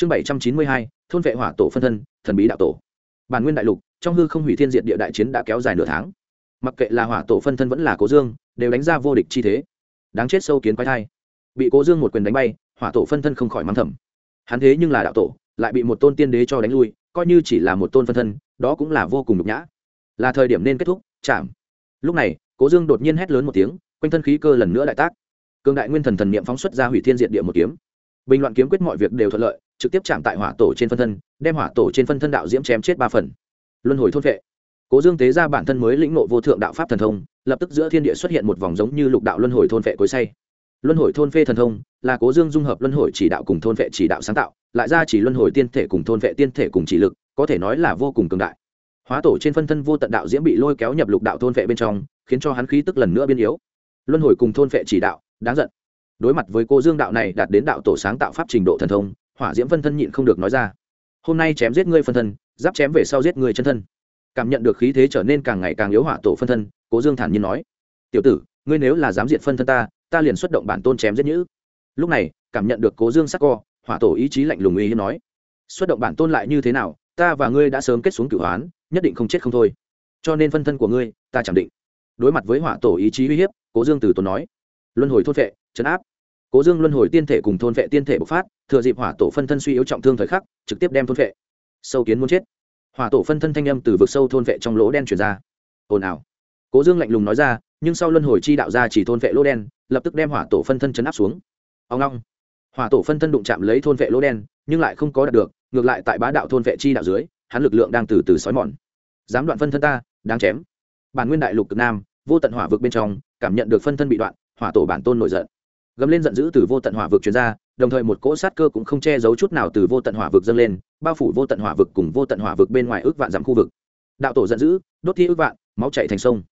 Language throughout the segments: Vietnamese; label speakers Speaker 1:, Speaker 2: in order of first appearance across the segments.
Speaker 1: chương bảy trăm chín mươi hai, thôn vệ hỏa tổ phân thân, thần bí đạo tổ. Bản nguyên đại lục, trong hư không hủy thiên diện địa đại chiến đã kéo dài nửa tháng. Mặc kệ là hỏa tổ phân thân vẫn là cố dương, đều đánh ra vô địch chi thế. Đáng chết sâu kiến quái thai. Bị cố dương một quyền đánh bay, hỏa tổ phân thân không khỏi mắng thầm. Hắn thế nhưng là đạo tổ, lại bị một tôn tiên đế cho đánh lui, coi như chỉ là một tôn phân thân, đó cũng là vô cùng nhục nhã. Là thời điểm nên kết thúc, chạm. Lúc này, cố dương đột nhiên hét lớn một tiếng, quanh thân khí cơ lần nữa đại tác. Cường đại nguyên thần thần niệm phóng xuất ra hủy thiên diện địa một kiếm. Bình loạn kiếm quyết mọi việc đều thuận lợi trực tiếp chạm tại hỏa tổ trên phân thân, đem hỏa tổ trên phân thân đạo diễm chém chết ba phần. Luân hồi thôn vệ. Cố dương tế ra bản thân mới lĩnh nộ vô thượng đạo pháp thần thông, lập tức giữa thiên địa xuất hiện một vòng giống như lục đạo luân hồi thôn vệ cối say. Luân hồi thôn phê thần thông là cố dương dung hợp luân hồi chỉ đạo cùng thôn vệ chỉ đạo sáng tạo, lại ra chỉ luân hồi tiên thể cùng thôn vệ tiên thể cùng chỉ lực, có thể nói là vô cùng cường đại. Hóa tổ trên phân thân vô tận đạo diễm bị lôi kéo nhập lục đạo thôn vệ bên trong, khiến cho hắn khí tức lần nữa biên yếu. Luân hồi cùng thôn vệ chỉ đạo, đáng giận. Đối mặt với cô dương đạo này đạt đến đạo tổ sáng tạo pháp trình độ thần thông hỏa diễm phân thân nhịn không được nói ra. Hôm nay chém giết ngươi phân thân, giáp chém về sau giết người chân thân. Cảm nhận được khí thế trở nên càng ngày càng yếu hỏa tổ phân thân, cố dương thản nhiên nói. Tiểu tử, ngươi nếu là dám diệt phân thân ta ta liền xuất động bản tôn chém giết nhữ. Lúc này, cảm nhận được cố dương sắc co, hỏa tổ ý chí lạnh lùng uy hiếp nói. Xuất động bản tôn lại như thế nào, ta và ngươi đã sớm kết xuống cửu hoán, nhất định không chết không thôi. Cho nên phân thân của ngươi, ta chẳng định. Đối mặt với hỏa tổ ý chí uy hiếp, cố dương từ tốn nói. Luân hồi thốt vệ chấn áp cố dương luân hồi tiên thể cùng thôn vệ tiên thể bộc phát, thừa dịp hỏa tổ phân thân suy yếu trọng thương thời khắc, trực tiếp đem thôn vệ. Sâu kiến muốn chết. Hỏa tổ phân thân thanh âm từ vực sâu thôn vệ trong lỗ đen chuyển ra. Ồn ào. Cố dương lạnh lùng nói ra, nhưng sau luân hồi chi đạo ra chỉ thôn vệ lỗ đen, lập tức đem hỏa tổ phân thân chấn áp xuống. Ông long. Hỏa tổ phân thân đụng chạm lấy thôn vệ lỗ đen, nhưng lại không có đạt được, ngược lại tại bá đạo thôn vệ chi đạo dưới, hắn lực lượng đang từ từ xói mòn. Dám đoạn phân thân ta, đáng chém. Bản nguyên đại lục cực nam, vô tận hỏa vực bên trong, cảm nhận được phân thân bị đoạn, hỏa tổ bản tôn nổi giận gầm lên giận dữ từ vô tận hỏa vực truyền ra, đồng thời một cỗ sát cơ cũng không che giấu chút nào từ vô tận hỏa vực dâng lên, bao phủ vô tận hỏa vực cùng vô tận hỏa vực bên ngoài ước vạn dặm khu vực. Đạo tổ giận dữ, đốt thi ước vạn, máu chạy thành sông.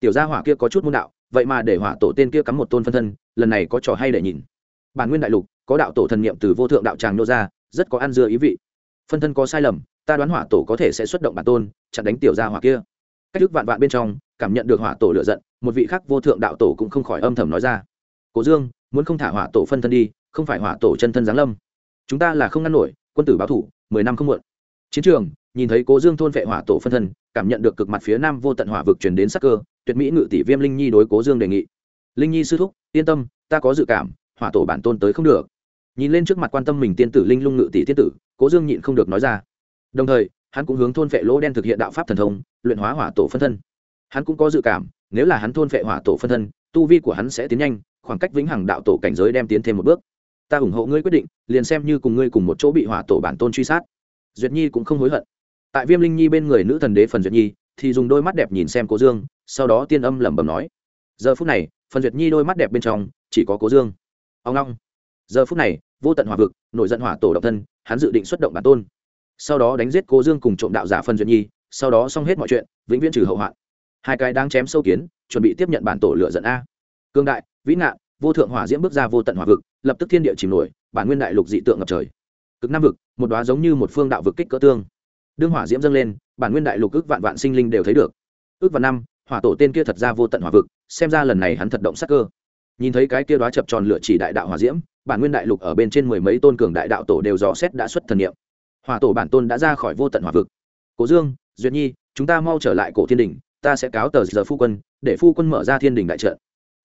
Speaker 1: Tiểu gia hỏa kia có chút môn đạo, vậy mà để hỏa tổ tên kia cắm một tôn phân thân, lần này có trò hay để nhìn. Bản nguyên đại lục, có đạo tổ thần niệm từ vô thượng đạo tràng nô ra, rất có ăn dưa ý vị. Phân thân có sai lầm, ta đoán hỏa tổ có thể sẽ xuất động bản tôn, chặn đánh tiểu gia hỏa kia. Cách thức vạn vạn bên trong, cảm nhận được hỏa tổ lựa giận, một vị khác vô thượng đạo tổ cũng không khỏi âm thầm nói ra. Cố dương muốn không thả hỏa tổ phân thân đi, không phải hỏa tổ chân thân giáng lâm. Chúng ta là không ngăn nổi, quân tử báo thủ, mười năm không muộn. Chiến trường, nhìn thấy cố dương thôn vệ hỏa tổ phân thân, cảm nhận được cực mặt phía nam vô tận hỏa vực truyền đến sắc cơ, tuyệt mỹ ngự tỷ viêm linh nhi đối cố dương đề nghị. Linh nhi sư thúc, yên tâm, ta có dự cảm, hỏa tổ bản tôn tới không được. Nhìn lên trước mặt quan tâm mình tiên tử linh lung ngự tỷ tiên tử, cố dương nhịn không được nói ra. Đồng thời, hắn cũng hướng thôn vệ lỗ đen thực hiện đạo pháp thần thông, luyện hóa hỏa tổ phân thân. Hắn cũng có dự cảm, nếu là hắn thôn vệ hỏa tổ phân thân, tu vi của hắn sẽ tiến nhanh khoảng cách vĩnh hằng đạo tổ cảnh giới đem tiến thêm một bước. Ta ủng hộ ngươi quyết định, liền xem như cùng ngươi cùng một chỗ bị hỏa tổ bản tôn truy sát. Duyệt nhi cũng không hối hận. Tại viêm linh nhi bên người nữ thần đế phần duyệt nhi, thì dùng đôi mắt đẹp nhìn xem cố dương, sau đó tiên âm lẩm bẩm nói, giờ phút này, phần duyệt nhi đôi mắt đẹp bên trong, chỉ có cố dương. Ông long giờ phút này, vô tận hỏa vực nổi giận hỏa tổ độc thân, hắn dự định xuất động bản tôn. Sau đó đánh giết cố dương cùng trộm đạo giả phần duyệt nhi, sau đó xong hết mọi chuyện, vĩnh viễn trừ hậu hoạn. Hai cái đang chém sâu kiến, chuẩn bị tiếp nhận bản tổ lựa giận a cương đại, vĩ nạn vô thượng hỏa diễm bước ra vô tận hỏa vực, lập tức thiên địa chìm nổi, bản nguyên đại lục dị tượng ngập trời. Cực nam vực, một đoá giống như một phương đạo vực kích cỡ tương. Đương hỏa diễm dâng lên, bản nguyên đại lục ước vạn vạn sinh linh đều thấy được. Ước vạn năm, hỏa tổ tên kia thật ra vô tận hỏa vực, xem ra lần này hắn thật động sắc cơ. Nhìn thấy cái kia đoá chập tròn lửa chỉ đại đạo hỏa diễm, bản nguyên đại lục ở bên trên mười mấy tôn cường đại đạo tổ đều dò xét đã xuất thần niệm. Hỏa tổ bản tôn đã ra khỏi vô tận hỏa vực. Cố dương, duyệt nhi, chúng ta mau trở lại cổ thiên đình ta sẽ cáo tờ giờ phu quân, để phu quân mở ra thiên đình đại trận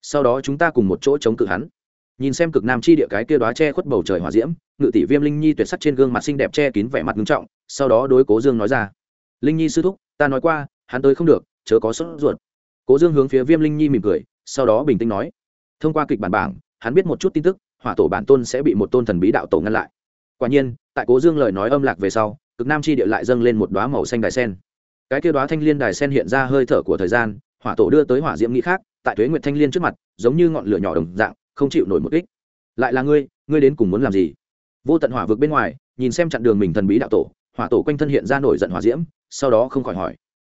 Speaker 1: sau đó chúng ta cùng một chỗ chống cự hắn. Nhìn xem cực nam chi địa cái kia đoá che khuất bầu trời hỏa diễm, ngự tỷ viêm linh nhi tuyệt sắc trên gương mặt xinh đẹp che kín vẻ mặt nghiêm trọng, sau đó đối cố dương nói ra. Linh nhi sư thúc, ta nói qua, hắn tới không được, chớ có sốt ruột. Cố dương hướng phía viêm linh nhi mỉm cười, sau đó bình tĩnh nói. Thông qua kịch bản bảng, hắn biết một chút tin tức, hỏa tổ bản tôn sẽ bị một tôn thần bí đạo tổ ngăn lại. Quả nhiên, tại cố dương lời nói âm lạc về sau, cực nam chi địa lại dâng lên một đoá màu xanh đài sen. Cái kia đoá thanh liên đài sen hiện ra hơi thở của thời gian, hỏa tổ đưa tới hỏa diễm nghĩ khác tại thuế nguyệt thanh liên trước mặt, giống như ngọn lửa nhỏ đồng dạng, không chịu nổi một ích lại là ngươi ngươi đến cùng muốn làm gì? Vô tận hỏa vực bên ngoài, nhìn xem chặn đường mình thần bí đạo tổ, hỏa tổ quanh thân hiện ra nổi giận hỏa diễm, sau đó không khỏi hỏi.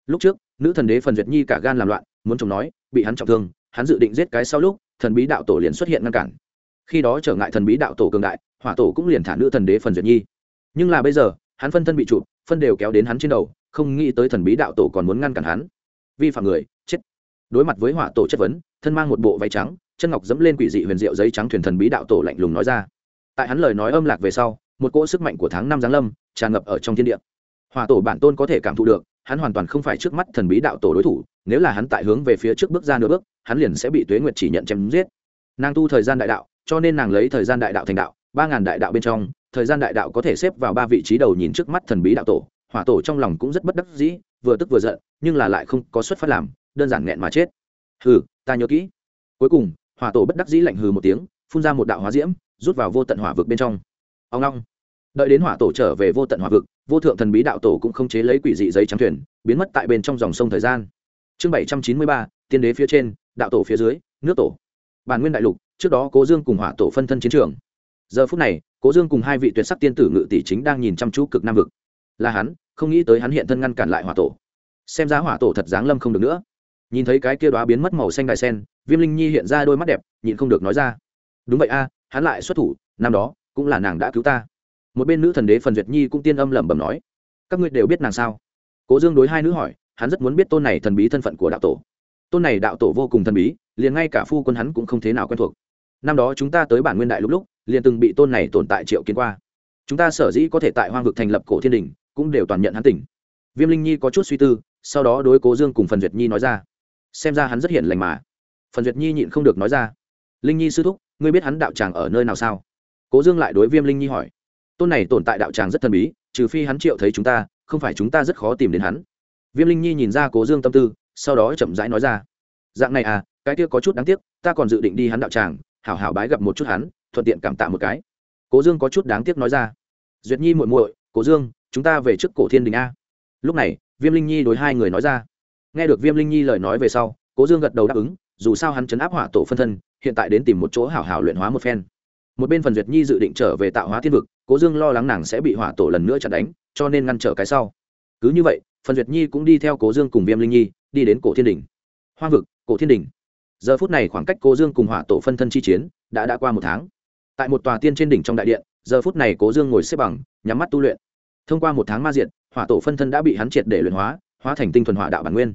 Speaker 1: Lúc trước, nữ thần đế phần duyệt nhi cả gan làm loạn, muốn chồng nói, bị hắn trọng thương, hắn dự định giết cái sau lúc, thần bí đạo tổ liền xuất hiện ngăn cản. Khi đó trở ngại thần bí đạo tổ cường đại, hỏa tổ cũng liền thả nữ thần đế phần duyệt nhi. Nhưng là bây giờ, hắn phân thân bị chụp phân đều kéo đến hắn trên đầu, không nghĩ tới thần bí đạo tổ còn muốn ngăn cản hắn. Vi phạm người, chết đối mặt với hỏa tổ chất vấn, thân mang một bộ váy trắng, chân ngọc dẫm lên quỷ dị huyền diệu giấy trắng thuyền thần bí đạo tổ lạnh lùng nói ra. Tại hắn lời nói âm lạc về sau, một cỗ sức mạnh của tháng năm giáng lâm, tràn ngập ở trong thiên địa. Hỏa tổ bản tôn có thể cảm thụ được, hắn hoàn toàn không phải trước mắt thần bí đạo tổ đối thủ, nếu là hắn tại hướng về phía trước bước ra nửa bước, hắn liền sẽ bị tuế nguyệt chỉ nhận chém giết. Nàng tu thời gian đại đạo, cho nên nàng lấy thời gian đại đạo thành đạo, ba ngàn đại đạo bên trong, thời gian đại đạo có thể xếp vào ba vị trí đầu nhìn trước mắt thần bí đạo tổ hỏa tổ trong lòng cũng rất bất đắc dĩ, vừa tức vừa giận, nhưng là lại không có xuất phát làm đơn giản nghẹn mà chết. Hừ, ta nhớ kỹ. Cuối cùng, hỏa tổ bất đắc dĩ lạnh hừ một tiếng, phun ra một đạo hóa diễm, rút vào vô tận hỏa vực bên trong. Ông long. Đợi đến hỏa tổ trở về vô tận hỏa vực, vô thượng thần bí đạo tổ cũng không chế lấy quỷ dị giấy trắng thuyền, biến mất tại bên trong dòng sông thời gian. Chương bảy trăm chín mươi ba, tiên đế phía trên, đạo tổ phía dưới, nước tổ. Bản nguyên đại lục, trước đó cố dương cùng hỏa tổ phân thân chiến trường. Giờ phút này, cố dương cùng hai vị tuyệt sắc tiên tử ngự tỷ chính đang nhìn chăm chú cực nam vực. Là hắn, không nghĩ tới hắn hiện thân ngăn cản lại hỏa tổ. Xem ra hỏa tổ thật dáng lâm không được nữa nhìn thấy cái kia đoá biến mất màu xanh đài sen, viêm linh nhi hiện ra đôi mắt đẹp, nhịn không được nói ra. Đúng vậy a, hắn lại xuất thủ, năm đó, cũng là nàng đã cứu ta. Một bên nữ thần đế phần duyệt nhi cũng tiên âm lẩm bẩm nói, các ngươi đều biết nàng sao? Cố dương đối hai nữ hỏi, hắn rất muốn biết tôn này thần bí thân phận của đạo tổ. Tôn này đạo tổ vô cùng thần bí, liền ngay cả phu quân hắn cũng không thế nào quen thuộc. Năm đó chúng ta tới bản nguyên đại lúc lúc, liền từng bị tôn này tồn tại triệu kiến qua. Chúng ta sở dĩ có thể tại hoang vực thành lập cổ thiên đình, cũng đều toàn nhận hắn tỉnh. Viêm linh nhi có chút suy tư, sau đó đối cố dương cùng phần duyệt nhi nói ra xem ra hắn rất hiền lành mà. Phần duyệt nhi nhịn không được nói ra. Linh nhi sư thúc, ngươi biết hắn đạo tràng ở nơi nào sao? Cố dương lại đối viêm linh nhi hỏi. Tôn này tồn tại đạo tràng rất thần bí, trừ phi hắn triệu thấy chúng ta, không phải chúng ta rất khó tìm đến hắn. Viêm linh nhi nhìn ra cố dương tâm tư, sau đó chậm rãi nói ra. Dạng này à cái kia có chút đáng tiếc, ta còn dự định đi hắn đạo tràng, hảo hảo bái gặp một chút hắn, thuận tiện cảm tạ một cái. Cố dương có chút đáng tiếc nói ra. Duyệt nhi muội muội, cố dương, chúng ta về trước cổ thiên đình a. Lúc này, viêm linh nhi đối hai người nói ra nghe được viêm linh nhi lời nói về sau, cố dương gật đầu đáp ứng, dù sao hắn chấn áp hỏa tổ phân thân, hiện tại đến tìm một chỗ hảo hảo luyện hóa một phen. Một bên phần duyệt nhi dự định trở về tạo hóa thiên vực, cố dương lo lắng nàng sẽ bị hỏa tổ lần nữa chặt đánh, cho nên ngăn trở cái sau. Cứ như vậy, phần duyệt nhi cũng đi theo cố dương cùng viêm linh nhi, đi đến cổ thiên đình hoa vực, cổ thiên đình giờ phút này khoảng cách cố dương cùng hỏa tổ phân thân chi chiến đã đã qua một tháng. Tại một tòa tiên trên đỉnh trong đại điện, giờ phút này cố dương ngồi xếp bằng, nhắm mắt tu luyện. Thông qua một tháng ma diện hỏa tổ phân thân đã bị hắn triệt để luyện hóa hóa thành tinh thuần hỏa đạo bản nguyên.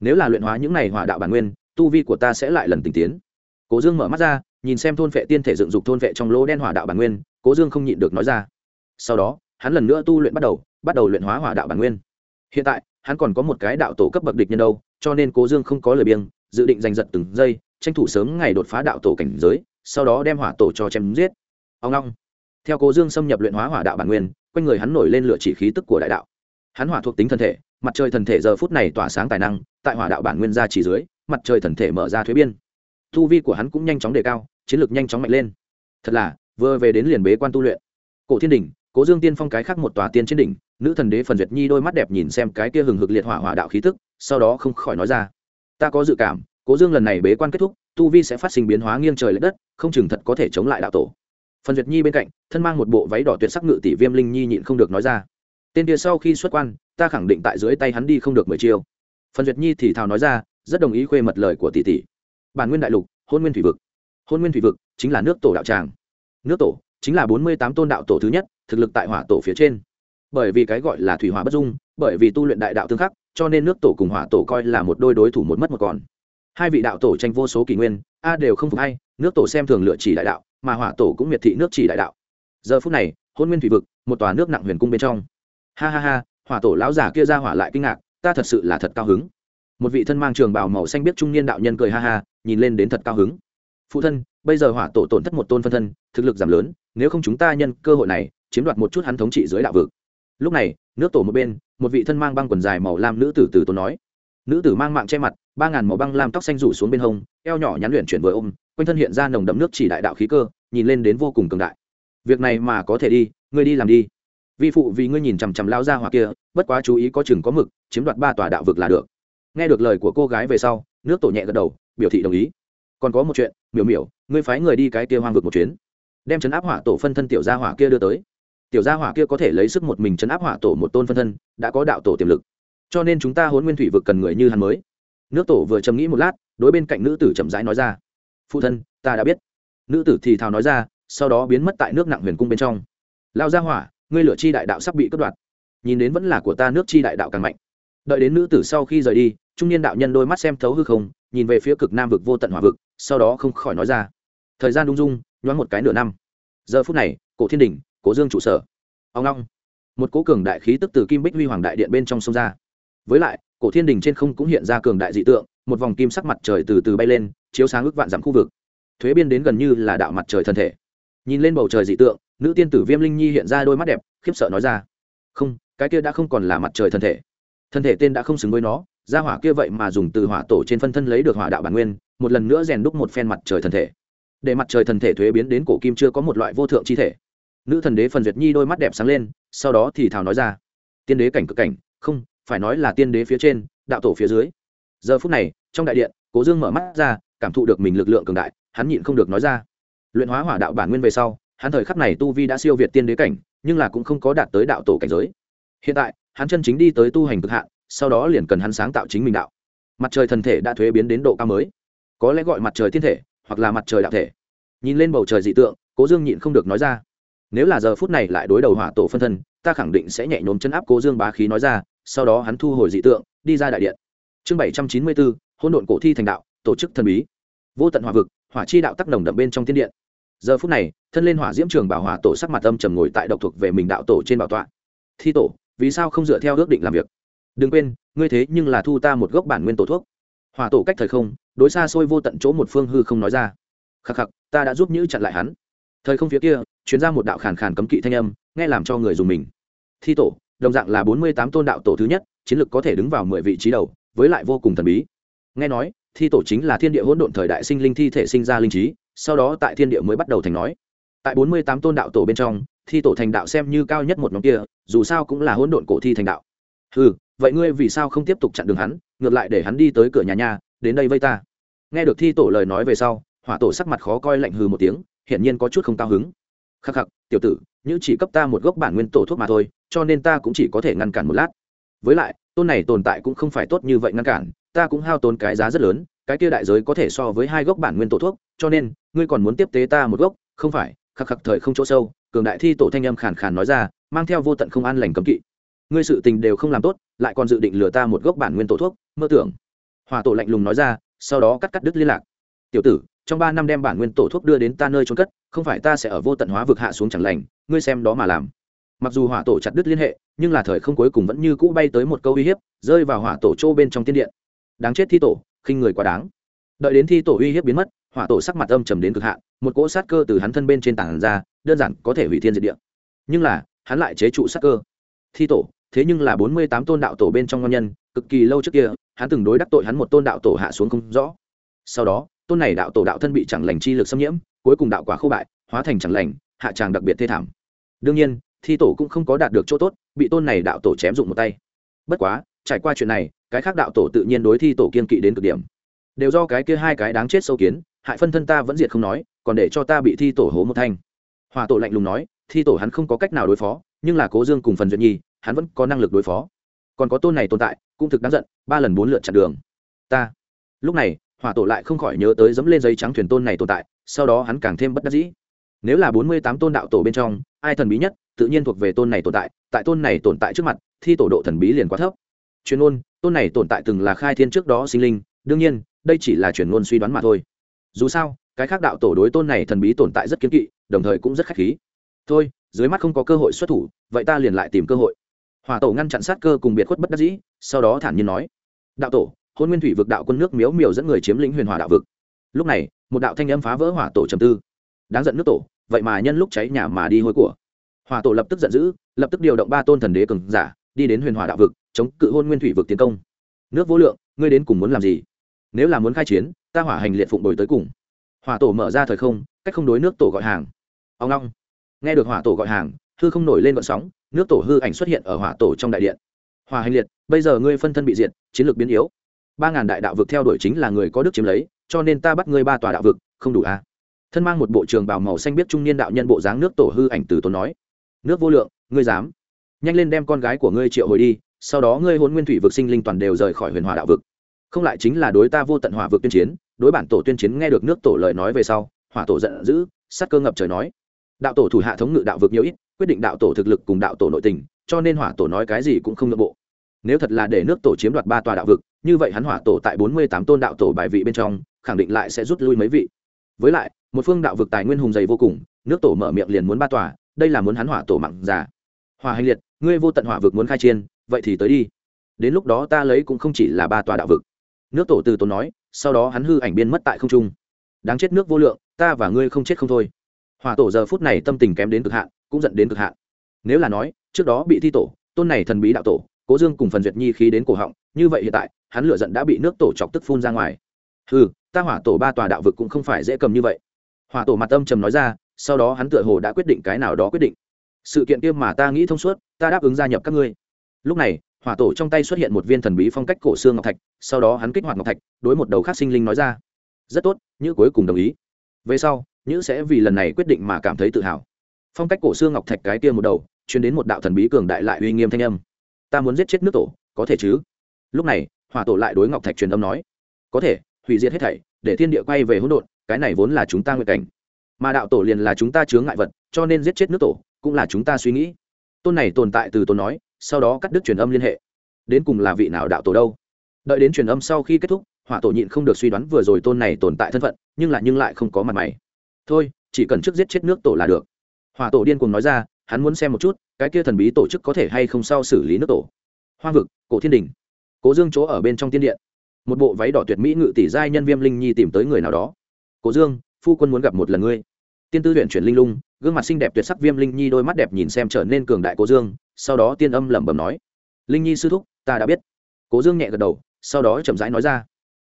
Speaker 1: Nếu là luyện hóa những này hỏa đạo bản nguyên tu vi của ta sẽ lại lần tình tiến. Cố dương mở mắt ra nhìn xem thôn vệ tiên thể dựng dục thôn vệ trong lỗ đen hỏa đạo bản nguyên cố dương không nhịn được nói ra. Sau đó hắn lần nữa tu luyện bắt đầu bắt đầu luyện hóa hỏa đạo bản nguyên. Hiện tại hắn còn có một cái đạo tổ cấp bậc địch nhân đâu cho nên cố dương không có lời biêng, dự định giành giật từng giây tranh thủ sớm ngày đột phá đạo tổ cảnh giới sau đó đem hỏa tổ cho chém giết. Ông long theo cố dương xâm nhập luyện hóa hỏa đạo bản nguyên quanh người hắn nổi lên lửa chỉ khí tức của đại đạo. Hắn hỏa thuộc tính thân thể mặt trời thần thể giờ phút này tỏa sáng tài năng, tại hỏa đạo bản nguyên gia chỉ dưới, mặt trời thần thể mở ra thuế biên. Thu vi của hắn cũng nhanh chóng đề cao, chiến lược nhanh chóng mạnh lên. Thật là, vừa về đến liền bế quan tu luyện. Cổ thiên đình cố dương tiên phong cái khác một tòa tiên trên đỉnh, nữ thần đế phần duyệt nhi đôi mắt đẹp nhìn xem cái kia hừng hực liệt hỏa hỏa đạo khí tức, sau đó không khỏi nói ra. Ta có dự cảm, cố dương lần này bế quan kết thúc, tu vi sẽ phát sinh biến hóa nghiêng trời l ệ đất, không chừng thật có thể chống lại đạo tổ. Phần duyệt nhi bên cạnh, thân mang một bộ váy đỏ tuyệt sắc ngự tỷ viêm linh nhi nhịn không được nói ra tên kia sau khi xuất quan, ta khẳng định tại dưới tay hắn đi không được mười chiêu. Phần duyệt nhi thì thào nói ra, rất đồng ý khuê mật lời của tỷ tỷ. Bản nguyên đại lục, hôn nguyên thủy vực. Hôn nguyên thủy vực chính là nước tổ đạo tràng. Nước tổ chính là bốn mươi tám tôn đạo tổ thứ nhất, thực lực tại hỏa tổ phía trên. Bởi vì cái gọi là thủy hỏa bất dung, bởi vì tu luyện đại đạo tương khắc, cho nên nước tổ cùng hỏa tổ coi là một đôi đối thủ một mất một còn. Hai vị đạo tổ tranh vô số kỷ nguyên, a đều không phục hay, nước tổ xem thường lựa chỉ đại đạo, mà hỏa tổ cũng miệt thị nước chỉ đại đạo. Giờ phút này, hôn nguyên thủy vực, một tòa nước nặng huyền cung bên trong ha ha ha, hỏa tổ lão giả kia ra hỏa lại kinh ngạc, ta thật sự là thật cao hứng. Một vị thân mang trường bào màu xanh biết trung niên đạo nhân cười ha ha, nhìn lên đến thật cao hứng. Phụ thân, bây giờ hỏa tổ tổn thất một tôn phân thân, thực lực giảm lớn, nếu không chúng ta nhân cơ hội này, chiếm đoạt một chút hắn thống trị dưới đạo vực. Lúc này, nước tổ một bên, một vị thân mang băng quần dài màu lam nữ tử từ tốn nói. Nữ tử mang mạng che mặt, ba ngàn màu băng lam tóc xanh rủ xuống bên hông, eo nhỏ nhắn luyện chuyển vừa ôm, quanh thân hiện ra nồng đậm nước chỉ đại đạo khí cơ, nhìn lên đến vô cùng cường đại. Việc này mà có thể đi, ngươi đi làm đi vi phụ vì ngươi nhìn chằm chằm lao ra hoặc kia, bất quá chú ý có chừng có mực, chiếm đoạt ba tòa đạo vực là được. Nghe được lời của cô gái về sau, nước tổ nhẹ gật đầu, biểu thị đồng ý. Còn có một chuyện, miểu miểu, ngươi phái người đi cái kia hoang vực một chuyến. Đem chấn áp hỏa tổ phân thân tiểu gia hỏa kia đưa tới. Tiểu gia hỏa kia có thể lấy sức một mình chấn áp hỏa tổ một tôn phân thân, đã có đạo tổ tiềm lực. Cho nên chúng ta hôn nguyên thủy vực cần người như hắn mới. Nước tổ vừa trầm nghĩ một lát, đối bên cạnh nữ tử chậm rãi nói ra. Phụ thân, ta đã biết. Nữ tử thì thào nói ra, sau đó biến mất tại nước nặng huyền cung bên trong. Lao gia hỏa ngươi lửa chi đại đạo sắp bị cướp đoạt. Nhìn đến vẫn là của ta nước chi đại đạo càng mạnh. Đợi đến nữ tử sau khi rời đi, trung niên đạo nhân đôi mắt xem thấu hư không, nhìn về phía cực nam vực vô tận hỏa vực, sau đó không khỏi nói ra. Thời gian đung dung, nhoáng một cái nửa năm. Giờ phút này, cổ thiên đình cố dương trụ sở. Ông long. Một cố cường đại khí tức từ kim bích huy hoàng đại điện bên trong sông ra. Với lại, cổ thiên đình trên không cũng hiện ra cường đại dị tượng, một vòng kim sắc mặt trời từ từ bay lên, chiếu sáng ước vạn dặm khu vực. Thuế biên đến gần như là đạo mặt trời thân thể. Nhìn lên bầu trời dị tượng nữ tiên tử viêm linh nhi hiện ra đôi mắt đẹp, khiếp sợ nói ra. Không, cái kia đã không còn là mặt trời thân thể. Thân thể tên đã không xứng với nó ra hỏa kia vậy mà dùng từ hỏa tổ trên phân thân lấy được hỏa đạo bản nguyên, một lần nữa rèn đúc một phen mặt trời thân thể. Để mặt trời thần thể thuế biến đến cổ kim chưa có một loại vô thượng chi thể. Nữ thần đế phần duyệt nhi đôi mắt đẹp sáng lên, sau đó thì thào nói ra. Tiên đế cảnh cực cảnh, không, phải nói là tiên đế phía trên, đạo tổ phía dưới. Giờ phút này, trong đại điện, cố dương mở mắt ra, cảm thụ được mình lực lượng cường đại, hắn nhịn không được nói ra. Luyện hóa hỏa đạo bản nguyên về sau hắn thời khắc này tu vi đã siêu việt tiên đế cảnh, nhưng là cũng không có đạt tới đạo tổ cảnh giới. Hiện tại, hắn chân chính đi tới tu hành cực hạn, sau đó liền cần hắn sáng tạo chính mình đạo. Mặt trời thần thể đã thuế biến đến độ cao mới. Có lẽ gọi mặt trời thiên thể, hoặc là mặt trời đạo thể. Nhìn lên bầu trời dị tượng, cố dương nhịn không được nói ra. Nếu là giờ phút này lại đối đầu hỏa tổ phân thân, ta khẳng định sẽ nhẹ nhõm chân áp cố dương bá khí nói ra, sau đó hắn thu hồi dị tượng, đi ra đại điện. Chương bảy trăm chín mươi bốn hôn độn cổ thi thành đạo, tổ chức thần bí. Vô tận hỏa vực, hỏa chi đạo tắc nồng đậm bên trong tiên điện giờ phút này, thân lên hỏa diễm trường bảo hỏa tổ sắc mặt âm trầm ngồi tại độc thuộc về mình đạo tổ trên bảo tọa. Thi tổ, vì sao không dựa theo ước định làm việc? Đừng quên, ngươi thế nhưng là thu ta một gốc bản nguyên tổ thuốc. Hỏa tổ cách thời không, đối xa xôi vô tận chỗ một phương hư không nói ra. Khắc khắc, ta đã giúp nhữ chặn lại hắn. Thời không phía kia chuyến ra một đạo khàn khàn cấm kỵ thanh âm, nghe làm cho người dùng mình. Thi tổ, đồng dạng là bốn mươi tám tôn đạo tổ thứ nhất, chiến lược có thể đứng vào mười vị trí đầu, với lại vô cùng thần bí. Nghe nói, thi tổ chính là thiên địa hỗn độn thời đại sinh linh thi thể sinh ra linh trí sau đó tại thiên địa mới bắt đầu thành nói. Tại bốn mươi tám tôn đạo tổ bên trong, thi tổ thành đạo xem như cao nhất một nhóm kia, dù sao cũng là hỗn độn cổ thi thành đạo. Ừ vậy ngươi vì sao không tiếp tục chặn đường hắn, ngược lại để hắn đi tới cửa nhà nhà, đến đây vây ta? Nghe được thi tổ lời nói về sau, hỏa tổ sắc mặt khó coi lạnh hừ một tiếng, hiển nhiên có chút không cao hứng. Khắc khắc, tiểu tử như chỉ cấp ta một gốc bản nguyên tổ thuốc mà thôi, cho nên ta cũng chỉ có thể ngăn cản một lát. Với lại, tôn này tồn tại cũng không phải tốt như vậy ngăn cản, ta cũng hao tốn cái giá rất lớn cái kia đại giới có thể so với hai gốc bản nguyên tổ thuốc, cho nên, ngươi còn muốn tiếp tế ta một gốc? Không phải, khắc khắc thời không chỗ sâu, cường đại thi tổ thanh âm khàn khàn nói ra, mang theo vô tận không an lành cấm kỵ. Ngươi sự tình đều không làm tốt, lại còn dự định lừa ta một gốc bản nguyên tổ thuốc, mơ tưởng. Hòa tổ lạnh lùng nói ra, sau đó cắt cắt đứt liên lạc. Tiểu tử, trong ba năm đem bản nguyên tổ thuốc đưa đến ta nơi trốn cất, không phải ta sẽ ở vô tận hóa vực hạ xuống chẳng lành, ngươi xem đó mà làm. Mặc dù hỏa tổ chặt đứt liên hệ, nhưng là thời không cuối cùng vẫn như cũ bay tới một câu uy hiếp, rơi vào hỏa tổ chỗ bên trong tiên điện. Đáng chết thi tổ khinh người quá đáng. Đợi đến thi tổ uy hiếp biến mất, hỏa tổ sắc mặt âm trầm đến cực hạn, một cỗ sát cơ từ hắn thân bên trên tảng ra, đơn giản có thể hủy thiên diệt địa. Nhưng là, hắn lại chế trụ sát cơ. Thi tổ, thế nhưng là bốn mươi tám tôn đạo tổ bên trong ngon nhân, cực kỳ lâu trước kia, hắn từng đối đắc tội hắn một tôn đạo tổ hạ xuống không rõ. Sau đó, tôn này đạo tổ đạo thân bị chẳng lành chi lực xâm nhiễm, cuối cùng đạo quả khô bại, hóa thành chẳng lành, hạ tràng đặc biệt thê thảm. Đương nhiên, thi tổ cũng không có đạt được chỗ tốt, bị tôn này đạo tổ chém dụng một tay. Bất quá trải qua chuyện này, cái khác đạo tổ tự nhiên đối thi tổ kiên kỵ đến cực điểm. Đều do cái kia hai cái đáng chết sâu kiến, hại phân thân ta vẫn diệt không nói, còn để cho ta bị thi tổ hố một thanh. Hòa tổ lạnh lùng nói, thi tổ hắn không có cách nào đối phó, nhưng là cố dương cùng phần duyệt nhi, hắn vẫn có năng lực đối phó. Còn có tôn này tồn tại, cũng thực đáng giận, ba lần bốn lượt chặn đường. Ta. Lúc này hỏa tổ lại không khỏi nhớ tới dẫm lên giấy trắng thuyền tôn này tồn tại, sau đó hắn càng thêm bất đắc dĩ. Nếu là bốn mươi tám tôn đạo tổ bên trong, ai thần bí nhất, tự nhiên thuộc về tôn này tồn tại tại tôn này tồn tại trước mặt, thi tổ độ thần bí liền quá thấp chuyên ôn tôn này tồn tại từng là khai thiên trước đó sinh linh, đương nhiên, đây chỉ là chuyển ngôn suy đoán mà thôi. Dù sao, cái khác đạo tổ đối tôn này thần bí tồn tại rất kiến kỵ, đồng thời cũng rất khách khí. Thôi, dưới mắt không có cơ hội xuất thủ, vậy ta liền lại tìm cơ hội. Hòa tổ ngăn chặn sát cơ cùng biệt khuất bất đắc dĩ, sau đó thản nhiên nói. Đạo tổ, hôn nguyên thủy vực đạo quân nước miếu miều dẫn người chiếm lĩnh huyền hòa đạo vực. Lúc này, một đạo thanh âm phá vỡ hỏa tổ trầm tư. Đáng giận nước tổ, vậy mà nhân lúc cháy nhà mà đi hôi của. Hỏa tổ lập tức giận dữ, lập tức điều động ba tôn thần đế cường giả đi đến huyền hòa đạo vực, chống cự hôn nguyên thủy vực tiến công. Nước vô lượng, ngươi đến cùng muốn làm gì? Nếu là muốn khai chiến, ta hỏa hành liệt phụng đổi tới cùng. Hỏa tổ mở ra thời không, cách không đối nước tổ gọi hàng. Ông long. Nghe được hỏa tổ gọi hàng, hư không nổi lên vận sóng, nước tổ hư ảnh xuất hiện ở hỏa tổ trong đại điện. Hỏa hành liệt, bây giờ ngươi phân thân bị diệt, chiến lược biến yếu. Ba ngàn đại đạo vực theo đuổi chính là người có đức chiếm lấy, cho nên ta bắt ngươi ba tòa đạo vực, không đủ à. thân mang một bộ trường bào màu xanh biết trung niên đạo nhân bộ dáng nước tổ hư ảnh từ tốn nói. Nước vô lượng, ngươi dám? Nhanh lên đem con gái của ngươi triệu hồi đi, sau đó ngươi hôn nguyên thủy vực sinh linh toàn đều rời khỏi huyền hòa đạo vực. Không lại chính là đối ta vô tận hỏa vực tuyên chiến, đối bản tổ tuyên chiến nghe được nước tổ lời nói về sau, hỏa tổ giận dữ sắc cơ ngập trời nói. Đạo tổ thủ hạ thống ngự đạo vực nhiều ít, quyết định đạo tổ thực lực cùng đạo tổ nội tình, cho nên hỏa tổ nói cái gì cũng không nội bộ. Nếu thật là để nước tổ chiếm đoạt ba tòa đạo vực, như vậy hắn hỏa tổ tại bốn mươi tám tôn đạo tổ bài vị bên trong, khẳng định lại sẽ rút lui mấy vị. Với lại, một phương đạo vực tài nguyên hùng dày vô cùng, nước tổ mở miệng liền muốn ba tòa, đây là muốn hắn hỏa tổ mặn già. Hòa hành liệt ngươi vô tận hỏa vực muốn khai chiên, vậy thì tới đi. Đến lúc đó ta lấy cũng không chỉ là ba tòa đạo vực. Nước tổ từ tốn nói, sau đó hắn hư ảnh biên mất tại không trung. Đáng chết nước vô lượng, ta và ngươi không chết không thôi. Hỏa tổ giờ phút này tâm tình kém đến cực hạn, cũng dẫn đến cực hạn. Nếu là nói, trước đó bị thi tổ, tôn này thần bí đạo tổ, cố dương cùng phần duyệt nhi khí đến cổ họng, như vậy hiện tại, hắn lựa giận đã bị nước tổ chọc tức phun ra ngoài. Ừ ta hỏa tổ ba tòa đạo vực cũng không phải dễ cầm như vậy. Hỏa tổ mặt âm trầm nói ra, sau đó hắn tựa hồ đã quyết định cái nào đó quyết định sự kiện kia mà ta nghĩ thông suốt, ta đáp ứng gia nhập các ngươi. Lúc này, hỏa tổ trong tay xuất hiện một viên thần bí phong cách cổ xương ngọc thạch, sau đó hắn kích hoạt ngọc thạch, đối một đầu khác sinh linh nói ra. Rất tốt, Nhữ cuối cùng đồng ý. Về sau, nhữ sẽ vì lần này quyết định mà cảm thấy tự hào. Phong cách cổ xương ngọc thạch cái kia một đầu chuyến đến một đạo thần bí cường đại lại uy nghiêm thanh âm. Ta muốn giết chết nước tổ, có thể chứ? Lúc này, hỏa tổ lại đối ngọc thạch truyền âm nói. Có thể, hủy diệt hết thảy, để thiên địa quay về hỗn độn, cái này vốn là chúng ta nguyện cảnh. Mà đạo tổ liền là chúng ta chướng ngại vật cho nên giết chết nước tổ, cũng là chúng ta suy nghĩ. Tôn này tồn tại từ tôn nói, sau đó cắt đứt truyền âm liên hệ. Đến cùng là vị nào đạo tổ đâu? Đợi đến truyền âm sau khi kết thúc, hỏa tổ nhịn không được suy đoán vừa rồi tôn này tồn tại thân phận, nhưng lại nhưng lại không có mặt mày. Thôi, chỉ cần trước giết chết nước tổ là được. Hỏa tổ điên cùng nói ra, hắn muốn xem một chút, cái kia thần bí tổ chức có thể hay không sao xử lý nước tổ. Hoa vực, cổ thiên đình. Cố dương chỗ ở bên trong tiên điện. Một bộ váy đỏ tuyệt mỹ ngự tỷ giai nhân viêm linh nhi tìm tới người nào đó. Cố dương, phu quân muốn gặp một lần ngươi. Tiên tư luyện chuyển linh lung gương mặt xinh đẹp tuyệt sắc viêm linh nhi đôi mắt đẹp nhìn xem trở nên cường đại cố dương sau đó tiên âm lẩm bẩm nói linh nhi sư thúc ta đã biết cố dương nhẹ gật đầu sau đó chậm rãi nói ra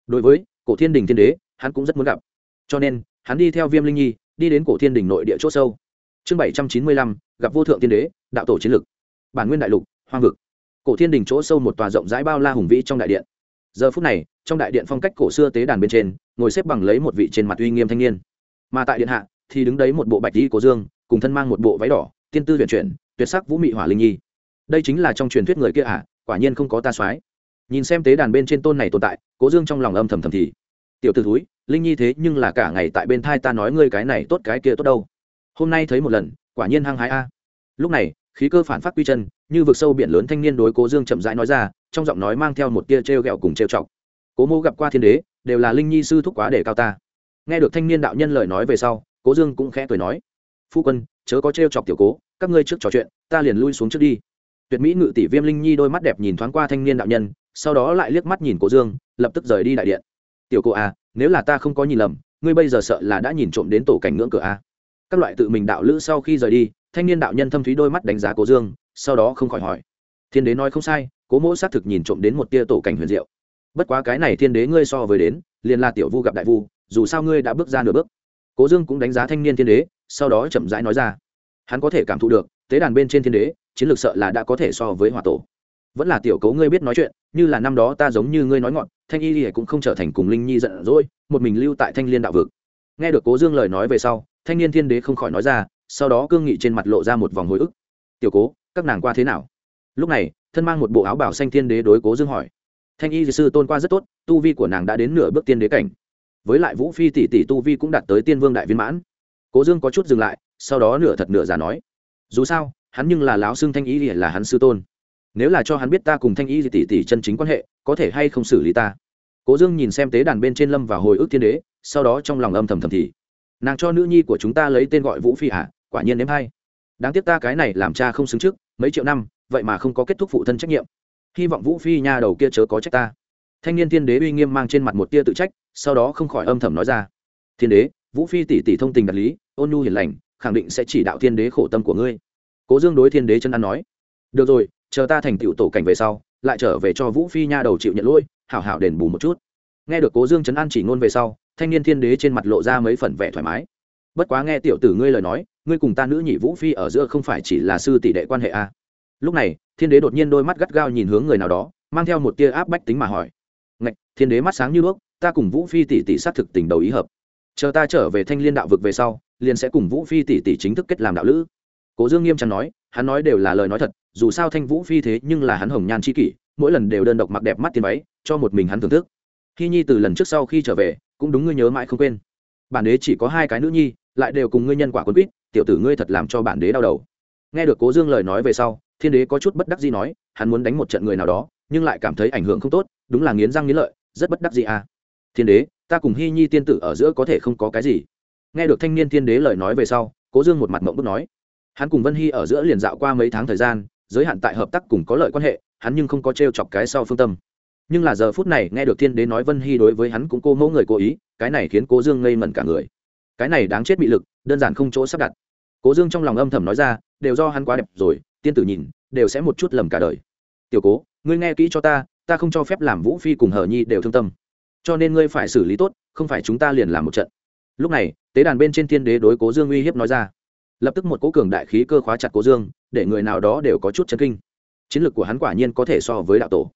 Speaker 1: đối với cổ thiên đình thiên đế hắn cũng rất muốn gặp cho nên hắn đi theo viêm linh nhi đi đến cổ thiên đình nội địa c h ỗ sâu chương bảy trăm chín mươi lăm gặp vô thượng thiên đế đạo tổ chiến lực bản nguyên đại lục hoang vực cổ thiên đình chỗ sâu một tòa rộng rãi bao la hùng vĩ trong đại điện giờ phút này trong đại điện phong cách cổ xưa tế đàn bên trên ngồi xếp bằng lấy một vị trên mặt uy nghiêm thanh niên mà tại điện hạ thì đứng đấy một bộ bạch y cố dương cùng thân mang một bộ váy đỏ tiên tư tuyển chuyển tuyệt sắc vũ mị hỏa linh nhi. Đây chính là trong truyền thuyết người kia ạ à, quả nhiên không có ta soái. Nhìn xem tế đàn bên trên tôn này tồn tại cố dương trong lòng âm thầm thầm thì. Tiểu t ử thúi linh nhi thế nhưng là cả ngày tại bên thai ta nói ngươi cái này tốt cái kia tốt đâu. Hôm nay thấy một lần quả nhiên hăng hái a. Lúc này khí cơ phản phát quy chân như vực sâu biển lớn thanh niên đối cố dương chậm rãi nói ra trong giọng nói mang theo một tia t r e o g ẹ o cùng trêu chọc. Cố mô gặp qua thiên đế đều là linh nhi sư thúc quá để cao ta. Nghe được thanh niên đạo nhân lời nói về sau cố dương cũng khẽ cười nói, phu quân, chớ có t r e o chọc tiểu cố, các ngươi trước trò chuyện, ta liền lui xuống trước đi. Tuyệt mỹ ngự tỷ viêm linh nhi đôi mắt đẹp nhìn thoáng qua thanh niên đạo nhân, sau đó lại liếc mắt nhìn cố dương, lập tức rời đi đại điện. Tiểu cô à nếu là ta không có nhìn lầm, ngươi bây giờ sợ là đã nhìn trộm đến tổ cảnh ngưỡng cửa a các loại tự mình đạo lữ sau khi rời đi, thanh niên đạo nhân thâm thúy đôi mắt đánh giá cố dương, sau đó không khỏi hỏi, thiên đế nói không sai, cố mỗ xác thực nhìn trộm đến một tia tổ cảnh huyền diệu. Bất quá cái này thiên đế ngươi so với đến, liền là tiểu vu gặp đại vu, dù sao ngươi đã bước ra nửa bước cố dương cũng đánh giá thanh niên thiên đế, sau đó chậm rãi nói ra. Hắn có thể cảm thụ được, tế đàn bên trên thiên đế, chiến lược sợ là đã có thể so với hòa tổ. Vẫn là tiểu cấu ngươi biết nói chuyện, như là năm đó ta giống như ngươi nói ngọn, thanh y lìa cũng không trở thành cùng linh nhi giận dỗi, một mình lưu tại thanh liên đạo vực. Nghe được cố dương lời nói về sau, thanh niên thiên đế không khỏi nói ra, sau đó cương nghị trên mặt lộ ra một vòng hồi ức. Tiểu cố, các nàng qua thế nào? Lúc này, thân mang một bộ áo bảo xanh thiên đế đối cố dương hỏi. Thanh y sư tôn qua rất tốt, tu vi của nàng đã đến nửa bước tiên đế cảnh với lại vũ phi tỷ tỷ tu vi cũng đạt tới tiên vương đại viên mãn. Cố dương có chút dừng lại, sau đó nửa thật nửa giả nói, dù sao, hắn nhưng là láo xưng thanh ý thì là hắn sư tôn. Nếu là cho hắn biết ta cùng thanh y tỷ tỷ chân chính quan hệ, có thể hay không xử lý ta? Cố dương nhìn xem tế đàn bên trên lâm và hồi ức thiên đế, sau đó trong lòng âm thầm thầm thì, nàng cho nữ nhi của chúng ta lấy tên gọi vũ phi à quả nhiên nếm hay. Đáng tiếc ta cái này làm cha không xứng trước, mấy triệu năm, vậy mà không có kết thúc phụ thân trách nhiệm. Hy vọng vũ phi nha đầu kia chớ có trách ta. Thanh niên thiên đế uy nghiêm mang trên mặt một tia tự trách sau đó không khỏi âm thầm nói ra, thiên đế, vũ phi tỷ tỷ thông tình đạt lý, ôn nhu hiền lành, khẳng định sẽ chỉ đạo thiên đế khổ tâm của ngươi. Cố dương đối thiên đế chân ăn nói, được rồi, chờ ta thành tựu tổ cảnh về sau, lại trở về cho vũ phi nha đầu chịu nhận lỗi, hảo hảo đền bù một chút. Nghe được cố dương chấn an chỉ ngôn về sau, thanh niên thiên đế trên mặt lộ ra mấy phần vẻ thoải mái. Bất quá nghe tiểu tử ngươi lời nói, ngươi cùng ta nữ nhị vũ phi ở giữa không phải chỉ là sư tỷ đệ quan hệ a à. lúc này, thiên đế đột nhiên đôi mắt gắt gao nhìn hướng người nào đó, mang theo một tia áp bách tính mà hỏi. Ngạch, thiên đế mắt sáng như đuốc ta cùng vũ phi tỷ tỷ xác thực tình đầu ý hợp. Chờ ta trở về thanh liên đạo vực về sau, liền sẽ cùng vũ phi tỷ tỷ chính thức kết làm đạo lữ. Cố dương nghiêm trọng nói, hắn nói đều là lời nói thật, dù sao thanh vũ phi thế nhưng là hắn hồng nhan c h i kỷ, mỗi lần đều đơn độc mặc đẹp mắt tiền váy, cho một mình hắn thưởng thức. Hy nhi từ lần trước sau khi trở về, cũng đúng ngươi nhớ mãi không quên. Bản đế chỉ có hai cái nữ nhi, lại đều cùng ngươi nhân quả quân quýt, tiểu tử ngươi thật làm cho bản đế đau đầu. Nghe được cố dương lời nói về sau, thiên đế có chút bất đắc gì nói, hắn muốn đánh một trận người nào đó, nhưng lại cảm thấy ảnh hưởng không tốt, đúng là nghiến răng nghiến lợi, rất bất đắc gì à thiên đế, ta cùng hy nhi tiên tử ở giữa có thể không có cái gì. Nghe được thanh niên thiên đế lời nói về sau, cố dương một mặt mộng bức nói, hắn cùng vân hy ở giữa liền dạo qua mấy tháng thời gian, giới hạn tại hợp tác cùng có lợi quan hệ, hắn nhưng không có t r e o chọc cái sau phương tâm. Nhưng là giờ phút này nghe được thiên đế nói vân hy đối với hắn cũng cô mẫu người cố ý, cái này khiến cố dương ngây mẩn cả người. Cái này đáng chết bị lực, đơn giản không chỗ sắp đặt. Cố dương trong lòng âm thầm nói ra, đều do hắn quá đẹp rồi, tiên tử nhìn, đều sẽ một chút lầm cả đời. Tiểu cố, ngươi nghe kỹ cho ta ta không cho phép làm vũ phi cùng hờ nhi đều thương tâm cho nên ngươi phải xử lý tốt, không phải chúng ta liền làm một trận. Lúc này, tế đàn bên trên thiên đế đối cố dương uy hiếp nói ra. Lập tức một cố cường đại khí cơ khóa chặt cố dương, để người nào đó đều có chút chân kinh. Chiến lược của hắn quả nhiên có thể so với đạo tổ.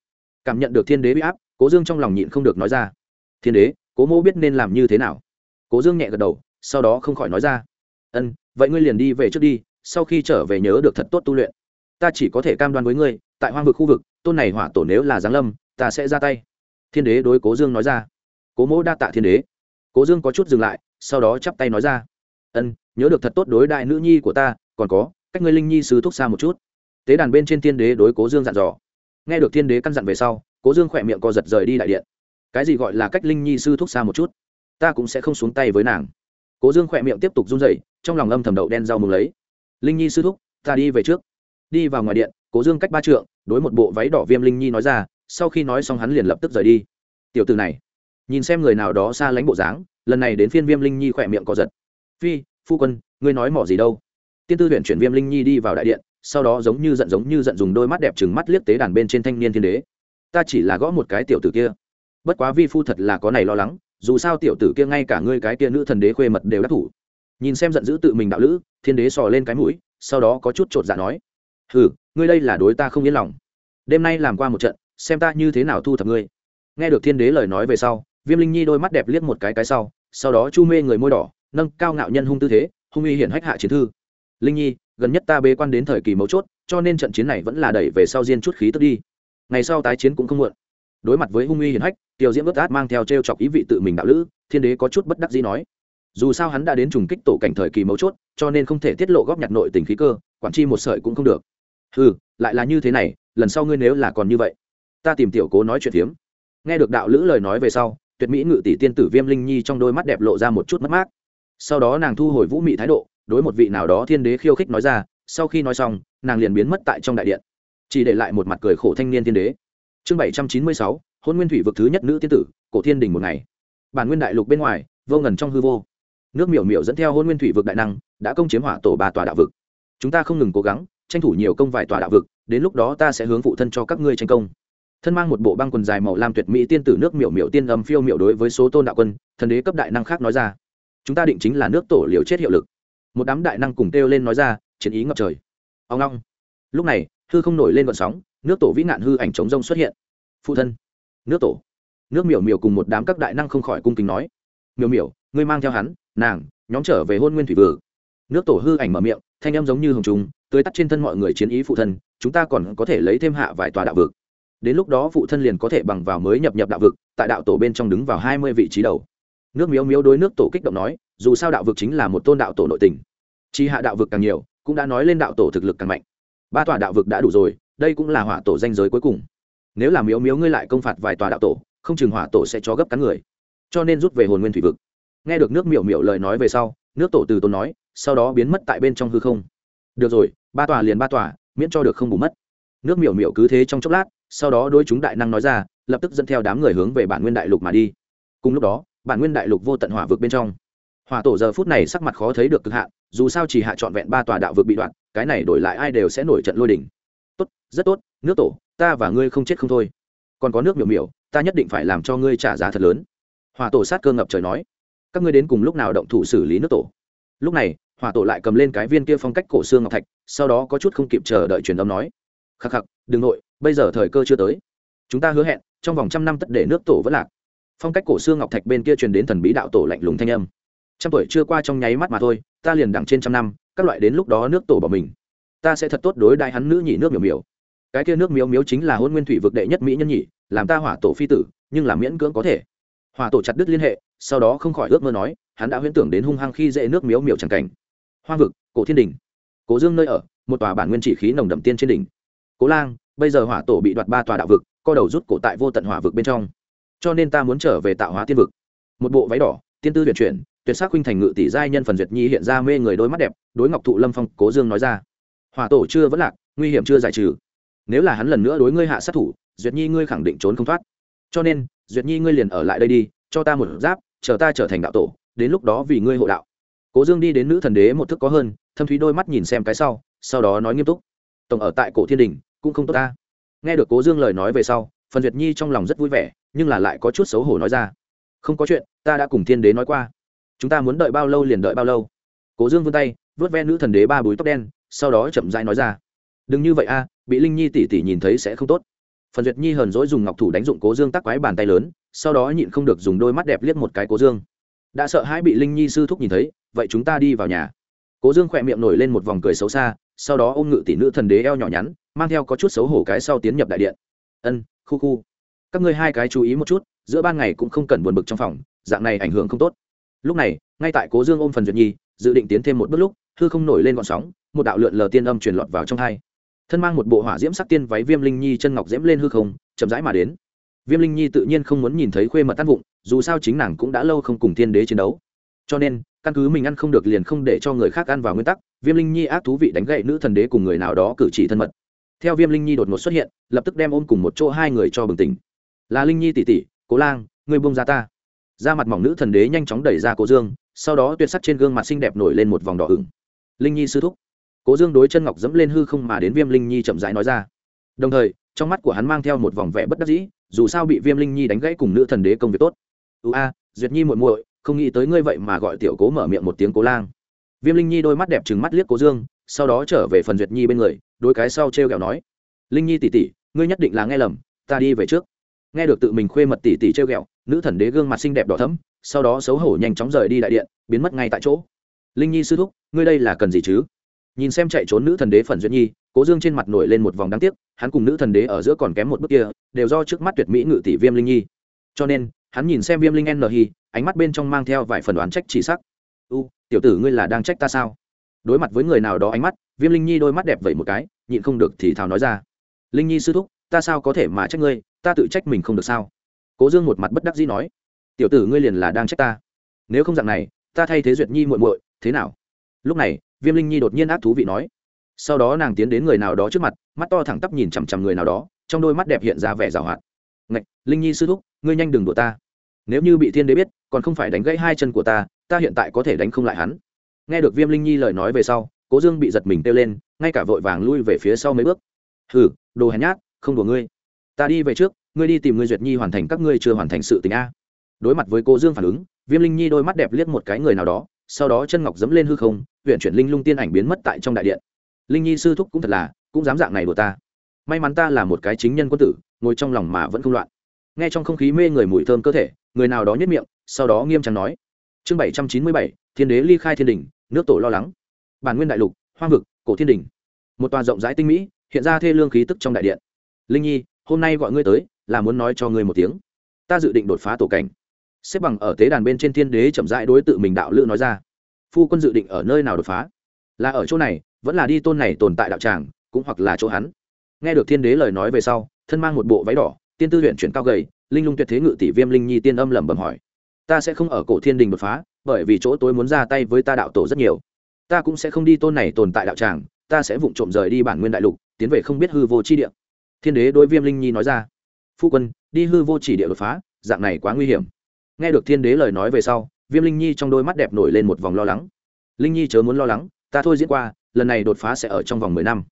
Speaker 1: Cảm nhận được thiên đế bị áp, cố dương trong lòng nhịn không được nói ra. Thiên đế, cố mô biết nên làm như thế nào? Cố dương nhẹ gật đầu, sau đó không khỏi nói ra. Ân, vậy ngươi liền đi về trước đi, sau khi trở về nhớ được thật tốt tu luyện. Ta chỉ có thể cam đoan với ngươi, tại hoang vực khu vực, tôn này hỏa tổ nếu là giáng lâm, ta sẽ ra tay thiên đế đối cố dương nói ra. Cố mỗ đa tạ thiên đế. Cố dương có chút dừng lại, sau đó chắp tay nói ra. Ân, nhớ được thật tốt đối đại nữ nhi của ta, còn có, cách ngươi linh nhi sứ thúc xa một chút. Tế đàn bên trên thiên đế đối cố dương dặn dò. Nghe được thiên đế căn dặn về sau, cố dương khỏe miệng co giật rời đi đại điện. Cái gì gọi là cách linh nhi sư thúc xa một chút? Ta cũng sẽ không xuống tay với nàng. Cố dương khỏe miệng tiếp tục run rẩy, trong lòng âm thầm đậu đen rau mừng lấy. Linh nhi sư thúc, ta đi về trước. Đi vào ngoài điện, cố dương cách ba trượng, đối một bộ váy đỏ viêm linh nhi nói ra sau khi nói xong hắn liền lập tức rời đi. Tiểu từ này, nhìn xem người nào đó xa lánh bộ dáng, lần này đến phiên viêm linh nhi khỏe miệng co giật. Phi, phu quân, ngươi nói mỏ gì đâu? Tiên tư huyện chuyển viêm linh nhi đi vào đại điện, sau đó giống như giận giống như giận dùng đôi mắt đẹp chừng mắt liếc tế đàn bên trên thanh niên thiên đế. Ta chỉ là gõ một cái tiểu tử kia. Bất quá vi phu thật là có này lo lắng, dù sao tiểu tử kia ngay cả ngươi cái kia nữ thần đế khuê mật đều đắc thủ. Nhìn xem giận dữ tự mình đạo lữ, thiên đế sò lên cái mũi, sau đó có chút chột dạ nói, hừ, ngươi đây là đối ta không yên lòng. Đêm nay làm qua một trận xem ta như thế nào thu thập ngươi. Nghe được thiên đế lời nói về sau, viêm linh nhi đôi mắt đẹp liếc một cái cái sau sau đó chu mê người môi đỏ, nâng cao ngạo nhân hung tư thế, hung uy hiển hách hạ chiến thư. Linh nhi, gần nhất ta bê quan đến thời kỳ mấu chốt, cho nên trận chiến này vẫn là đẩy về sau diên chút khí tức đi. Ngày sau tái chiến cũng không muộn. Đối mặt với hung uy hiển hách tiểu diễm ướt át mang theo t r e o chọc ý vị tự mình đạo lữ, thiên đế có chút bất đắc dĩ nói. Dù sao hắn đã đến trùng kích tổ cảnh thời kỳ mấu chốt, cho nên không thể tiết lộ góp nhặt nội tình khí cơ, quản chi một sợi cũng không được. Ừ lại là như thế này, lần sau ngươi nếu là còn như vậy ta tìm tiểu cố nói chuyện phiếm. Nghe được đạo lữ lời nói về sau, tuyệt mỹ ngự tỷ tiên tử viêm linh nhi trong đôi mắt đẹp lộ ra một chút mất mát. Sau đó nàng thu hồi vũ mị thái độ, đối một vị nào đó thiên đế khiêu khích nói ra, sau khi nói xong, nàng liền biến mất tại trong đại điện. Chỉ để lại một mặt cười khổ thanh niên thiên đế. Chương bảy trăm chín mươi sáu, hôn nguyên thủy vực thứ nhất nữ tiên tử, cổ thiên đình một ngày. Bản nguyên đại lục bên ngoài, vô ngần trong hư vô. Nước miểu miểu dẫn theo hôn nguyên thủy vực đại năng, đã công chiếm hỏa tổ ba tòa đạo vực. Chúng ta không ngừng cố gắng, tranh thủ nhiều công vài tòa đạo vực, đến lúc đó ta sẽ hướng phụ thân cho các ngươi tranh công thân mang một bộ băng quần dài màu lam tuyệt mỹ tiên tử nước miểu miểu tiên âm phiêu miểu đối với số tôn đạo quân, thần đế cấp đại năng khác nói ra. Chúng ta định chính là nước tổ liều chết hiệu lực. Một đám đại năng cùng kêu lên nói ra, chiến ý ngập trời. Ông long. Lúc này, hư không nổi lên vận sóng, nước tổ vĩ nạn hư ảnh chống rông xuất hiện. Phụ thân. Nước tổ. Nước miểu miểu cùng một đám các đại năng không khỏi cung kính nói. Miểu miểu, ngươi mang theo hắn, nàng, nhóm trở về hôn nguyên thủy vừa nước tổ hư ảnh mở miệng, thanh em giống như hồng trùng tưới tắt trên thân mọi người chiến ý phụ thân, chúng ta còn có thể lấy thêm hạ vài tòa đạo vực đến lúc đó phụ thân liền có thể bằng vào mới nhập nhập đạo vực, tại đạo tổ bên trong đứng vào hai mươi vị trí đầu. Nước miếu miếu đối nước tổ kích động nói, dù sao đạo vực chính là một tôn đạo tổ nội tình. Chi hạ đạo vực càng nhiều, cũng đã nói lên đạo tổ thực lực càng mạnh. Ba tòa đạo vực đã đủ rồi, đây cũng là hỏa tổ danh giới cuối cùng. Nếu làm miếu miếu ngươi lại công phạt vài tòa đạo tổ, không chừng hỏa tổ sẽ cho gấp cắn người. Cho nên rút về hồn nguyên thủy vực. Nghe được nước miểu miểu lời nói về sau, nước tổ từ tôn nói, sau đó biến mất tại bên trong hư không. Được rồi, ba tòa liền ba tòa, miễn cho được không bù mất. Nước miểu miểu cứ thế trong chốc lát sau đó đôi chúng đại năng nói ra, lập tức dẫn theo đám người hướng về bản nguyên đại lục mà đi. Cùng lúc đó, bản nguyên đại lục vô tận hỏa vực bên trong. Hỏa tổ giờ phút này sắc mặt khó thấy được cực hạn, dù sao chỉ hạ trọn vẹn ba tòa đạo vực bị đoạn, cái này đổi lại ai đều sẽ nổi trận lôi đỉnh tốt, rất tốt, nước tổ, ta và ngươi không chết không thôi. Còn có nước miểu miểu, ta nhất định phải làm cho ngươi trả giá thật lớn. Hỏa tổ sát cơ ngập trời nói. Các ngươi đến cùng lúc nào động thủ xử lý nước tổ? Lúc này, hỏa tổ lại cầm lên cái viên kia phong cách cổ xương ngọc thạch, sau đó có chút không kịp chờ đợi truyền âm nói. Khắc khắc, đừng nội bây giờ thời cơ chưa tới. Chúng ta hứa hẹn, trong vòng trăm năm tất để nước tổ vẫn lạc. Phong cách cổ xưa ngọc thạch bên kia truyền đến thần bí đạo tổ lạnh lùng thanh âm. Trăm tuổi chưa qua trong nháy mắt mà thôi, ta liền đặng trên trăm năm, các loại đến lúc đó nước tổ bỏ mình. Ta sẽ thật tốt đối đại hắn nữ nhị nước miểu miểu. Cái kia nước miếu miếu chính là hôn nguyên thủy vực đệ nhất mỹ nhân nhị, làm ta hỏa tổ phi tử, nhưng là miễn cưỡng có thể. Hỏa tổ chặt đứt liên hệ, sau đó không khỏi ước mơ nói, hắn đã huyễn tưởng đến hung hăng khi dễ nước miếu miểu chẳng cảnh. Hoa vực, cổ thiên đình. Cố dương nơi ở, một tòa bản nguyên chỉ khí nồng đậm tiên trên đỉnh. Cố lang bây giờ hỏa tổ bị đoạt ba tòa đạo vực, co đầu rút cổ tại vô tận hỏa vực bên trong. Cho nên ta muốn trở về tạo hóa tiên vực. Một bộ váy đỏ, tiên tư huyền chuyển, tuyệt sắc huynh thành ngự tỷ giai nhân phần duyệt nhi hiện ra mê người đôi mắt đẹp, đối ngọc thụ lâm phong, cố dương nói ra. Hỏa tổ chưa vẫn lạc, nguy hiểm chưa giải trừ. Nếu là hắn lần nữa đối ngươi hạ sát thủ, duyệt nhi ngươi khẳng định trốn không thoát. Cho nên, duyệt nhi ngươi liền ở lại đây đi, cho ta một giáp, chờ ta trở thành đạo tổ, đến lúc đó vì ngươi hộ đạo. Cố dương đi đến nữ thần đế một thức có hơn, thâm thúy đôi mắt nhìn xem cái sau sau đó nói nghiêm túc. Tổng ở tại cổ thiên đình cũng không tốt ta. Nghe được cố dương lời nói về sau, phần duyệt nhi trong lòng rất vui vẻ, nhưng là lại có chút xấu hổ nói ra. Không có chuyện, ta đã cùng thiên đế nói qua. Chúng ta muốn đợi bao lâu liền đợi bao lâu? Cố dương vươn tay vớt ve nữ thần đế ba búi tóc đen, sau đó chậm rãi nói ra. Đừng như vậy a, bị linh nhi tỉ tỉ nhìn thấy sẽ không tốt. Phần duyệt nhi hờn dỗi dùng ngọc thủ đánh dụng cố dương tắc quái bàn tay lớn, sau đó nhịn không được dùng đôi mắt đẹp liếc một cái cố dương. Đã sợ hãi bị linh nhi sư thúc nhìn thấy, vậy chúng ta đi vào nhà. Cố dương khỏe miệng nổi lên một vòng cười xấu xa sau đó ôm ngự tỷ nữ thần đế eo nhỏ nhắn, mang theo có chút xấu hổ cái sau tiến nhập đại điện. Ân, khu khu. Các ngươi hai cái chú ý một chút, giữa ban ngày cũng không cần buồn bực trong phòng, dạng này ảnh hưởng không tốt. Lúc này, ngay tại cố dương ôm phần duyệt nhi, dự định tiến thêm một bước lúc, hư không nổi lên gọn sóng, một đạo lượn lờ tiên âm truyền lọt vào trong hai. Thân mang một bộ hỏa diễm sắc tiên váy viêm linh nhi chân ngọc diễm lên hư không, chậm rãi mà đến. Viêm linh nhi tự nhiên không muốn nhìn thấy khuê mật tan vụng, dù sao chính nàng cũng đã lâu không cùng thiên đế chiến đấu. Cho nên căn cứ mình ăn không được liền không để cho người khác ăn vào nguyên tắc, viêm linh nhi ác thú vị đánh gậy nữ thần đế cùng người nào đó cử chỉ thân mật. Theo viêm linh nhi đột ngột xuất hiện, lập tức đem ôm cùng một chỗ hai người cho bừng tỉnh. Là linh nhi tỷ tỷ, cố lang, ngươi bông ra ta. Ra mặt mỏng nữ thần đế nhanh chóng đẩy ra cố dương, sau đó tuyệt sắc trên gương mặt xinh đẹp nổi lên một vòng đỏ ửng. Linh nhi sư thúc. Cố dương đối chân ngọc dẫm lên hư không mà đến viêm linh nhi chậm rãi nói ra. Đồng thời, trong mắt của hắn mang theo một vòng vẻ bất đắc dĩ, dù sao bị viêm linh nhi đánh gãy cùng nữ thần đế công việc tốt. Ưu a, duyệt nhi muội muội không nghĩ tới ngươi vậy mà gọi tiểu cố mở miệng một tiếng cố lang. Viêm linh nhi đôi mắt đẹp trừng mắt liếc cố dương, sau đó trở về phần duyệt nhi bên người đôi cái sau t r e o kẹo nói. Linh nhi tỉ tỉ ngươi nhất định là nghe lầm, ta đi về trước. Nghe được tự mình khuê mật tỉ tỉ t r e o kẹo nữ thần đế gương mặt xinh đẹp đỏ thấm sau đó xấu hổ nhanh chóng rời đi đại điện, biến mất ngay tại chỗ. Linh nhi sư thúc, ngươi đây là cần gì chứ? Nhìn xem chạy trốn nữ thần đế phần duyệt nhi, cố dương trên mặt nổi lên một vòng đáng tiếc, hắn cùng nữ thần đế ở giữa còn kém một bước kia, đều do trước mắt tuyệt mỹ ngự tỷ viêm linh nhi. Cho nên, hắn nhìn xem viêm linh n hi ánh mắt bên trong mang theo vài phần đoán trách chỉ sắc. U, tiểu tử ngươi là đang trách ta sao? Đối mặt với người nào đó ánh mắt, viêm linh nhi đôi mắt đẹp vậy một cái, nhịn không được thì thào nói ra. Linh nhi sư thúc, ta sao có thể mà trách ngươi, ta tự trách mình không được sao? Cố dương một mặt bất đắc dĩ nói. Tiểu tử ngươi liền là đang trách ta. Nếu không dạng này, ta thay thế duyệt nhi muội muội, thế nào? Lúc này, viêm linh nhi đột nhiên ác thú vị nói. Sau đó nàng tiến đến người nào đó trước mặt, mắt to thẳng tắp nhìn chằm chằm người nào đó, trong đôi mắt đẹp hiện ra vẻ g à o hoạt. Ngạch, linh nhi sư thúc, ngươi nhanh đừng đùa ta nếu như bị thiên đế biết, còn không phải đánh gãy hai chân của ta ta hiện tại có thể đánh không lại hắn. Nghe được viêm linh nhi lời nói về sau, cố dương bị giật mình kêu lên, ngay cả vội vàng lui về phía sau mấy bước. Hừ, đồ hèn nhát, không đùa ngươi. Ta đi về trước, ngươi đi tìm ngươi duyệt nhi hoàn thành các ngươi chưa hoàn thành sự tình a. Đối mặt với cô dương phản ứng, viêm linh nhi đôi mắt đẹp liếc một cái người nào đó, sau đó chân ngọc dẫm lên hư không huyện chuyển linh lung tiên ảnh biến mất tại trong đại điện. Linh nhi sư thúc cũng thật là, cũng dám dạng này đùa ta. May mắn ta là một cái chính nhân quân tử, ngồi trong lòng mà vẫn không loạn. Nghe trong không khí mê người mùi thơm cơ thể người nào đó nhất miệng, sau đó nghiêm trang nói. Chương bảy trăm chín mươi bảy, thiên đế ly khai thiên đình nước tổ lo lắng. Bản nguyên đại lục, hoang vực, cổ thiên đình một tòa rộng rãi tinh mỹ, hiện ra thê lương khí tức trong đại điện. Linh nhi, hôm nay gọi ngươi tới, là muốn nói cho ngươi một tiếng. Ta dự định đột phá tổ cảnh. Xếp bằng ở tế đàn bên trên thiên đế chậm rãi đối tự mình đạo lữ nói ra. Phu quân dự định ở nơi nào đột phá? Là ở chỗ này, vẫn là đi tôn này tồn tại đạo tràng, cũng hoặc là chỗ hắn. Nghe được thiên đế lời nói về sau, thân mang một bộ váy đỏ, tiên tư huyện chuyển cao gầy linh lung tuyệt thế ngự tỷ viêm linh nhi tiên âm lẩm bẩm hỏi. Ta sẽ không ở cổ thiên đình đột phá, bởi vì chỗ tôi muốn ra tay với ta đạo tổ rất nhiều. Ta cũng sẽ không đi tôn này tồn tại đạo tràng, ta sẽ vụng trộm rời đi bản nguyên đại lục, tiến về không biết hư vô chi địa. Thiên đế đối viêm linh nhi nói ra. Phu quân, đi hư vô chỉ địa đột phá, dạng này quá nguy hiểm. Nghe được thiên đế lời nói về sau, viêm linh nhi trong đôi mắt đẹp nổi lên một vòng lo lắng. Linh nhi chớ muốn lo lắng, ta thôi diễn qua, lần này đột phá sẽ ở trong vòng mười năm.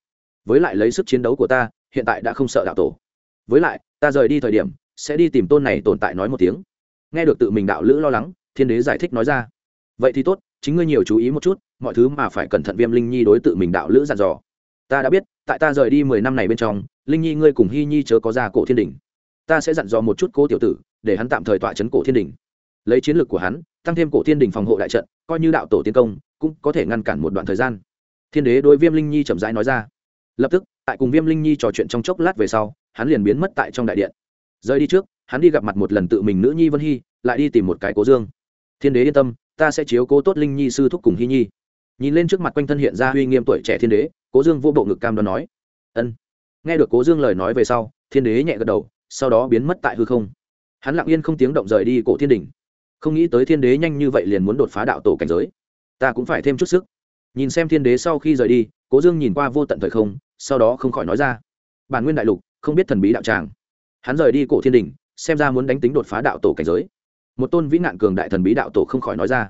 Speaker 1: Với lại lấy sức chiến đấu của ta, hiện tại đã không sợ đạo tổ. Với lại, ta rời đi thời điểm sẽ đi tìm tôn này tồn tại nói một tiếng. Nghe được tự mình đạo lữ lo lắng, thiên đế giải thích nói ra. Vậy thì tốt, chính ngươi nhiều chú ý một chút, mọi thứ mà phải cẩn thận viêm linh nhi đối tự mình đạo lữ dặn dò. Ta đã biết, tại ta rời đi mười năm này bên trong, linh nhi ngươi cùng hy nhi chớ có ra cổ thiên đình. Ta sẽ dặn dò một chút cố tiểu tử, để hắn tạm thời tọa chấn cổ thiên đình. Lấy chiến lược của hắn, tăng thêm cổ thiên đình phòng hộ đại trận, coi như đạo tổ tiến công, cũng có thể ngăn cản một đoạn thời gian. Thiên đế đối viêm linh nhi chậm rãi nói ra. Lập tức, tại cùng viêm linh nhi trò chuyện trong chốc lát về sau, hắn liền biến mất tại trong đại điện rời đi trước, hắn đi gặp mặt một lần tự mình nữ nhi vân hy, lại đi tìm một cái cố dương. Thiên đế yên tâm, ta sẽ chiếu cố tốt linh nhi sư thúc cùng hy nhi. Nhìn lên trước mặt quanh thân hiện ra uy nghiêm tuổi trẻ thiên đế, cố dương vô bộ ngực cam đoan nói. Ân. Nghe được cố dương lời nói về sau, thiên đế nhẹ gật đầu, sau đó biến mất tại hư không. Hắn lặng yên không tiếng động rời đi cổ thiên đình không nghĩ tới thiên đế nhanh như vậy liền muốn đột phá đạo tổ cảnh giới. Ta cũng phải thêm chút sức. Nhìn xem thiên đế sau khi rời đi, cố dương nhìn qua vô tận thời không, sau đó không khỏi nói ra. Bản nguyên đại lục, không biết thần bí đạo tràng hắn rời đi cổ thiên đình, xem ra muốn đánh tính đột phá đạo tổ cảnh giới. Một tôn vĩ nạn cường đại thần bí đạo tổ không khỏi nói ra.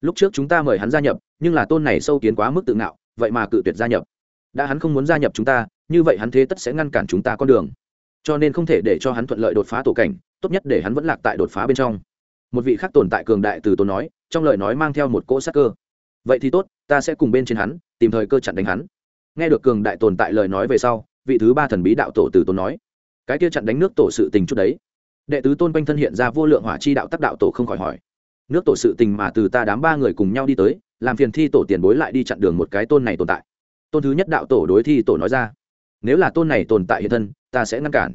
Speaker 1: Lúc trước chúng ta mời hắn gia nhập, nhưng là tôn này sâu kiến quá mức tự ngạo, vậy mà cự tuyệt gia nhập. Đã hắn không muốn gia nhập chúng ta, như vậy hắn thế tất sẽ ngăn cản chúng ta con đường. Cho nên không thể để cho hắn thuận lợi đột phá tổ cảnh, tốt nhất để hắn vẫn lạc tại đột phá bên trong. Một vị khác tồn tại cường đại từ tôn nói, trong lời nói mang theo một cỗ sắc cơ. Vậy thì tốt, ta sẽ cùng bên trên hắn, tìm thời cơ chặn đánh hắn. Nghe được cường đại tồn tại lời nói về sau, vị thứ ba thần bí đạo tổ từ tôn nói cái kia chặn đánh nước tổ sự tình chút đấy. Đệ tứ tôn quanh thân hiện ra vô lượng hỏa chi đạo tác đạo tổ không khỏi hỏi. Nước tổ sự tình mà từ ta đám ba người cùng nhau đi tới, làm phiền thi tổ tiền bối lại đi chặn đường một cái tôn này tồn tại. Tôn thứ nhất đạo tổ đối thi tổ nói ra, nếu là tôn này tồn tại hiện thân, ta sẽ ngăn cản.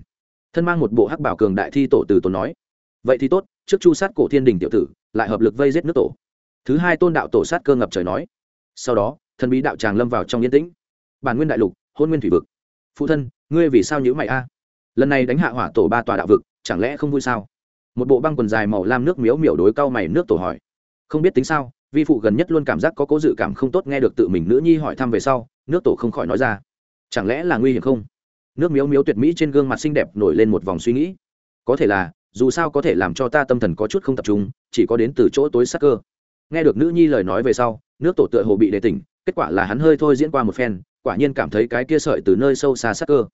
Speaker 1: Thân mang một bộ hắc bảo cường đại thi tổ từ tồn nói, vậy thì tốt, trước chu sát cổ thiên đình tiểu tử, lại hợp lực vây giết nước tổ. Thứ hai tôn đạo tổ sát cơ ngập trời nói, sau đó, thần bí đạo tràng lâm vào trong yên tĩnh. Bản nguyên đại lục, hôn nguyên thủy vực. Phụ thân, ngươi vì sao nhữ mày a? Lần này đánh hạ hỏa tổ ba tòa đạo vực, chẳng lẽ không vui sao? Một bộ băng quần dài màu lam nước miếu miểu đối cao mày nước tổ hỏi. Không biết tính sao, vi phụ gần nhất luôn cảm giác có cố dự cảm không tốt nghe được tự mình nữ nhi hỏi thăm về sau, nước tổ không khỏi nói ra. Chẳng lẽ là nguy hiểm không? Nước miếu miếu tuyệt mỹ trên gương mặt xinh đẹp nổi lên một vòng suy nghĩ. Có thể là, dù sao có thể làm cho ta tâm thần có chút không tập trung, chỉ có đến từ chỗ tối sắc cơ. Nghe được nữ nhi lời nói về sau, nước tổ tựa hồ bị đề tỉnh, kết quả là hắn hơi thôi diễn qua một phen, quả nhiên cảm thấy cái kia sợi từ nơi sâu xa sắc cơ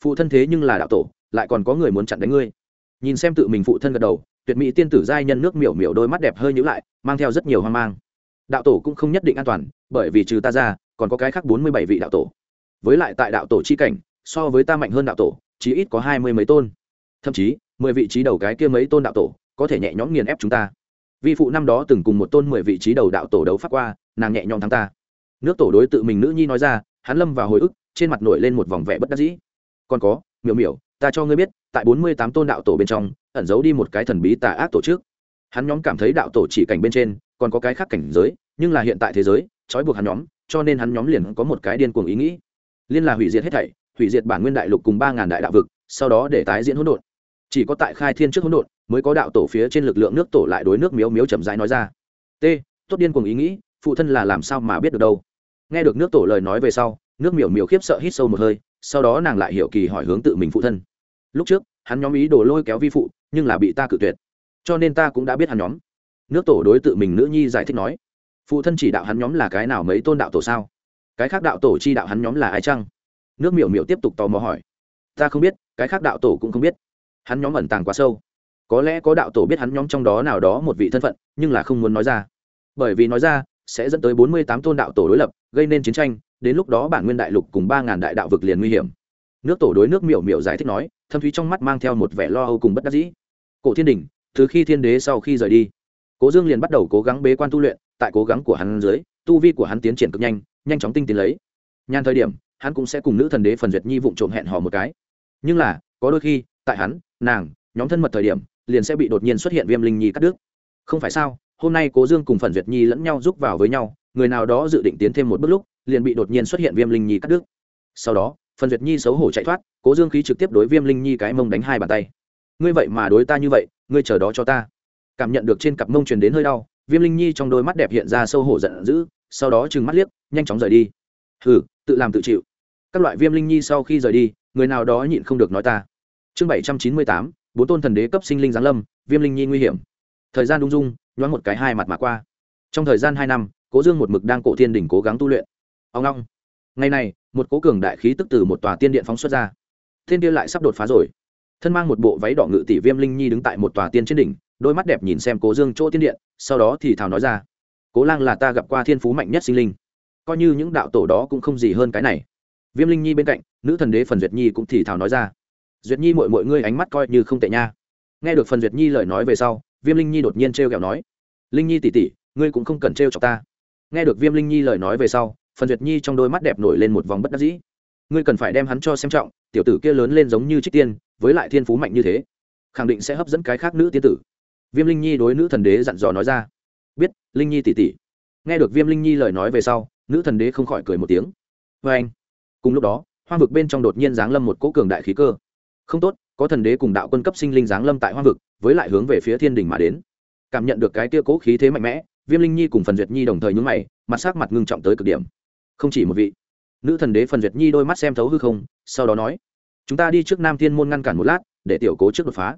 Speaker 1: phụ thân thế nhưng là đạo tổ, lại còn có người muốn chặn đánh ngươi. Nhìn xem tự mình phụ thân gật đầu, tuyệt mỹ tiên tử giai nhân nước miểu miểu đôi mắt đẹp hơi nhữ lại, mang theo rất nhiều hoang mang. Đạo tổ cũng không nhất định an toàn, bởi vì trừ ta ra, còn có cái khác bốn mươi bảy vị đạo tổ. Với lại tại đạo tổ chi cảnh, so với ta mạnh hơn đạo tổ, chí ít có hai mươi mấy tôn. Thậm chí, mười vị trí đầu cái kia mấy tôn đạo tổ, có thể nhẹ nhõm nghiền ép chúng ta. Vi phụ năm đó từng cùng một tôn mười vị trí đầu đạo tổ đấu phát qua, nàng nhẹ nhõm thắng ta. Nước tổ đối tự mình nữ nhi nói ra, hắn lâm vào hồi ức, trên mặt nổi lên một vòng vẻ bất đắc dĩ còn có, miểu miểu, ta cho ngươi biết, tại bốn mươi tám tôn đạo tổ bên trong, ẩn giấu đi một cái thần bí tà ác tổ chức hắn nhóm cảm thấy đạo tổ chỉ cảnh bên trên, còn có cái khác cảnh giới, nhưng là hiện tại thế giới, trói buộc hắn nhóm, cho nên hắn nhóm liền có một cái điên cuồng ý nghĩ. Liên là hủy diệt hết thảy, hủy diệt bản nguyên đại lục cùng ba ngàn đại đạo vực, sau đó để tái diễn hỗn độn. Chỉ có tại khai thiên trước hỗn độn, mới có đạo tổ phía trên lực lượng nước tổ lại đối nước miếu miếu chậm rãi nói ra. T, tốt điên cuồng ý nghĩ, phụ thân là làm sao mà biết được đâu? Nghe được nước tổ lời nói về sau, nước miểu miểu khiếp sợ hít sâu một hơi sau đó nàng lại hiểu kỳ hỏi hướng tự mình phụ thân. Lúc trước, hắn nhóm ý đồ lôi kéo vi phụ, nhưng là bị ta cự tuyệt. Cho nên ta cũng đã biết hắn nhóm. Nước tổ đối tự mình nữ nhi giải thích nói, phụ thân chỉ đạo hắn nhóm là cái nào mấy tôn đạo tổ sao? Cái khác đạo tổ chi đạo hắn nhóm là ai chăng? Nước miểu miểu tiếp tục tò mò hỏi, ta không biết, cái khác đạo tổ cũng không biết. Hắn nhóm ẩn tàng quá sâu. Có lẽ có đạo tổ biết hắn nhóm trong đó nào đó một vị thân phận, nhưng là không muốn nói ra. Bởi vì nói ra sẽ dẫn tới bốn mươi tám tôn đạo tổ đối lập, gây nên chiến tranh, đến lúc đó bản nguyên đại lục cùng ba ngàn đại đạo vực liền nguy hiểm. Nước tổ đối nước miểu miểu giải thích nói, thâm thúy trong mắt mang theo một vẻ lo âu cùng bất đắc dĩ. Cổ thiên đình, từ khi thiên đế sau khi rời đi, cố dương liền bắt đầu cố gắng bế quan tu luyện, tại cố gắng của hắn dưới, tu vi của hắn tiến triển cực nhanh nhanh chóng tinh tiến lấy. Nhan thời điểm, hắn cũng sẽ cùng nữ thần đế phần duyệt nhi vụng trộm hẹn hò một cái. Nhưng là, có đôi khi, tại hắn, nàng, nhóm thân mật thời điểm, liền sẽ bị đột nhiên xuất hiện viêm linh nhi cắt đứt. Không phải sao? Hôm nay cố dương cùng phần duyệt nhi lẫn nhau giúp vào với nhau, người nào đó dự định tiến thêm một bước lúc, liền bị đột nhiên xuất hiện viêm linh nhi cắt đứt. Sau đó phần duyệt nhi xấu hổ chạy thoát, cố dương khí trực tiếp đối viêm linh nhi cái mông đánh hai bàn tay. Ngươi vậy mà đối ta như vậy, ngươi chờ đó cho ta. Cảm nhận được trên cặp mông truyền đến hơi đau, viêm linh nhi trong đôi mắt đẹp hiện ra sâu hổ giận dữ, sau đó trừng mắt liếc, nhanh chóng rời đi. Hừ, tự làm tự chịu. Các loại viêm linh nhi sau khi rời đi, người nào đó nhịn không được nói ta. Chương bảy trăm chín mươi tám, bốn tôn thần đế cấp sinh linh giáng lâm, viêm linh nhi nguy hiểm thời gian đung dung, nhoáng một cái hai mặt mà qua. Trong thời gian hai năm, cố dương một mực đang cổ thiên đỉnh cố gắng tu luyện. Ông long. Ngày này, một cố cường đại khí tức từ một tòa tiên điện phóng xuất ra. Thiên kia lại sắp đột phá rồi. Thân mang một bộ váy đỏ ngự tỷ viêm linh nhi đứng tại một tòa tiên trên đỉnh, đôi mắt đẹp nhìn xem cố dương chỗ tiên điện, sau đó thì thào nói ra. Cố lang là ta gặp qua thiên phú mạnh nhất sinh linh. Coi như những đạo tổ đó cũng không gì hơn cái này. Viêm linh nhi bên cạnh, nữ thần đế phần duyệt nhi cũng thì thào nói ra. Duyệt nhi mọi mọi ngươi ánh mắt coi như không tệ nha. Nghe được phần duyệt nhi lời nói về sau viêm linh nhi đột nhiên t r e o kẹo nói, linh nhi tỉ tỉ ngươi cũng không cần t r e o chọc ta. Nghe được viêm linh nhi lời nói về sau, phần duyệt nhi trong đôi mắt đẹp nổi lên một vòng bất đắc dĩ. Ngươi cần phải đem hắn cho xem trọng, tiểu tử kia lớn lên giống như trích tiên, với lại thiên phú mạnh như thế, khẳng định sẽ hấp dẫn cái khác nữ tiên tử. Viêm linh nhi đối nữ thần đế dặn dò nói ra. Biết, linh nhi tỉ tỉ nghe được viêm linh nhi lời nói về sau, nữ thần đế không khỏi cười một tiếng. Vê anh cùng lúc đó hoa vực bên trong đột nhiên giáng lâm một cỗ cường đại khí cơ. Không tốt có thần đế cùng đạo quân cấp sinh linh giáng lâm tại hoa vực, với lại hướng về phía thiên đình mà đến. Cảm nhận được cái tia cố khí thế mạnh mẽ, viêm linh nhi cùng phần duyệt nhi đồng thời nhúng mày, mặt sắc mặt ngưng trọng tới cực điểm. Không chỉ một vị, nữ thần đế phần duyệt nhi đôi mắt xem thấu hư không, sau đó nói, chúng ta đi trước nam thiên môn ngăn cản một lát, để tiểu cố trước đột phá.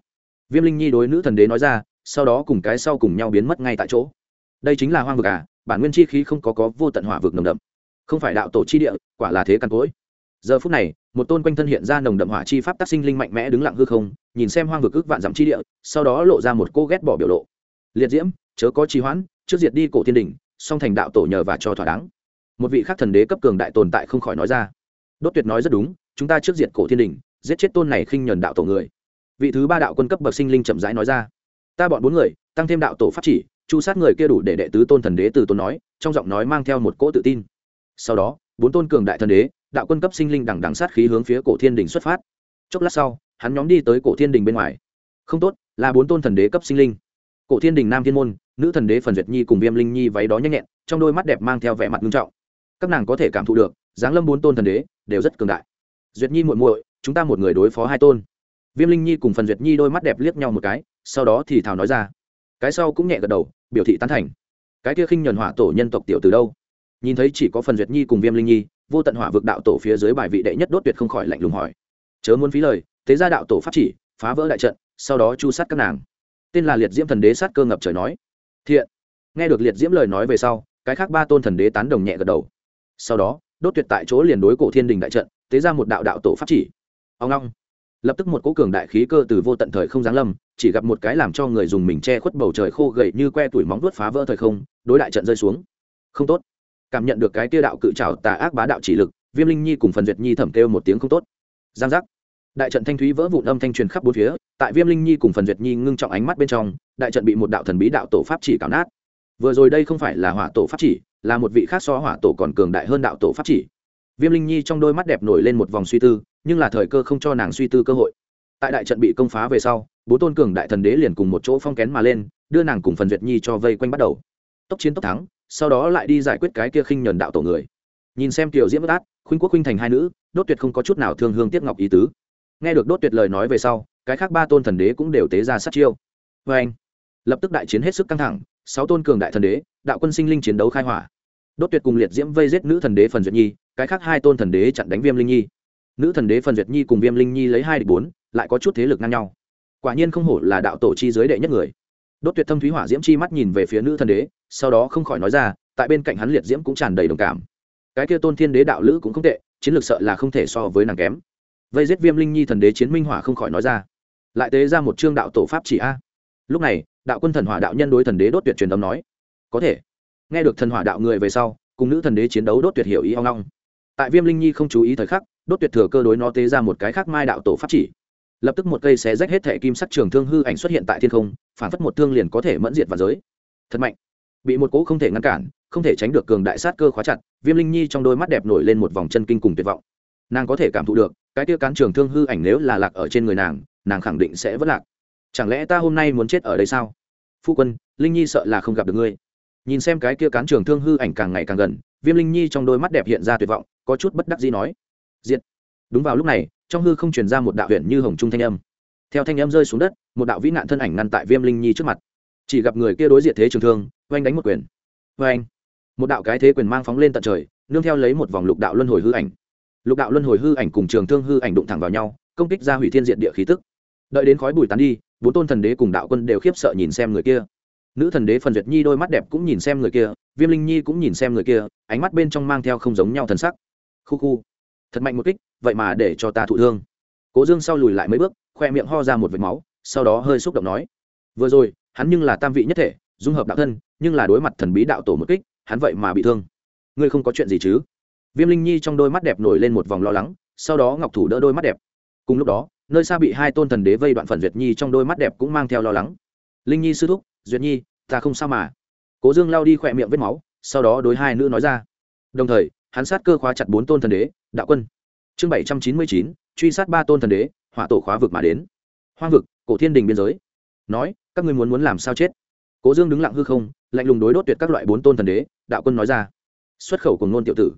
Speaker 1: Viêm linh nhi đối nữ thần đế nói ra, sau đó cùng cái sau cùng nhau biến mất ngay tại chỗ. Đây chính là hoang vực à bản nguyên chi khí không có có vô tận hỏa vực nồng đậm. Không phải đạo tổ chi địa, quả là thế căn cối giờ phút này, một tôn quanh thân hiện ra nồng đậm hỏa chi pháp tác sinh linh mạnh mẽ đứng lặng hư không, nhìn xem hoang vực ước vạn dặm chi địa, sau đó lộ ra một cô ghét bỏ biểu lộ. Liệt diễm, chớ có trì hoãn, trước diệt đi cổ thiên đình, song thành đạo tổ nhờ và cho thỏa đáng. Một vị khác thần đế cấp cường đại tồn tại không khỏi nói ra. Đốt tuyệt nói rất đúng, chúng ta trước diệt cổ thiên đình, giết chết tôn này khinh nhờn đạo tổ người. Vị thứ ba đạo quân cấp bậc sinh linh chậm rãi nói ra. Ta bọn bốn người, tăng thêm đạo tổ pháp chỉ, chu sát người kia đủ để đệ tứ tôn thần đế từ tôn nói, trong giọng nói mang theo một cỗ tự tin. Sau đó, bốn tôn cường đại thần đế đạo quân cấp sinh linh đằng đằng sát khí hướng phía cổ thiên đình xuất phát. Chốc lát sau, hắn nhóm đi tới cổ thiên đình bên ngoài. Không tốt, là bốn tôn thần đế cấp sinh linh. Cổ thiên đình nam thiên môn, nữ thần đế phần duyệt nhi cùng viêm linh nhi váy đó nhanh nhẹn, trong đôi mắt đẹp mang theo vẻ mặt nghiêm trọng. Các nàng có thể cảm thụ được giáng lâm bốn tôn thần đế, đều rất cường đại. Duyệt nhi muội muội, chúng ta một người đối phó hai tôn. Viêm linh nhi cùng phần duyệt nhi đôi mắt đẹp liếc nhau một cái, sau đó thì thảo nói ra. Cái sau cũng nhẹ gật đầu, biểu thị tán thành. Cái kia khinh nhuần hỏa tổ nhân tộc tiểu từ đâu? Nhìn thấy chỉ có phần duyệt nhi cùng viêm linh nhi vô tận hỏa vực đạo tổ phía dưới bài vị đệ nhất đốt tuyệt không khỏi lạnh lùng hỏi. Chớ muốn phí lời, thế ra đạo tổ pháp chỉ, phá vỡ đại trận, sau đó chu sát các nàng. Tên là liệt diễm thần đế sát cơ ngập trời nói. Thiện. Nghe được liệt diễm lời nói về sau, cái khác ba tôn thần đế tán đồng nhẹ gật đầu. Sau đó, đốt tuyệt tại chỗ liền đối cổ thiên đình đại trận tế ra một đạo đạo tổ pháp chỉ. Ông long. Lập tức một cỗ cường đại khí cơ từ vô tận thời không giáng lâm, chỉ gặp một cái làm cho người dùng mình che khuất bầu trời khô gậy như que tuổi móng đuốt phá vỡ thời không, đối đại trận rơi xuống. Không tốt cảm nhận được cái tia đạo cự trào tà ác bá đạo chỉ lực, viêm linh nhi cùng phần duyệt nhi thẩm kêu một tiếng không tốt. Giang giác. Đại trận thanh thúy vỡ vụn âm thanh truyền khắp bốn phía, tại viêm linh nhi cùng phần duyệt nhi ngưng trọng ánh mắt bên trong, đại trận bị một đạo thần bí đạo tổ pháp chỉ cảm nát. Vừa rồi đây không phải là hỏa tổ pháp chỉ, là một vị khác so hỏa tổ còn cường đại hơn đạo tổ pháp chỉ. Viêm linh nhi trong đôi mắt đẹp nổi lên một vòng suy tư, nhưng là thời cơ không cho nàng suy tư cơ hội. Tại đại trận bị công phá về sau, bố tôn cường đại thần đế liền cùng một chỗ phong kén mà lên, đưa nàng cùng phần duyệt nhi cho vây quanh bắt đầu. Tốc chiến tốc thắng sau đó lại đi giải quyết cái kia khinh nhờn đạo tổ người. Nhìn xem tiểu diễm bất át, khuynh quốc khuynh thành hai nữ, đốt tuyệt không có chút nào thương hương tiếc ngọc ý tứ. Nghe được đốt tuyệt lời nói về sau, cái khác ba tôn thần đế cũng đều tế ra sát chiêu. Vê anh, lập tức đại chiến hết sức căng thẳng, sáu tôn cường đại thần đế, đạo quân sinh linh chiến đấu khai hỏa. Đốt tuyệt cùng liệt diễm vây giết nữ thần đế phần duyệt nhi, cái khác hai tôn thần đế chặn đánh viêm linh nhi. Nữ thần đế phần duyệt nhi cùng viêm linh nhi lấy hai địch bốn, lại có chút thế lực ngang nhau. Quả nhiên không hổ là đạo tổ chi giới đệ nhất người đốt tuyệt thâm thúy hỏa diễm chi mắt nhìn về phía nữ thần đế, sau đó không khỏi nói ra, tại bên cạnh hắn liệt diễm cũng tràn đầy đồng cảm. Cái kia tôn thiên đế đạo lữ cũng không tệ, chiến lược sợ là không thể so với nàng kém. Vây giết viêm linh nhi thần đế chiến minh hỏa không khỏi nói ra. Lại tế ra một chương đạo tổ pháp chỉ a. Lúc này, đạo quân thần hỏa đạo nhân đối thần đế đốt tuyệt truyền âm nói. Có thể. Nghe được thần hỏa đạo người về sau, cùng nữ thần đế chiến đấu đốt tuyệt hiểu ý hoang long tại viêm linh nhi không chú ý thời khắc, đốt tuyệt thừa cơ đối nó tế ra một cái khác mai đạo tổ pháp chỉ lập tức một cây xé rách hết thẻ kim sắc trường thương hư ảnh xuất hiện tại thiên không, phản phất một thương liền có thể mẫn diệt vào giới. Thật mạnh. Bị một cỗ không thể ngăn cản, không thể tránh được cường đại sát cơ khóa chặt, viêm linh nhi trong đôi mắt đẹp nổi lên một vòng chân kinh cùng tuyệt vọng. Nàng có thể cảm thụ được, cái tiêu cán trường thương hư ảnh nếu là lạc ở trên người nàng nàng khẳng định sẽ vất lạc. Chẳng lẽ ta hôm nay muốn chết ở đây sao? Phu quân, linh nhi sợ là không gặp được ngươi. Nhìn xem cái kia cán trường thương hư ảnh càng ngày càng gần, viêm linh nhi trong đôi mắt đẹp hiện ra tuyệt vọng, có chút bất đắc gì nói. Diệt đúng vào lúc này, trong hư không truyền ra một đạo huyện như hồng trung thanh âm. Theo thanh âm rơi xuống đất, một đạo vĩ nạn thân ảnh ngăn tại viêm linh nhi trước mặt. Chỉ gặp người kia đối diện thế trường thương, oanh đánh một quyền. Oanh! Một đạo cái thế quyền mang phóng lên tận trời, nương theo lấy một vòng lục đạo luân hồi hư ảnh. Lục đạo luân hồi hư ảnh cùng trường thương hư ảnh đụng thẳng vào nhau, công kích ra hủy thiên diện địa khí tức. Đợi đến khói bùi tán đi, bốn tôn thần đế cùng đạo quân đều khiếp sợ nhìn xem người kia. Nữ thần đế phần duyệt nhi đôi mắt đẹp cũng nhìn xem người kia, viêm linh nhi cũng nhìn xem người kia, ánh mắt bên trong mang theo không giống nhau thần sắc. Khu khu thật mạnh một kích, vậy mà để cho ta thụ thương. Cố dương sau lùi lại mấy bước, khoe miệng ho ra một vệt máu, sau đó hơi xúc động nói, vừa rồi, hắn nhưng là tam vị nhất thể, dung hợp đạo thân, nhưng là đối mặt thần bí đạo tổ một kích, hắn vậy mà bị thương. Ngươi không có chuyện gì chứ? Viêm linh nhi trong đôi mắt đẹp nổi lên một vòng lo lắng, sau đó ngọc thủ đỡ đôi mắt đẹp. Cùng lúc đó, nơi xa bị hai tôn thần đế vây đoạn phần duyệt nhi trong đôi mắt đẹp cũng mang theo lo lắng. Linh nhi sư thúc, duyệt nhi, ta không sao mà. Cố dương lao đi khỏe miệng vết máu, sau đó đối hai nữ nói ra. Đồng thời, hắn sát cơ khóa chặt bốn tôn thần đế đạo quân. Chương bảy trăm chín mươi chín, truy sát ba tôn thần đế, hỏa tổ khóa vực mà đến. Hoang vực, cổ thiên đình biên giới. Nói, các ngươi muốn muốn làm sao chết? Cố dương đứng lặng hư không, lạnh lùng đối đốt tuyệt các loại bốn tôn thần đế, đạo quân nói ra. Xuất khẩu cùng nôn tiểu tử.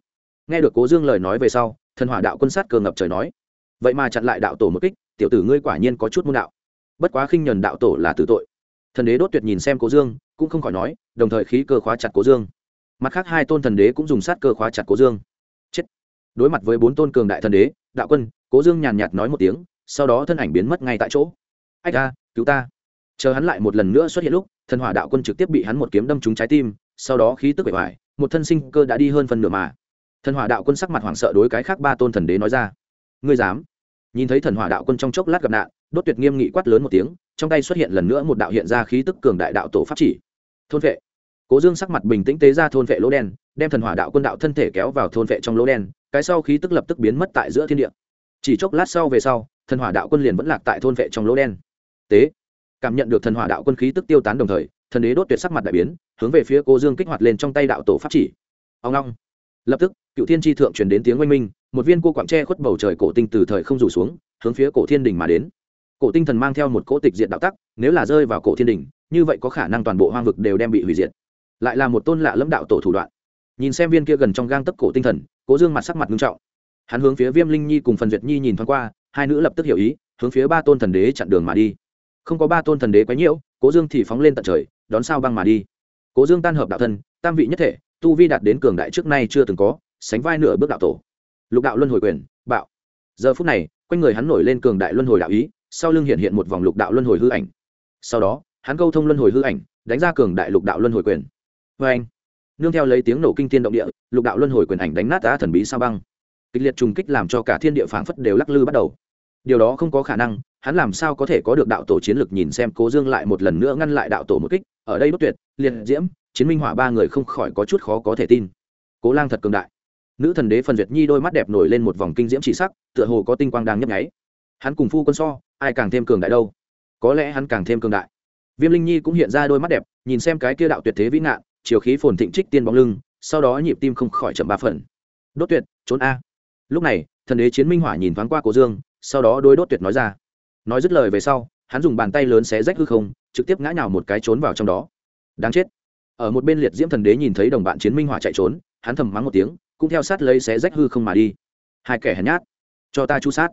Speaker 1: Nghe được cố dương lời nói về sau, thần hỏa đạo quân sát cờ ngập trời nói. Vậy mà chặn lại đạo tổ một kích, tiểu tử ngươi quả nhiên có chút môn đạo. Bất quá khinh nhuần đạo tổ là tử tội. Thần đế đốt tuyệt nhìn xem cố dương, cũng không khỏi nói, đồng thời khí cơ khóa chặt cố dương. Mặt khác hai tôn thần đế cũng dùng sát cơ khóa chặt cố dương đối mặt với bốn tôn cường đại thần đế, đạo quân, cố dương nhàn nhạt nói một tiếng, sau đó thân ảnh biến mất ngay tại chỗ. Ách a, cứu ta. Chờ hắn lại một lần nữa xuất hiện lúc, thần hỏa đạo quân trực tiếp bị hắn một kiếm đâm trúng trái tim, sau đó khí tức bể hoài một thân sinh cơ đã đi hơn phần nửa mà. Thần hỏa đạo quân sắc mặt hoảng sợ đối cái khác ba tôn thần đế nói ra. Ngươi dám? Nhìn thấy thần hỏa đạo quân trong chốc lát gặp nạn, đốt tuyệt nghiêm nghị quát lớn một tiếng, trong tay xuất hiện lần nữa một đạo hiện ra khí tức cường đại đạo tổ pháp chỉ. Thôn vệ cố dương sắc mặt bình tĩnh tế ra thôn vệ lỗ đen, đem thần hỏa đạo quân đạo thân thể kéo vào thôn vệ trong lỗ đen, cái sau khí tức lập tức biến mất tại giữa thiên địa. Chỉ chốc lát sau về sau, thần hỏa đạo quân liền vẫn lạc tại thôn vệ trong lỗ đen. Tế, cảm nhận được thần hỏa đạo quân khí tức tiêu tán đồng thời, thần đế đốt tuyệt sắc mặt đại biến, hướng về phía cô dương kích hoạt lên trong tay đạo tổ pháp chỉ. Ông long. Lập tức, cựu thiên tri thượng truyền đến tiếng oanh minh, một viên cô quặng tre khuất bầu trời cổ tinh từ thời không rủ xuống, hướng phía cổ thiên đình mà đến. Cổ tinh thần mang theo một cỗ tịch diện đạo tắc, nếu là rơi vào cổ thiên đình, như vậy có khả năng toàn bộ hoang vực đều đem bị hủy diệt lại là một tôn lạ lẫm đạo tổ thủ đoạn. Nhìn xem viên kia gần trong gang tấc cổ tinh thần, cố dương mặt sắc mặt nghiêm trọng. Hắn hướng phía viêm linh nhi cùng phần duyệt nhi nhìn thoáng qua, hai nữ lập tức hiểu ý, hướng phía ba tôn thần đế chặn đường mà đi. Không có ba tôn thần đế quấy nhiễu, cố dương thì phóng lên tận trời, đón sao băng mà đi. Cố dương tan hợp đạo thân, tam vị nhất thể, tu vi đạt đến cường đại trước nay chưa từng có, sánh vai nửa bước đạo tổ. Lục đạo luân hồi quyền, bạo. Giờ phút này, quanh người hắn nổi lên cường đại luân hồi đạo ý, sau lưng hiện hiện một vòng lục đạo luân hồi hư ảnh. Sau đó, hắn câu thông luân hồi hư ảnh, đánh ra cường đại lục đạo luân hồi quyền vê anh. Nương theo lấy tiếng nổ kinh thiên động địa, lục đạo luân hồi quyền ảnh đánh nát đá thần bí sao băng. Kịch liệt trùng kích làm cho cả thiên địa phảng phất đều lắc lư bắt đầu. Điều đó không có khả năng, hắn làm sao có thể có được đạo tổ chiến lực nhìn xem cố dương lại một lần nữa ngăn lại đạo tổ một kích, ở đây bất tuyệt, liệt diễm, chiến minh hỏa ba người không khỏi có chút khó có thể tin. Cố lang thật cường đại. Nữ thần đế phần duyệt nhi đôi mắt đẹp nổi lên một vòng kinh diễm chỉ sắc, tựa hồ có tinh quang đang nhấp nháy. Hắn cùng phu quân so, ai càng thêm cường đại đâu? Có lẽ hắn càng thêm cường đại. Viêm linh nhi cũng hiện ra đôi mắt đẹp, nhìn xem cái kia đạo tuyệt thế vĩ nạn chiều khí phồn thịnh trích tiên bóng lưng, sau đó nhịp tim không khỏi chậm ba phần. Đốt tuyệt, trốn a. Lúc này, thần đế chiến minh hỏa nhìn thoáng qua cố dương, sau đó đôi đốt tuyệt nói ra. Nói dứt lời về sau, hắn dùng bàn tay lớn xé rách hư không, trực tiếp ngã nhào một cái trốn vào trong đó. Đáng chết. Ở một bên liệt diễm thần đế nhìn thấy đồng bạn chiến minh hỏa chạy trốn, hắn thầm mắng một tiếng, cũng theo sát lấy xé rách hư không mà đi. Hai kẻ hèn nhát. Cho ta chu sát.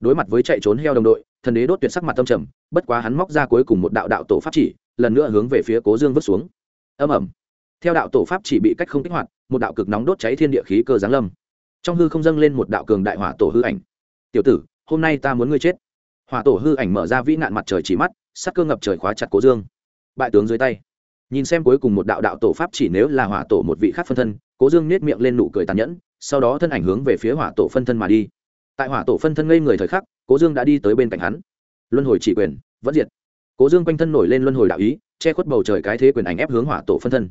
Speaker 1: Đối mặt với chạy trốn heo đồng đội, thần đế đốt tuyệt sắc mặt tâm trầm, bất quá hắn móc ra cuối cùng một đạo đạo tổ pháp chỉ, lần nữa hướng về phía cố dương vứt xuống. Âm ẩm theo đạo tổ pháp chỉ bị cách không kích hoạt, một đạo cực nóng đốt cháy thiên địa khí cơ giáng lâm. Trong hư không dâng lên một đạo cường đại hỏa tổ hư ảnh. Tiểu tử, hôm nay ta muốn ngươi chết. Hỏa tổ hư ảnh mở ra vĩ nạn mặt trời chỉ mắt, sắc cơ ngập trời khóa chặt cố dương. Bại tướng dưới tay. Nhìn xem cuối cùng một đạo đạo tổ pháp chỉ nếu là hỏa tổ một vị khác phân thân, cố dương nết miệng lên nụ cười tàn nhẫn, sau đó thân ảnh hướng về phía hỏa tổ phân thân mà đi. Tại hỏa tổ phân thân ngây người thời khắc, cố dương đã đi tới bên cạnh hắn. Luân hồi chỉ quyền, vẫn diệt. Cố dương quanh thân nổi lên luân hồi đạo ý, che khuất bầu trời cái thế quyền ảnh ép hướng hỏa tổ phân thân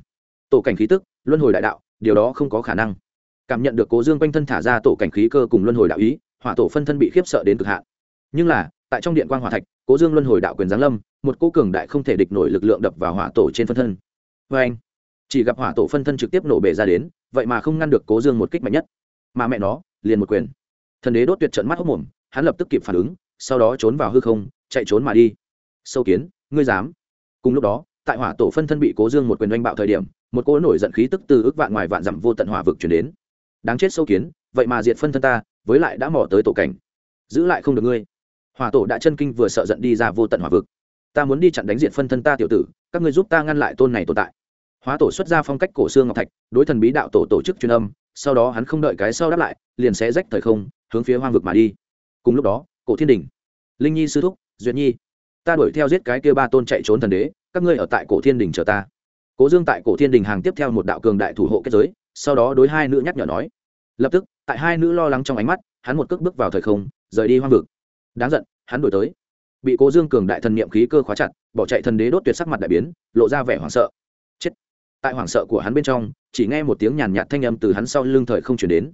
Speaker 1: tổ cảnh khí tức, luân hồi đại đạo, điều đó không có khả năng. Cảm nhận được cố dương quanh thân thả ra tổ cảnh khí cơ cùng luân hồi đạo ý, hỏa tổ phân thân bị khiếp sợ đến cực hạn. Nhưng là, tại trong điện quan hỏa thạch, cố dương luân hồi đạo quyền giáng lâm, một cô cường đại không thể địch nổi lực lượng đập vào hỏa tổ trên phân thân. Vê anh, chỉ gặp hỏa tổ phân thân trực tiếp nổ bể ra đến, vậy mà không ngăn được cố dương một kích mạnh nhất. Mà mẹ nó, liền một quyền. Thần đế đốt tuyệt trận mắt hốc mồm, hắn lập tức kịp phản ứng, sau đó trốn vào hư không, chạy trốn mà đi. Sâu kiến, ngươi dám. Cùng lúc đó tại hỏa tổ phân thân bị cố dương một quyền oanh bạo thời điểm, một cỗ nổi giận khí tức từ ước vạn ngoài vạn dặm vô tận hỏa vực chuyển đến. Đáng chết sâu kiến, vậy mà diệt phân thân ta, với lại đã mò tới tổ cảnh. Giữ lại không được ngươi. Hỏa tổ đã chân kinh vừa sợ giận đi ra vô tận hỏa vực. Ta muốn đi chặn đánh diệt phân thân ta tiểu tử, các ngươi giúp ta ngăn lại tôn này tồn tại. Hóa tổ xuất ra phong cách cổ xương ngọc thạch, đối thần bí đạo tổ tổ chức truyền âm, sau đó hắn không đợi cái sau đáp lại, liền sẽ rách thời không, hướng phía hoang vực mà đi. Cùng lúc đó, cổ thiên đình, linh nhi sư thúc, duyệt nhi, ta đuổi theo giết cái kia ba tôn chạy trốn thần đế các ngươi ở tại cổ thiên đình chờ ta. Cố dương tại cổ thiên đình hàng tiếp theo một đạo cường đại thủ hộ kết giới, sau đó đối hai nữ nhắc nhở nói. Lập tức, tại hai nữ lo lắng trong ánh mắt, hắn một cước bước vào thời không, rời đi hoang vực. Đáng giận, hắn đổi tới. Bị cố dương cường đại thần niệm khí cơ khóa chặt, bỏ chạy thần đế đốt tuyệt sắc mặt đại biến, lộ ra vẻ hoảng sợ. Chết. Tại hoảng sợ của hắn bên trong, chỉ nghe một tiếng nhàn nhạt thanh âm từ hắn sau lưng thời không chuyển đến.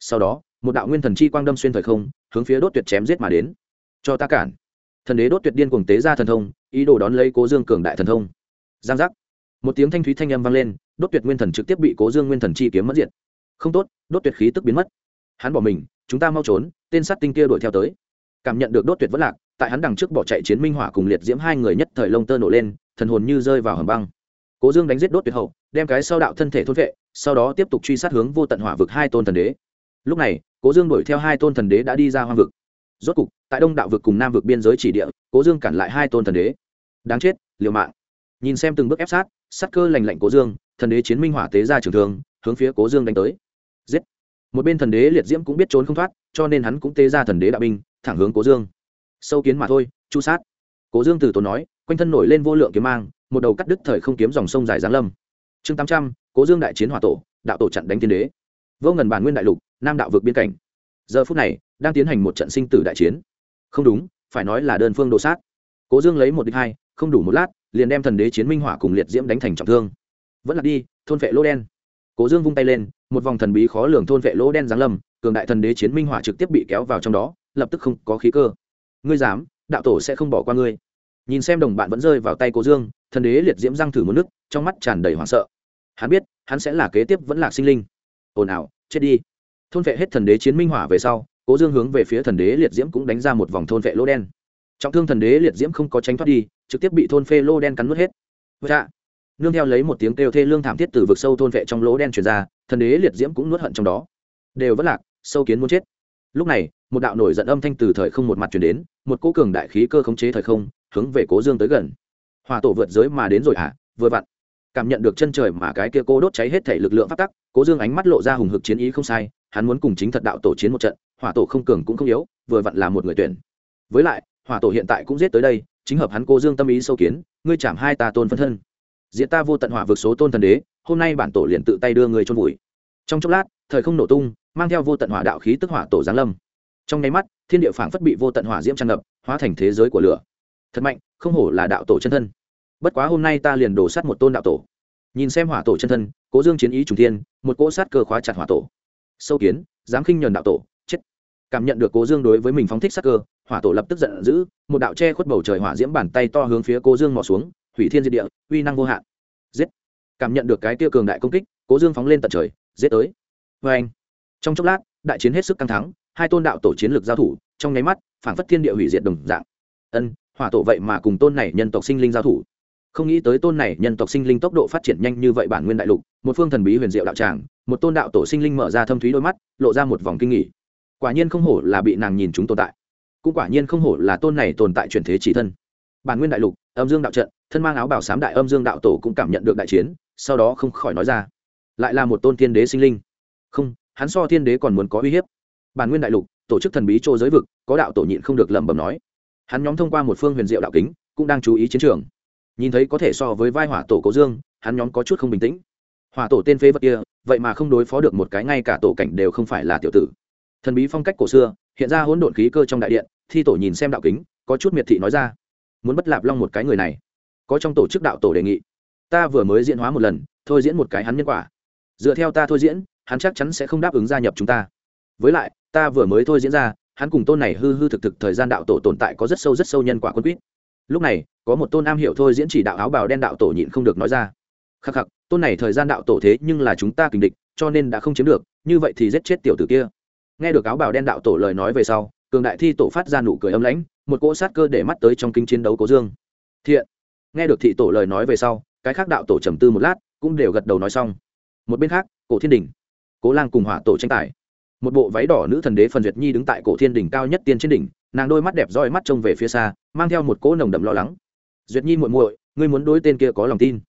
Speaker 1: Sau đó, một đạo nguyên thần chi quang đâm xuyên thời không, hướng phía đốt tuyệt chém giết mà đến. Cho ta cản thần đế đốt tuyệt điên cuồng tế ra thần thông, ý đồ đón lấy cố dương cường đại thần thông. Giang giác. Một tiếng thanh thúy thanh âm vang lên, đốt tuyệt nguyên thần trực tiếp bị cố dương nguyên thần chi kiếm mất diện. không tốt, đốt tuyệt khí tức biến mất. Hắn bỏ mình, chúng ta mau trốn, tên sát tinh kia đuổi theo tới. Cảm nhận được đốt tuyệt vất lạc, tại hắn đằng trước bỏ chạy chiến minh hỏa cùng liệt diễm hai người nhất thời lông tơ nổ lên, thần hồn như rơi vào hầm băng. Cố dương đánh giết đốt tuyệt hậu, đem cái sau đạo thân thể thôn vệ sau đó tiếp tục truy sát hướng vô tận hỏa vực hai tôn thần đế. Lúc này, cố dương đuổi theo hai tôn thần đế đã đi ra hoang vực rốt cục, tại đông đạo vực cùng nam vực biên giới chỉ địa, cố dương cản lại hai tôn thần đế. Đáng chết, liều mạng. Nhìn xem từng bước ép sát sát cơ lành lạnh cố dương, thần đế chiến minh hỏa tế ra trường thường hướng phía cố dương đánh tới. Giết. Một bên thần đế liệt diễm cũng biết trốn không thoát, cho nên hắn cũng tế ra thần đế đạo binh, thẳng hướng cố dương. Sâu kiến mà thôi, chu sát. Cố dương từ tốn nói, quanh thân nổi lên vô lượng kiếm mang, một đầu cắt đứt thời không kiếm dòng sông dài giáng lâm. Chương tám trăm, cố dương đại chiến hỏa tổ, đạo tổ chặn đánh thiên đế. Vô ngần bản nguyên đại lục, nam đạo vực biên cảnh giờ phút này, đang tiến hành một trận sinh tử đại chiến. Không đúng, phải nói là đơn phương đồ sát. Cố dương lấy một đích hai, không đủ một lát, liền đem thần đế chiến minh hỏa cùng liệt diễm đánh thành trọng thương. Vẫn là đi, thôn vệ lỗ đen. Cố dương vung tay lên, một vòng thần bí khó lường thôn vệ lỗ đen giáng lâm, cường đại thần đế chiến minh hỏa trực tiếp bị kéo vào trong đó, lập tức không có khí cơ. Ngươi dám, đạo tổ sẽ không bỏ qua ngươi. Nhìn xem đồng bạn vẫn rơi vào tay cố dương, thần đế liệt diễm răng thử một nước, trong mắt tràn đầy hoảng sợ. Hắn biết, hắn sẽ là kế tiếp vẫn là sinh linh. Ồn ào, chết đi thôn vệ hết thần đế chiến minh hỏa về sau cố dương hướng về phía thần đế liệt diễm cũng đánh ra một vòng thôn vệ lỗ đen. Trọng thương thần đế liệt diễm không có tránh thoát đi trực tiếp bị thôn phê lô đen cắn nuốt hết. Dạ. nương theo lấy một tiếng kêu thê lương thảm thiết từ vực sâu thôn vệ trong lỗ đen truyền ra thần đế liệt diễm cũng nuốt hận trong đó. Đều vất lạc sâu kiến muốn chết. Lúc này một đạo nổi giận âm thanh từ thời không một mặt truyền đến một cỗ cường đại khí cơ khống chế thời không hướng về cố dương tới gần. Hòa tổ vượt giới mà đến rồi ạ à, vừa vặn. Cảm nhận được chân trời mà cái kia cô đốt cháy hết thể lực lượng phát tắc cố dương ánh mắt lộ ra hùng hực chiến ý không sai hắn muốn cùng chính thật đạo tổ chiến một trận, hỏa tổ không cường cũng không yếu, vừa vặn là một người tuyển. Với lại, hỏa tổ hiện tại cũng giết tới đây, chính hợp hắn cô dương tâm ý sâu kiến, ngươi chạm hai ta tôn phân thân. Diện ta vô tận hỏa vực số tôn thần đế, hôm nay bản tổ liền tự tay đưa người trôn vùi. Trong chốc lát, thời không nổ tung, mang theo vô tận hỏa đạo khí tức hỏa tổ giáng lâm. Trong nháy mắt, thiên địa phảng phất bị vô tận hỏa diễm tràn ngập, hóa thành thế giới của lửa. Thật mạnh, không hổ là đạo tổ chân thân. Bất quá hôm nay ta liền đổ sát một tôn đạo tổ. Nhìn xem hỏa tổ chân thân, cố dương chiến ý trùng thiên, một cỗ sát cơ khóa chặt hỏa tổ sâu kiến dám khinh nhờn đạo tổ, chết. Cảm nhận được cố dương đối với mình phóng thích sát cơ, hỏa tổ lập tức giận dữ, một đạo che khuất bầu trời hỏa diễm bàn tay to hướng phía cố dương mò xuống, hủy thiên diệt địa, uy năng vô hạn. Giết. Cảm nhận được cái tiêu cường đại công kích, cố dương phóng lên tận trời, giết tới. Vê anh trong chốc lát, đại chiến hết sức căng thắng hai tôn đạo tổ chiến lược giao thủ, trong nháy mắt phảng phất thiên địa hủy diệt đồng dạng. Ân, hỏa tổ vậy mà cùng tôn này nhân tộc sinh linh giao thủ không nghĩ tới tôn này nhân tộc sinh linh tốc độ phát triển nhanh như vậy bản nguyên đại lục, một phương thần bí huyền diệu đạo tràng, một tôn đạo tổ sinh linh mở ra thâm thúy đôi mắt, lộ ra một vòng kinh nghỉ quả nhiên không hổ là bị nàng nhìn chúng tồn tại. Cũng quả nhiên không hổ là tôn này tồn tại chuyển thế chỉ thân. Bản nguyên đại lục, âm dương đạo trận, thân mang áo bảo sám đại âm dương đạo tổ cũng cảm nhận được đại chiến, sau đó không khỏi nói ra. Lại là một tôn thiên đế sinh linh. Không, hắn so thiên đế còn muốn có uy hiếp. Bản nguyên đại lục, tổ chức thần bí chỗ giới vực, có đạo tổ nhịn không được lẩm bẩm nói. Hắn nhóm thông qua một phương huyền diệu đạo kính, cũng đang chú ý chiến trường nhìn thấy có thể so với vai hỏa tổ cố dương, hắn nhóm có chút không bình tĩnh. Hỏa tổ tên phế vật kia, vậy mà không đối phó được một cái ngay cả tổ cảnh đều không phải là tiểu tử. Thần bí phong cách cổ xưa, hiện ra hỗn độn khí cơ trong đại điện, thi tổ nhìn xem đạo kính, có chút miệt thị nói ra. Muốn bất lạp long một cái người này. Có trong tổ chức đạo tổ đề nghị. Ta vừa mới diễn hóa một lần, thôi diễn một cái hắn nhân quả. Dựa theo ta thôi diễn, hắn chắc chắn sẽ không đáp ứng gia nhập chúng ta. Với lại, ta vừa mới thôi diễn ra, hắn cùng tôn này hư hư thực thực thời gian đạo tổ tồn tại có rất sâu rất sâu nhân quả quân quýt lúc này, có một tôn am hiểu thôi diễn chỉ đạo áo bào đen đạo tổ nhịn không được nói ra. Khắc khắc, tôn này thời gian đạo tổ thế nhưng là chúng ta kình địch, cho nên đã không chiếm được, như vậy thì giết chết tiểu tử kia. Nghe được áo bào đen đạo tổ lời nói về sau, cường đại thi tổ phát ra nụ cười âm lãnh, một cỗ sát cơ để mắt tới trong kinh chiến đấu cố dương. Thiện. Nghe được thị tổ lời nói về sau, cái khác đạo tổ trầm tư một lát, cũng đều gật đầu nói xong. Một bên khác, cổ thiên đình. Cố lang cùng hỏa tổ tranh tài. Một bộ váy đỏ nữ thần đế phần duyệt nhi đứng tại cổ thiên đỉnh cao nhất tiên trên đỉnh nàng đôi mắt đẹp roi mắt trông về phía xa, mang theo một cỗ nồng đậm lo lắng. Duyệt nhi muội muội, ngươi muốn đối tên kia có lòng tin.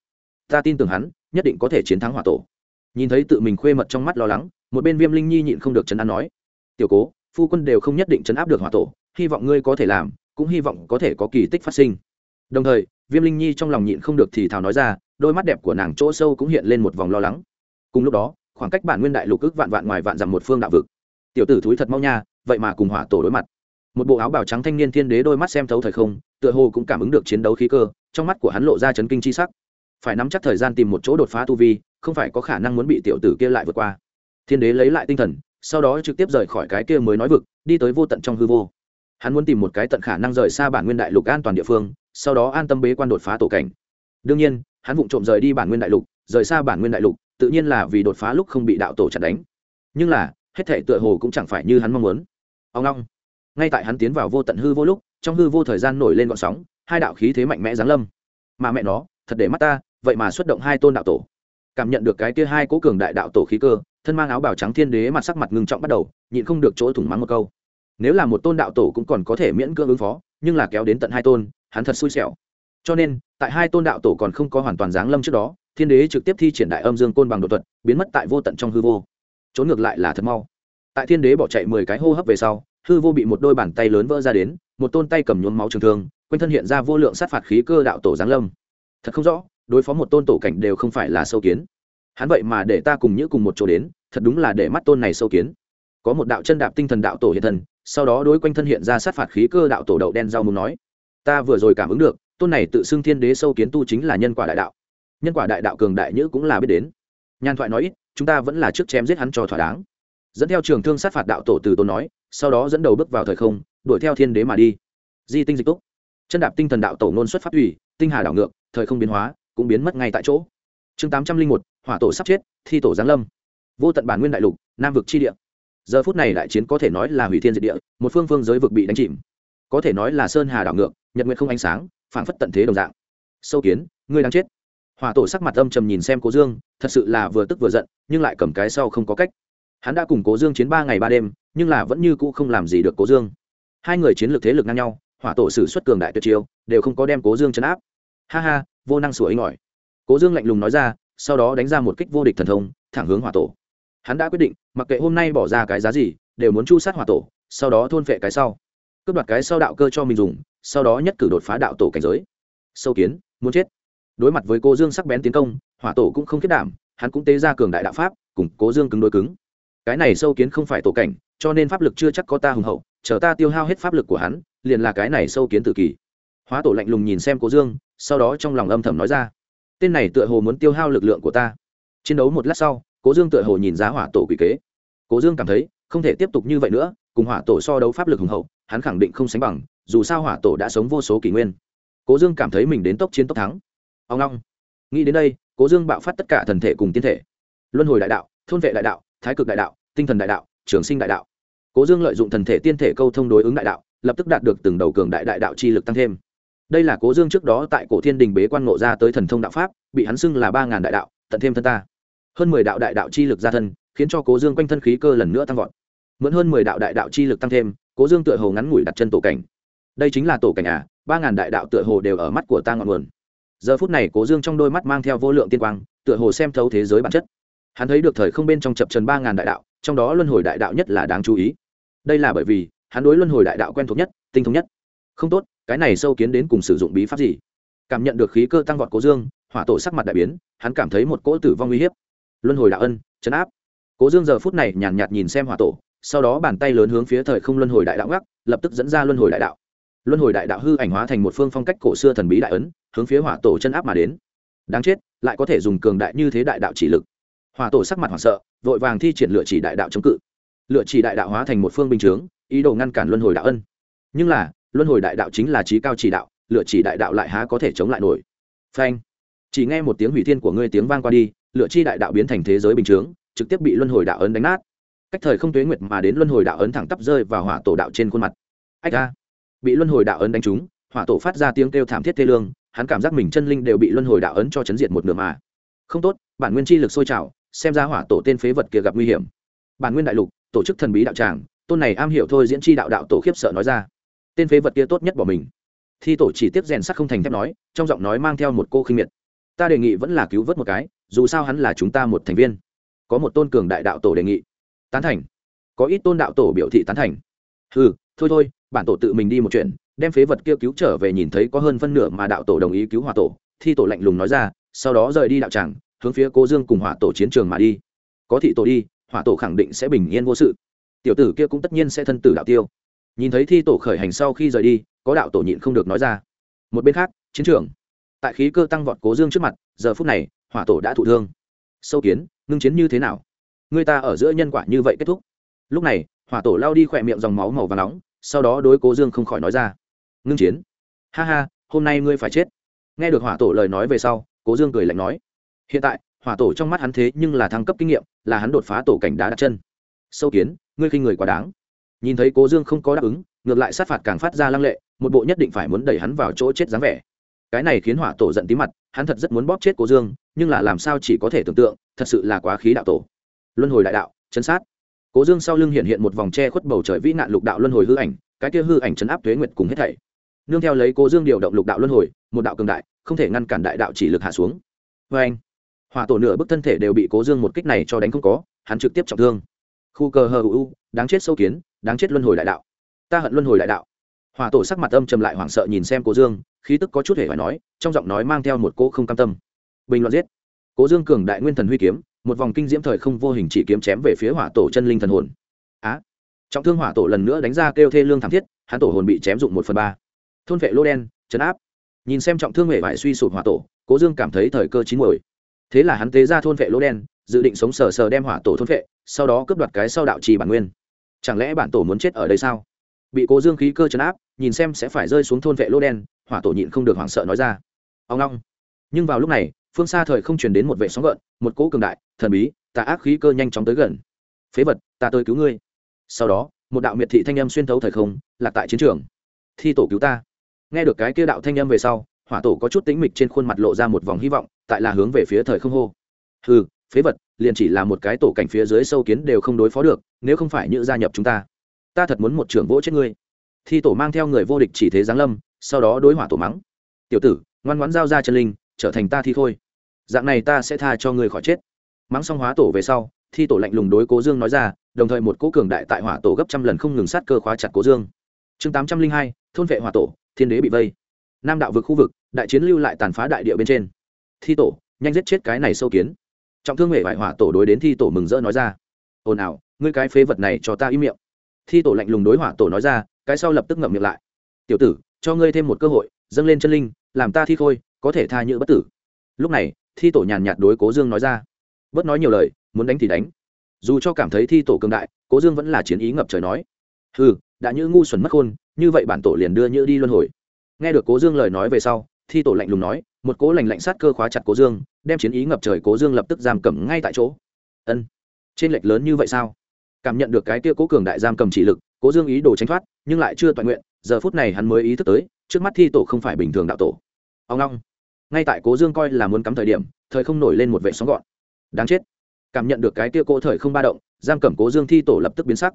Speaker 1: Ta tin tưởng hắn, nhất định có thể chiến thắng hỏa tổ. Nhìn thấy tự mình khuê mật trong mắt lo lắng, một bên viêm linh nhi nhịn không được chấn an nói, tiểu cố, phu quân đều không nhất định chấn áp được hỏa tổ, hy vọng ngươi có thể làm, cũng hy vọng có thể có kỳ tích phát sinh. Đồng thời, viêm linh nhi trong lòng nhịn không được thì thào nói ra, đôi mắt đẹp của nàng chỗ sâu cũng hiện lên một vòng lo lắng. Cùng lúc đó, khoảng cách bản nguyên đại lục ức vạn vạn ngoài vạn dặm một phương đạo vực. Tiểu tử thúi thật mau nha, vậy mà cùng hỏa tổ đối mặt một bộ áo bào trắng thanh niên thiên đế đôi mắt xem thấu thời không, tựa hồ cũng cảm ứng được chiến đấu khí cơ, trong mắt của hắn lộ ra chấn kinh chi sắc. Phải nắm chắc thời gian tìm một chỗ đột phá tu vi, không phải có khả năng muốn bị tiểu tử kia lại vượt qua. Thiên đế lấy lại tinh thần, sau đó trực tiếp rời khỏi cái kia mới nói vực, đi tới vô tận trong hư vô. Hắn muốn tìm một cái tận khả năng rời xa bản nguyên đại lục an toàn địa phương, sau đó an tâm bế quan đột phá tổ cảnh. Đương nhiên, hắn vụng trộm rời đi bản nguyên đại lục, rời xa bản nguyên đại lục, tự nhiên là vì đột phá lúc không bị đạo tổ chặt đánh. Nhưng là, hết thể tựa hồ cũng chẳng phải như hắn mong muốn. Ông long ngay tại hắn tiến vào vô tận hư vô lúc, trong hư vô thời gian nổi lên gọn sóng, hai đạo khí thế mạnh mẽ giáng lâm. Mà mẹ nó, thật để mắt ta, vậy mà xuất động hai tôn đạo tổ. Cảm nhận được cái kia hai cố cường đại đạo tổ khí cơ, thân mang áo bào trắng thiên đế mặt sắc mặt ngưng trọng bắt đầu, nhịn không được chỗ thủng mắng một câu. Nếu là một tôn đạo tổ cũng còn có thể miễn cưỡng ứng phó, nhưng là kéo đến tận hai tôn, hắn thật xui xẻo. Cho nên, tại hai tôn đạo tổ còn không có hoàn toàn giáng lâm trước đó, thiên đế trực tiếp thi triển đại âm dương côn bằng đột thuật, biến mất tại vô tận trong hư vô. Trốn ngược lại là thật mau. Tại thiên đế bỏ chạy mười cái hô hấp về sau hư vô bị một đôi bàn tay lớn vỡ ra đến, một tôn tay cầm nhuốm máu trường thương, quanh thân hiện ra vô lượng sát phạt khí cơ đạo tổ giáng lâm. Thật không rõ, đối phó một tôn tổ cảnh đều không phải là sâu kiến. Hắn vậy mà để ta cùng nhữ cùng một chỗ đến, thật đúng là để mắt tôn này sâu kiến. Có một đạo chân đạp tinh thần đạo tổ hiện thần sau đó đối quanh thân hiện ra sát phạt khí cơ đạo tổ đậu đen rau muốn nói, ta vừa rồi cảm ứng được, tôn này tự xưng thiên đế sâu kiến tu chính là nhân quả đại đạo. Nhân quả đại đạo cường đại nhữ cũng là biết đến. Nhan thoại nói ít, chúng ta vẫn là trước chém giết hắn cho thỏa đáng. Dẫn theo trường thương sát phạt đạo tổ từ tôn nói sau đó dẫn đầu bước vào thời không, đuổi theo thiên đế mà đi. Di tinh dịch túc. Chân đạp tinh thần đạo tổ nôn xuất phát ủy tinh hà đảo ngược, thời không biến hóa, cũng biến mất ngay tại chỗ. Chương tám trăm linh một, hỏa tổ sắp chết, thi tổ giáng lâm. Vô tận bản nguyên đại lục, nam vực chi địa. Giờ phút này đại chiến có thể nói là hủy thiên diệt địa, một phương phương giới vực bị đánh chìm. Có thể nói là sơn hà đảo ngược, nhật nguyện không ánh sáng phản phất tận thế đồng dạng. Sâu kiến, ngươi đang chết. Hỏa tổ sắc mặt âm trầm nhìn xem cố dương, thật sự là vừa tức vừa giận, nhưng lại cầm cái sau không có cách. Hắn đã cùng cố dương chiến ba ngày ba đêm nhưng là vẫn như cũ không làm gì được cố dương. Hai người chiến lược thế lực ngang nhau, hỏa tổ sử xuất cường đại tuyệt chiêu, đều không có đem cố dương chấn áp. Ha ha, vô năng sủa ấy ngỏi cố dương lạnh lùng nói ra, sau đó đánh ra một kích vô địch thần thông, thẳng hướng hỏa tổ. Hắn đã quyết định, mặc kệ hôm nay bỏ ra cái giá gì, đều muốn chu sát hỏa tổ, sau đó thôn phệ cái sau. Cướp đoạt cái sau đạo cơ cho mình dùng, sau đó nhất cử đột phá đạo tổ cảnh giới. Sâu kiến, muốn chết. Đối mặt với cô dương sắc bén tiến công, hỏa tổ cũng không kết đảm, hắn cũng tế ra cường đại đạo pháp, cùng cố dương cứng đối cứng. Cái này sâu kiến không phải tổ cảnh cho nên pháp lực chưa chắc có ta hùng hậu, chờ ta tiêu hao hết pháp lực của hắn, liền là cái này sâu kiến tự kỷ hóa tổ lạnh lùng nhìn xem cố dương, sau đó trong lòng âm thầm nói ra, tên này tựa hồ muốn tiêu hao lực lượng của ta. Chiến đấu một lát sau, cố dương tựa hồ nhìn giá hỏa tổ quỷ kế. Cố dương cảm thấy, không thể tiếp tục như vậy nữa, cùng hỏa tổ so đấu pháp lực hùng hậu, hắn khẳng định không sánh bằng, dù sao hỏa tổ đã sống vô số kỷ nguyên. Cố dương cảm thấy mình đến tốc chiến tốc thắng. Ông long nghĩ đến đây, cố dương bạo phát tất cả thần thể cùng tiên thể. Luân hồi đại đạo, thôn vệ đại đạo, thái cực đại đạo, tinh thần đại đạo, trường sinh đại đạo cố dương lợi dụng thần thể tiên thể câu thông đối ứng đại đạo, lập tức đạt được từng đầu cường đại đại đạo chi lực tăng thêm. Đây là cố dương trước đó tại cổ thiên đình bế quan ngộ ra tới thần thông đạo pháp, bị hắn xưng là ba ngàn đại đạo, tận thêm thân ta. Hơn mười đạo đại đạo chi lực ra thân, khiến cho cố dương quanh thân khí cơ lần nữa tăng vọt. Mượn hơn mười đạo đại đạo chi lực tăng thêm, cố dương tựa hồ ngắn ngủi đặt chân tổ cảnh. Đây chính là tổ cảnh à ba ngàn đại đạo tựa hồ đều ở mắt của ta ngọn nguồn. Giờ phút này cố dương trong đôi mắt mang theo vô lượng tiên quang, tựa hồ xem thấu thế giới bản chất. Hắn thấy được thời không bên trong chập trần ba ngàn đại đạo, trong đó luân hồi đại đạo nhất là đáng chú ý đây là bởi vì hắn đối luân hồi đại đạo quen thuộc nhất tinh thống nhất. Không tốt cái này sâu kiến đến cùng sử dụng bí pháp gì? Cảm nhận được khí cơ tăng vọt cố dương hỏa tổ sắc mặt đại biến hắn cảm thấy một cỗ tử vong uy hiếp. Luân hồi đạo ân chấn áp. Cố dương giờ phút này nhàn nhạt, nhìn xem hỏa tổ sau đó bàn tay lớn hướng phía thời không luân hồi đại đạo gác lập tức dẫn ra luân hồi đại đạo. Luân hồi đại đạo hư ảnh hóa thành một phương phong cách cổ xưa thần bí đại ấn hướng phía hỏa tổ chân áp mà đến. Đáng chết lại có thể dùng cường đại như thế đại đạo chỉ lực. Hỏa tổ sắc mặt hoảng sợ vội vàng thi triển lựa chỉ đại đạo chống cự lựa chỉ đại đạo hóa thành một phương bình chướng, ý đồ ngăn cản luân hồi đạo ân. Nhưng là, luân hồi đại đạo chính là trí cao chỉ đạo, lựa chỉ đại đạo lại há có thể chống lại nổi. Phanh. Chỉ nghe một tiếng hủy thiên của ngươi tiếng vang qua đi, lựa chi đại đạo biến thành thế giới bình chướng, trực tiếp bị luân hồi đạo ấn đánh nát. Cách thời không tuế nguyệt mà đến luân hồi đạo ấn thẳng tắp rơi vào hỏa tổ đạo trên khuôn mặt. Ách ra bị luân hồi đạo ấn đánh trúng, hỏa tổ phát ra tiếng kêu thảm thiết thê lương, hắn cảm giác mình chân linh đều bị luân hồi đạo ấn cho chấn diệt một nửa mà. Không tốt, bản nguyên chi lực sôi trào, xem ra hỏa tổ tên phế vật kia gặp nguy hiểm. Bản nguyên đại lục tổ chức thần bí đạo tràng, tôn này am hiểu thôi diễn chi đạo đạo tổ khiếp sợ nói ra. Tên phế vật kia tốt nhất bỏ mình. Thi tổ chỉ tiếp rèn sắt không thành thép nói, trong giọng nói mang theo một cô khinh miệt. Ta đề nghị vẫn là cứu vớt một cái, dù sao hắn là chúng ta một thành viên. Có một tôn cường đại đạo tổ đề nghị. Tán thành. Có ít tôn đạo tổ biểu thị tán thành. Ừ thôi thôi, bản tổ tự mình đi một chuyện, đem phế vật kia cứu trở về nhìn thấy có hơn phân nửa mà đạo tổ đồng ý cứu hòa tổ, thi tổ lạnh lùng nói ra, sau đó rời đi đạo tràng, hướng phía cô dương cùng hỏa tổ chiến trường mà đi. Có thị tổ đi hỏa tổ khẳng định sẽ bình yên vô sự. Tiểu tử kia cũng tất nhiên sẽ thân tử đạo tiêu. Nhìn thấy thi tổ khởi hành sau khi rời đi, có đạo tổ nhịn không được nói ra. Một bên khác, chiến trường. Tại khí cơ tăng vọt cố dương trước mặt, giờ phút này, hỏa tổ đã thụ thương. Sâu kiến, ngưng chiến như thế nào? Người ta ở giữa nhân quả như vậy kết thúc. Lúc này, hỏa tổ lao đi khỏe miệng dòng máu màu và nóng, sau đó đối cố dương không khỏi nói ra. Ngưng chiến. Ha ha, hôm nay ngươi phải chết. Nghe được hỏa tổ lời nói về sau, cố dương cười lạnh nói. Hiện tại hỏa tổ trong mắt hắn thế nhưng là thăng cấp kinh nghiệm, là hắn đột phá tổ cảnh đá đặt chân. Sâu kiến, ngươi khinh người quá đáng. Nhìn thấy cố dương không có đáp ứng, ngược lại sát phạt càng phát ra lăng lệ, một bộ nhất định phải muốn đẩy hắn vào chỗ chết dáng vẻ. Cái này khiến hỏa tổ giận tí mặt, hắn thật rất muốn bóp chết cố dương, nhưng là làm sao chỉ có thể tưởng tượng, thật sự là quá khí đạo tổ. Luân hồi đại đạo, chấn sát. Cố dương sau lưng hiện hiện một vòng tre khuất bầu trời vĩ nạn lục đạo luân hồi hư ảnh, cái kia hư ảnh chấn áp tuế nguyệt cùng hết thảy. Nương theo lấy cố dương điều động lục đạo luân hồi, một đạo cường đại, không thể ngăn cản đại đạo chỉ lực hạ xuống. Vê anh hỏa tổ nửa bức thân thể đều bị cố dương một kích này cho đánh không có, hắn trực tiếp trọng thương. Khu cờ hờ u đáng chết sâu kiến, đáng chết luân hồi đại đạo. Ta hận luân hồi đại đạo. Hỏa tổ sắc mặt âm trầm lại hoảng sợ nhìn xem cố dương, khí tức có chút hề phải nói, trong giọng nói mang theo một cỗ không cam tâm. Bình luận giết. Cố dương cường đại nguyên thần huy kiếm, một vòng kinh diễm thời không vô hình chỉ kiếm chém về phía hỏa tổ chân linh thần hồn. Á. Trọng thương hỏa tổ lần nữa đánh ra kêu thê lương thảm thiết, hắn tổ hồn bị chém dụng một phần ba. Thôn vệ lô đen chấn áp. Nhìn xem trọng thương hệ vải suy sụp hỏa tổ, cố dương cảm thấy thời cơ chín mồi thế là hắn tế ra thôn vệ lô đen, dự định sống sờ sờ đem hỏa tổ thôn vệ, sau đó cướp đoạt cái sau đạo trì bản nguyên. Chẳng lẽ bản tổ muốn chết ở đây sao? Bị cố dương khí cơ chấn áp, nhìn xem sẽ phải rơi xuống thôn vệ lô đen, hỏa tổ nhịn không được hoảng sợ nói ra. Ông long. Nhưng vào lúc này, phương xa thời không truyền đến một vệ sóng gợn, một cỗ cường đại, thần bí, tà ác khí cơ nhanh chóng tới gần. Phế vật, ta tới cứu ngươi. Sau đó, một đạo miệt thị thanh âm xuyên thấu thời không, lạc tại chiến trường. Thi tổ cứu ta. Nghe được cái kia đạo thanh âm về sau hỏa tổ có chút tĩnh mịch trên khuôn mặt lộ ra một vòng hy vọng, tại là hướng về phía thời không hô. Hừ, phế vật, liền chỉ là một cái tổ cảnh phía dưới sâu kiến đều không đối phó được, nếu không phải như gia nhập chúng ta ta thật muốn một trưởng vỗ chết ngươi. Thi tổ mang theo người vô địch chỉ thế giáng lâm, sau đó đối hỏa tổ mắng. Tiểu tử, ngoan ngoãn giao ra chân linh, trở thành ta thi thôi. Dạng này ta sẽ tha cho ngươi khỏi chết. Mắng xong hóa tổ về sau, thi tổ lạnh lùng đối cố dương nói ra, đồng thời một cố cường đại tại hỏa tổ gấp trăm lần không ngừng sát cơ khóa chặt cố dương. Chương tám trăm linh hai, thôn vệ hỏa tổ, thiên đế bị vây. Nam đạo vực khu vực đại chiến lưu lại tàn phá đại địa bên trên. Thi tổ, nhanh giết chết cái này sâu kiến. Trọng thương hệ vải hỏa tổ đối đến thi tổ mừng rỡ nói ra. Ồn ào, ngươi cái phế vật này cho ta im miệng. Thi tổ lạnh lùng đối hỏa tổ nói ra, cái sau lập tức ngậm miệng lại. Tiểu tử, cho ngươi thêm một cơ hội, dâng lên chân linh, làm ta thi khôi, có thể tha nhữ bất tử. Lúc này, thi tổ nhàn nhạt đối cố dương nói ra. Bớt nói nhiều lời, muốn đánh thì đánh. Dù cho cảm thấy thi tổ cường đại, cố dương vẫn là chiến ý ngập trời nói. Ừ đã như ngu xuẩn mất khôn, như vậy bản tổ liền đưa như đi luân hồi. Nghe được cố dương lời nói về sau thi tổ lạnh lùng nói, một cố lành lạnh sát cơ khóa chặt cố dương, đem chiến ý ngập trời cố dương lập tức giam cầm ngay tại chỗ. Ân, trên lệch lớn như vậy sao? Cảm nhận được cái kia cố cường đại giam cầm chỉ lực, cố dương ý đồ tránh thoát, nhưng lại chưa toàn nguyện, giờ phút này hắn mới ý thức tới, trước mắt thi tổ không phải bình thường đạo tổ. Ông long, ngay tại cố dương coi là muốn cắm thời điểm, thời không nổi lên một vệ sóng gọn. Đáng chết. Cảm nhận được cái kia cố thời không ba động, giam cầm cố dương thi tổ lập tức biến sắc.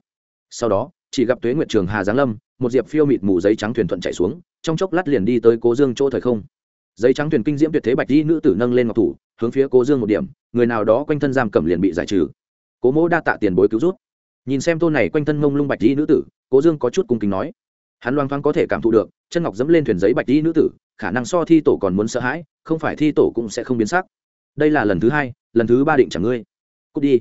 Speaker 1: Sau đó chỉ gặp tuế nguyệt trường hà giáng lâm, một diệp phiêu mịt mù giấy trắng thuyền thuận chạy xuống, trong chốc lát liền đi tới cố dương chỗ thời không. Giấy trắng thuyền kinh diễm tuyệt thế bạch di nữ tử nâng lên ngọc thủ, hướng phía cố dương một điểm, người nào đó quanh thân giam cầm liền bị giải trừ. Cố mỗ đa tạ tiền bối cứu rút nhìn xem tôn này quanh thân mông lung bạch di nữ tử, cố dương có chút cung kính nói. Hắn loang thoáng có thể cảm thụ được, chân ngọc dẫm lên thuyền giấy bạch di nữ tử, khả năng so thi tổ còn muốn sợ hãi, không phải thi tổ cũng sẽ không biến sắc. Đây là lần thứ hai, lần thứ ba định chẳng ngươi. Cút đi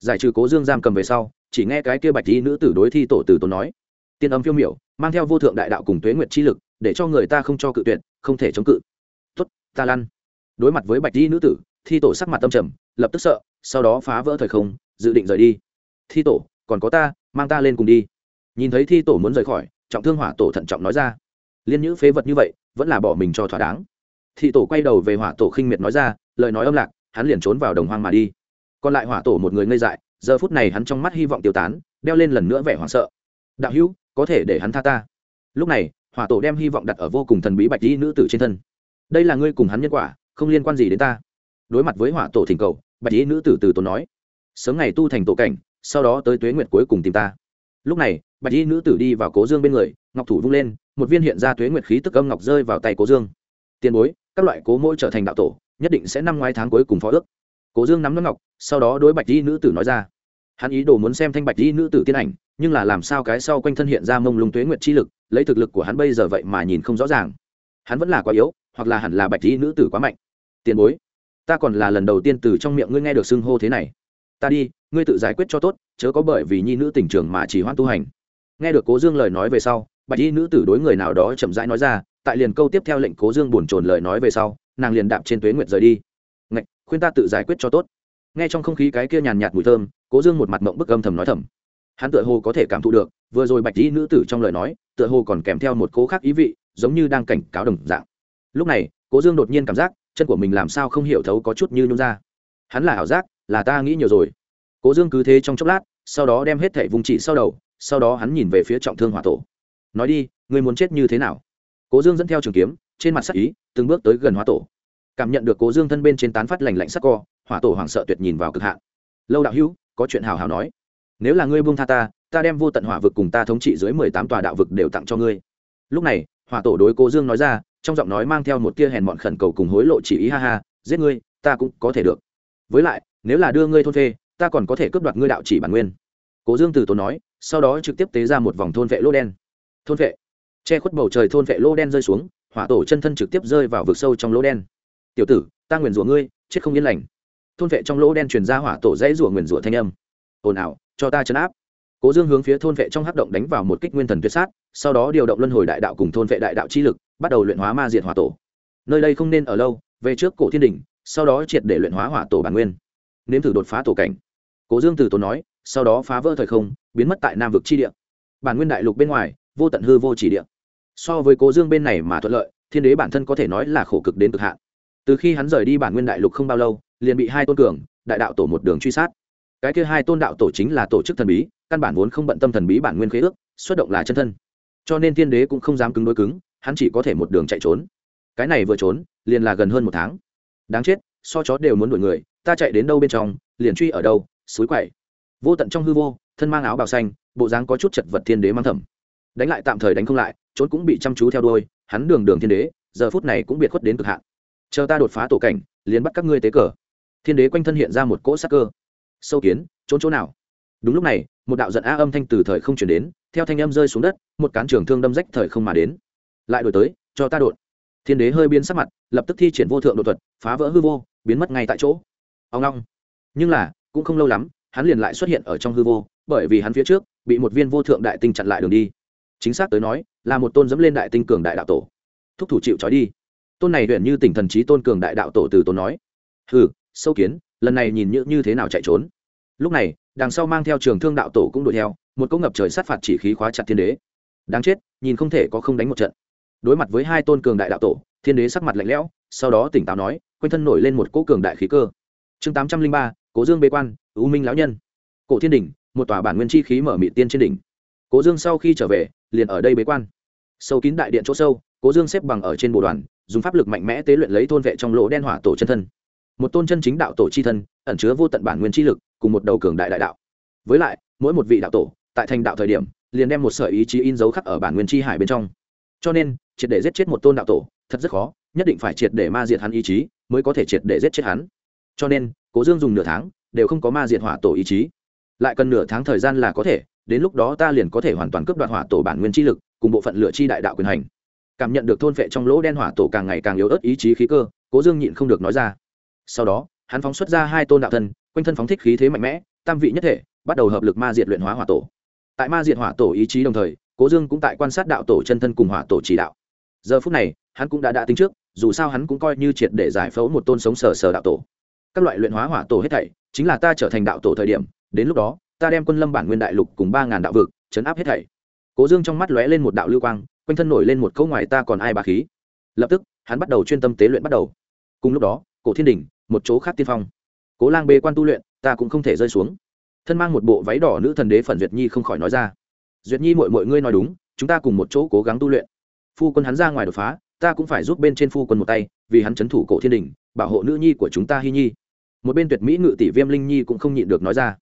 Speaker 1: giải trừ cố dương giam cầm về sau, chỉ nghe cái kia bạch Y nữ tử đối thi tổ từ tốn nói, tiên âm phiêu miểu, mang theo vô thượng đại đạo cùng tuế nguyệt chi lực, để cho người ta không cho cự tuyệt, không thể chống cự. Tuất ta lăn. Đối mặt với bạch Y nữ tử, thi tổ sắc mặt tâm trầm, lập tức sợ, sau đó phá vỡ thời không, dự định rời đi. Thi tổ, còn có ta, mang ta lên cùng đi. Nhìn thấy thi tổ muốn rời khỏi, trọng thương hỏa tổ thận trọng nói ra, liên nhữ phế vật như vậy, vẫn là bỏ mình cho thỏa đáng. Thị tổ quay đầu về hỏa tổ khinh miệt nói ra, lời nói âm lạc, hắn liền trốn vào đồng hoang mà đi còn lại hỏa tổ một người ngây dại, giờ phút này hắn trong mắt hy vọng tiêu tán, đeo lên lần nữa vẻ hoảng sợ. Đạo hữu, có thể để hắn tha ta. Lúc này, hỏa tổ đem hy vọng đặt ở vô cùng thần bí bạch di nữ tử trên thân. Đây là ngươi cùng hắn nhân quả, không liên quan gì đến ta. Đối mặt với hỏa tổ thỉnh cầu, bạch di nữ tử từ tốn nói, sớm ngày tu thành tổ cảnh, sau đó tới tuế nguyệt cuối cùng tìm ta. Lúc này, bạch y nữ tử đi vào cố dương bên người, ngọc thủ vung lên, một viên hiện ra tuế nguyệt khí tức âm ngọc rơi vào tay cố dương. Tiền bối, các loại cố mỗi trở thành đạo tổ, nhất định sẽ năm ngoái tháng cuối cùng phó ước cố dương nắm nó ngọc, sau đó đối bạch y nữ tử nói ra. Hắn ý đồ muốn xem thanh bạch y nữ tử tiên ảnh, nhưng là làm sao cái sau quanh thân hiện ra mông lung tuế nguyệt chi lực, lấy thực lực của hắn bây giờ vậy mà nhìn không rõ ràng. Hắn vẫn là quá yếu, hoặc là hẳn là bạch y nữ tử quá mạnh. Tiền bối, ta còn là lần đầu tiên từ trong miệng ngươi nghe được xưng hô thế này. Ta đi, ngươi tự giải quyết cho tốt, chớ có bởi vì nhi nữ tình trường mà chỉ hoãn tu hành. Nghe được cố dương lời nói về sau, bạch y nữ tử đối người nào đó chậm rãi nói ra, tại liền câu tiếp theo lệnh cố dương buồn chồn lời nói về sau, nàng liền đạp trên tuế nguyệt rời đi khuyên ta tự giải quyết cho tốt. Nghe trong không khí cái kia nhàn nhạt mùi thơm, cố dương một mặt mộng bức âm thầm nói thầm. Hắn tựa hồ có thể cảm thụ được, vừa rồi bạch y nữ tử trong lời nói, tựa hồ còn kèm theo một cố khác ý vị, giống như đang cảnh cáo đồng dạng. Lúc này, cố dương đột nhiên cảm giác, chân của mình làm sao không hiểu thấu có chút như nhung ra. Hắn là ảo giác, là ta nghĩ nhiều rồi. Cố dương cứ thế trong chốc lát, sau đó đem hết thẻ vùng trị sau đầu, sau đó hắn nhìn về phía trọng thương hỏa tổ. Nói đi người muốn chết như thế nào? Cố dương dẫn theo trường kiếm, trên mặt sắc ý, từng bước tới gần hỏa tổ cảm nhận được cố dương thân bên trên tán phát lành lạnh sắc co, hỏa tổ hoảng sợ tuyệt nhìn vào cực hạn. Lâu đạo hữu, có chuyện hào hào nói. Nếu là ngươi buông tha ta ta đem vô tận hỏa vực cùng ta thống trị dưới mười tám tòa đạo vực đều tặng cho ngươi. Lúc này, hỏa tổ đối cố dương nói ra, trong giọng nói mang theo một tia hèn mọn khẩn cầu cùng hối lộ chỉ ý ha ha, giết ngươi, ta cũng có thể được. Với lại, nếu là đưa ngươi thôn phê, ta còn có thể cướp đoạt ngươi đạo chỉ bản nguyên. Cố dương từ tốn nói, sau đó trực tiếp tế ra một vòng thôn vệ lô đen. Thôn vệ. Che khuất bầu trời thôn vệ lô đen rơi xuống, hỏa tổ chân thân trực tiếp rơi vào vực sâu trong lô đen tiểu tử, ta nguyền rủa ngươi, chết không yên lành. Thôn vệ trong lỗ đen truyền ra hỏa tổ dãy rủa nguyền rủa thanh âm. Ồn ào, cho ta chấn áp. Cố dương hướng phía thôn vệ trong hắc động đánh vào một kích nguyên thần tuyệt sát, sau đó điều động luân hồi đại đạo cùng thôn vệ đại đạo chi lực, bắt đầu luyện hóa ma diệt hỏa tổ. Nơi đây không nên ở lâu, về trước cổ thiên đình sau đó triệt để luyện hóa hỏa tổ bản nguyên. Nếm thử đột phá tổ cảnh. Cố dương từ tổ nói, sau đó phá vỡ thời không, biến mất tại nam vực chi địa. Bản nguyên đại lục bên ngoài, vô tận hư vô chỉ địa. So với cố dương bên này mà thuận lợi, thiên đế bản thân có thể nói là khổ cực đến cực hạn từ khi hắn rời đi bản nguyên đại lục không bao lâu, liền bị hai tôn cường, đại đạo tổ một đường truy sát. Cái kia hai tôn đạo tổ chính là tổ chức thần bí, căn bản vốn không bận tâm thần bí bản nguyên khế ước, xuất động là chân thân. Cho nên thiên đế cũng không dám cứng đối cứng, hắn chỉ có thể một đường chạy trốn. Cái này vừa trốn, liền là gần hơn một tháng. Đáng chết, so chó đều muốn đuổi người, ta chạy đến đâu bên trong, liền truy ở đâu, suối quậy. Vô tận trong hư vô, thân mang áo bào xanh, bộ dáng có chút chật vật thiên đế mang thầm đánh lại tạm thời đánh không lại trốn cũng bị chăm chú theo đuôi, hắn đường đường thiên đế, giờ phút này cũng biệt khuất đến cực hạn chờ ta đột phá tổ cảnh, liền bắt các ngươi tế cờ. Thiên đế quanh thân hiện ra một cỗ sắc cơ. Sâu kiến, trốn chỗ nào? Đúng lúc này, một đạo giận a âm thanh từ thời không chuyển đến, theo thanh âm rơi xuống đất, một cán trường thương đâm rách thời không mà đến. Lại đổi tới, cho ta đột. Thiên đế hơi biến sắc mặt, lập tức thi triển vô thượng đột thuật, phá vỡ hư vô, biến mất ngay tại chỗ. Ông long nhưng là, cũng không lâu lắm, hắn liền lại xuất hiện ở trong hư vô, bởi vì hắn phía trước, bị một viên vô thượng đại tinh chặn lại đường đi. Chính xác tới nói, là một tôn dẫm lên đại tinh cường đại đạo tổ. Thúc thủ chịu trói đi tôn này huyện như tỉnh thần trí tôn cường đại đạo tổ từ tôn nói. Hừ sâu kiến lần này nhìn như, như thế nào chạy trốn? Lúc này đằng sau mang theo trường thương đạo tổ cũng đuổi theo một cỗ ngập trời sát phạt chỉ khí khóa chặt thiên đế. Đáng chết nhìn không thể có không đánh một trận. Đối mặt với hai tôn cường đại đạo tổ thiên đế sắc mặt lạnh lẽo sau đó tỉnh táo nói quanh thân nổi lên một cỗ cường đại khí cơ. Chương tám trăm linh ba cố dương bế quan u minh lão nhân. Cổ thiên đỉnh một tòa bản nguyên chi khí mở mị tiên trên đỉnh. Cố dương sau khi trở về liền ở đây bế quan. Sâu kín đại điện chỗ sâu cố dương xếp bằng ở trên bộ đoàn, dùng pháp lực mạnh mẽ tế luyện lấy thôn vệ trong lỗ đen hỏa tổ chân thân. Một tôn chân chính đạo tổ chi thân, ẩn chứa vô tận bản nguyên chi lực, cùng một đầu cường đại đại đạo. Với lại, mỗi một vị đạo tổ, tại thành đạo thời điểm, liền đem một sợi ý chí in dấu khắc ở bản nguyên chi hải bên trong. Cho nên, triệt để giết chết một tôn đạo tổ, thật rất khó, nhất định phải triệt để ma diệt hắn ý chí, mới có thể triệt để giết chết hắn. Cho nên, cố dương dùng nửa tháng, đều không có ma diệt hỏa tổ ý chí. Lại cần nửa tháng thời gian là có thể, đến lúc đó ta liền có thể hoàn toàn cướp đoạt hỏa tổ bản nguyên chi lực, cùng bộ phận lựa chi đại đạo quyền hành cảm nhận được thôn vệ trong lỗ đen hỏa tổ càng ngày càng yếu ớt ý chí khí cơ, cố dương nhịn không được nói ra. Sau đó, hắn phóng xuất ra hai tôn đạo thân quanh thân phóng thích khí thế mạnh mẽ, tam vị nhất thể, bắt đầu hợp lực ma diệt luyện hóa hỏa tổ. Tại ma diệt hỏa tổ ý chí đồng thời, cố dương cũng tại quan sát đạo tổ chân thân cùng hỏa tổ chỉ đạo. Giờ phút này, hắn cũng đã đã tính trước, dù sao hắn cũng coi như triệt để giải phẫu một tôn sống sờ sờ đạo tổ. Các loại luyện hóa hỏa tổ hết thảy, chính là ta trở thành đạo tổ thời điểm, đến lúc đó, ta đem quân lâm bản nguyên đại lục cùng ba ngàn đạo vực, chấn áp hết thảy. Cố dương trong mắt lóe lên một đạo lưu quang quanh thân nổi lên một câu ngoài ta còn ai bà khí. Lập tức, hắn bắt đầu chuyên tâm tế luyện bắt đầu. Cùng lúc đó, cổ thiên đình một chỗ khác tiên phong. Cố lang bê quan tu luyện, ta cũng không thể rơi xuống. Thân mang một bộ váy đỏ nữ thần đế phần duyệt nhi không khỏi nói ra. Duyệt nhi mọi mọi ngươi nói đúng, chúng ta cùng một chỗ cố gắng tu luyện. Phu quân hắn ra ngoài đột phá, ta cũng phải giúp bên trên phu quân một tay, vì hắn c h ấ n thủ cổ thiên đình bảo hộ nữ nhi của chúng ta hy nhi. Một bên tuyệt mỹ ngự tỷ viêm linh nhi cũng không nhịn được nói ra.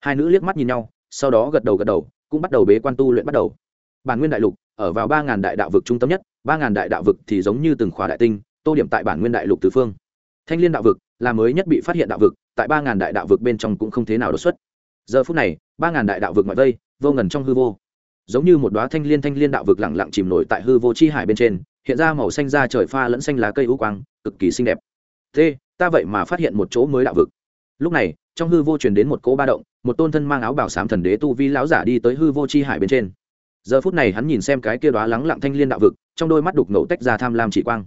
Speaker 1: Hai nữ liếc mắt nhìn nhau, sau đó gật đầu gật đầu, cũng bắt đầu bế quan tu luyện bắt đầu bản nguyên đại lục ở vào ba ngàn đại đạo vực trung tâm nhất, ba ngàn đại đạo vực thì giống như từng khóa đại tinh, tô điểm tại bản nguyên đại lục tứ phương. Thanh liên đạo vực là mới nhất bị phát hiện đạo vực, tại ba ngàn đại đạo vực bên trong cũng không thế nào đột xuất. Giờ phút này, ba ngàn đại đạo vực ngoại vây, vô ngần trong hư vô. Giống như một đoá thanh liên thanh liên đạo vực lẳng lặng chìm nổi tại hư vô chi hải bên trên, hiện ra màu xanh da trời pha lẫn xanh lá cây u quang, cực kỳ xinh đẹp. Thế, ta vậy mà phát hiện một chỗ mới đạo vực. Lúc này, trong hư vô truyền đến một cỗ ba động, một tôn thân mang áo bảo sám thần đế tu vi lão giả đi tới hư vô chi hải bên trên giờ phút này hắn nhìn xem cái kia đoá lắng lặng thanh liên đạo vực, trong đôi mắt đục ngầu tách ra tham lam chỉ quang.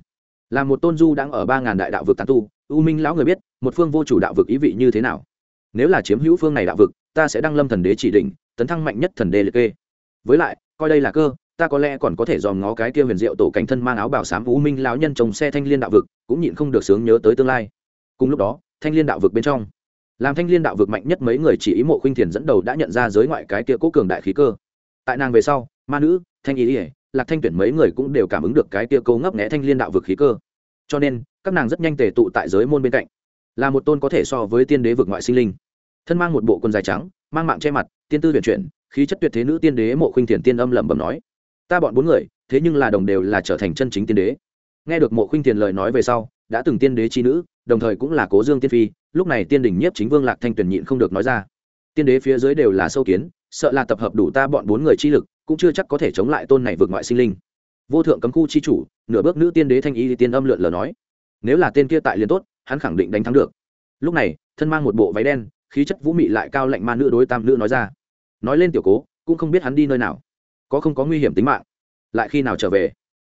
Speaker 1: Là một tôn du đang ở ba ngàn đại đạo vực tàn tu, u minh lão người biết, một phương vô chủ đạo vực ý vị như thế nào. Nếu là chiếm hữu phương này đạo vực, ta sẽ đăng lâm thần đế chỉ định, tấn thăng mạnh nhất thần đế liệt kê. Với lại, coi đây là cơ, ta có lẽ còn có thể dòm ngó cái kia huyền diệu tổ cảnh thân mang áo bảo sám u minh lão nhân trồng xe thanh liên đạo vực, cũng nhịn không được sướng nhớ tới tương lai. Cùng lúc đó, thanh liên đạo vực bên trong, làm thanh liên đạo vực mạnh nhất mấy người chỉ ý mộ khuynh thiền dẫn đầu đã nhận ra giới ngoại cái kia cố cường đại khí cơ tại nàng về sau, ma nữ, thanh ý ỉa lạc thanh tuyển mấy người cũng đều cảm ứng được cái tia câu ngấp nghẽ thanh liên đạo vực khí cơ. Cho nên, các nàng rất nhanh tề tụ tại giới môn bên cạnh. Là một tôn có thể so với tiên đế vực ngoại sinh linh. Thân mang một bộ quần dài trắng, mang mạng che mặt, tiên tư huyền chuyển, khí chất tuyệt thế nữ tiên đế mộ khuynh thiền tiên âm lẩm bẩm nói, ta bọn bốn người, thế nhưng là đồng đều là trở thành chân chính tiên đế. Nghe được mộ khuynh thiền lời nói về sau, đã từng tiên đế chi nữ, đồng thời cũng là cố dương tiên phi, lúc này tiên đình nhiếp chính vương lạc thanh tuyển nhịn không được nói ra, tiên đế phía dưới đều là sâu kiến sợ là tập hợp đủ ta bọn bốn người chi lực, cũng chưa chắc có thể chống lại tôn này vượt ngoại sinh linh. Vô thượng cấm khu chi chủ, nửa bước nữ tiên đế thanh y tiên âm lượn lờ nói. Nếu là tên kia tại liền tốt, hắn khẳng định đánh thắng được. Lúc này, thân mang một bộ váy đen, khí chất vũ mị lại cao lạnh ma nữ đối tam nữ nói ra. Nói lên tiểu cố, cũng không biết hắn đi nơi nào. Có không có nguy hiểm tính mạng. Lại khi nào trở về?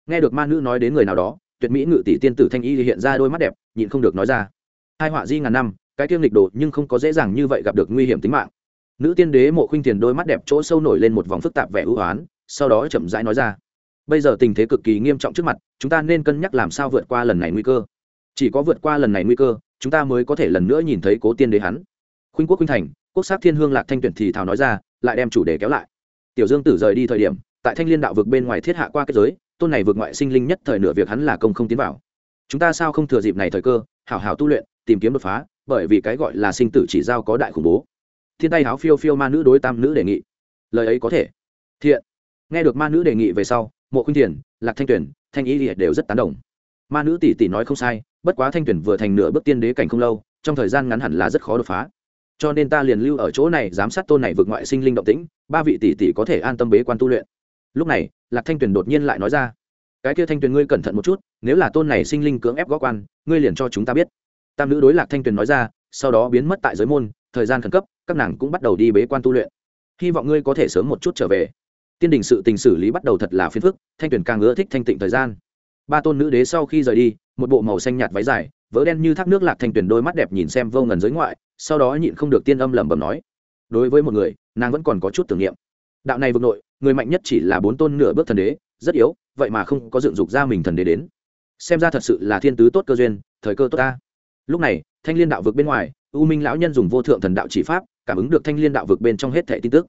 Speaker 1: Nghe được ma nữ nói đến người nào đó, tuyệt mỹ ngự tỷ tiên tử thanh y hiện ra đôi mắt đẹp, nhịn không được nói ra. Hai họa di ngàn năm, cái tiêm lịch đồ nhưng không có dễ dàng như vậy gặp được nguy hiểm tính mạng nữ tiên đế mộ khuynh tiền đôi mắt đẹp chỗ sâu nổi lên một vòng phức tạp vẻ ưu hoán sau đó chậm rãi nói ra. Bây giờ tình thế cực kỳ nghiêm trọng trước mặt, chúng ta nên cân nhắc làm sao vượt qua lần này nguy cơ. Chỉ có vượt qua lần này nguy cơ, chúng ta mới có thể lần nữa nhìn thấy cố tiên đế hắn. Khuynh quốc khuynh thành, quốc sắc thiên hương lạc thanh tuyển thì thào nói ra, lại đem chủ đề kéo lại. Tiểu dương tử rời đi thời điểm, tại thanh liên đạo vực bên ngoài thiết hạ qua kết giới, tôn này vượt ngoại sinh linh nhất thời nửa việc hắn là công không tiến vào. Chúng ta sao không thừa dịp này thời cơ, hảo hảo tu luyện, tìm kiếm đột phá, bởi vì cái gọi là sinh tử chỉ giao có đại khủng bố thiên tay háo phiêu phiêu ma nữ đối tam nữ đề nghị. Lời ấy có thể. Thiện. Nghe được ma nữ đề nghị về sau, mộ khuynh thiền, lạc thanh tuyển thanh ý liệt đều rất tán đồng. Ma nữ tỷ tỷ nói không sai, bất quá thanh tuyển vừa thành nửa bước tiên đế cảnh không lâu, trong thời gian ngắn hẳn là rất khó đột phá. Cho nên ta liền lưu ở chỗ này giám sát tôn này vượt ngoại sinh linh động tĩnh, ba vị tỷ tỷ có thể an tâm bế quan tu luyện. Lúc này, lạc thanh tuyền đột nhiên lại nói ra, cái kia thanh tuyền ngươi cẩn thận một chút, nếu là tôn này sinh linh cưỡng ép gó quan, ngươi liền cho chúng ta biết. Tam nữ đối lạc thanh tuyền nói ra, sau đó biến mất tại giới môn, thời gian khẩn cấp các nàng cũng bắt đầu đi bế quan tu luyện. Hy vọng ngươi có thể sớm một chút trở về. Tiên đình sự tình xử lý bắt đầu thật là phiền phức, thanh tuyển càng ưa thích thanh tịnh thời gian. Ba tôn nữ đế sau khi rời đi, một bộ màu xanh nhạt váy dài vỡ đen như thác nước lạc thanh tuyển đôi mắt đẹp nhìn xem vô ngần giới ngoại, sau đó nhịn không được tiên âm lẩm bẩm nói. Đối với một người, nàng vẫn còn có chút tưởng niệm. Đạo này vực nội, người mạnh nhất chỉ là bốn tôn nửa bước thần đế, rất yếu, vậy mà không có dựng dục ra mình thần đế đến. Xem ra thật sự là thiên tứ tốt cơ duyên, thời cơ tốt ta. Lúc này, thanh liên đạo vực bên ngoài, u minh lão nhân dùng vô thượng thần đạo chỉ pháp cảm ứng được thanh liên đạo vực bên trong hết thẻ tin tức.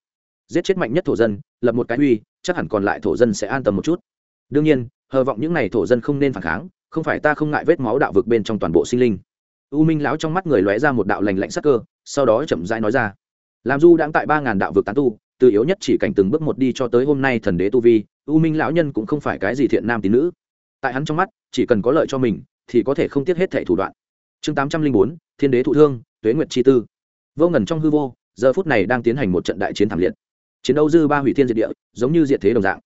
Speaker 1: Giết chết mạnh nhất thổ dân, lập một cái uy, chắc hẳn còn lại thổ dân sẽ an tâm một chút. Đương nhiên, hờ vọng những n à y thổ dân không nên phản kháng, không phải ta không ngại vết máu đạo vực bên trong toàn bộ sinh linh. U minh lão trong mắt người lóe ra một đạo lành lạnh sắc cơ, sau đó chậm rãi nói ra. Làm du đang tại ba ngàn đạo vực tán tu, từ yếu nhất chỉ cảnh từng bước một đi cho tới hôm nay thần đế tu vi, u minh lão nhân cũng không phải cái gì thiện nam tín nữ. Tại hắn trong mắt, chỉ cần có lợi cho mình, thì có thể không tiếc hết thẻ thủ đoạn. Chương tám trăm linh bốn, thiên đế thụ thương, tuế nguyệt chi tư vô ngần trong hư vô, giờ phút này đang tiến hành một trận đại chiến thảm liệt. Chiến đấu dư ba hủy thiên diệt địa, giống như diệt thế đồng dạng.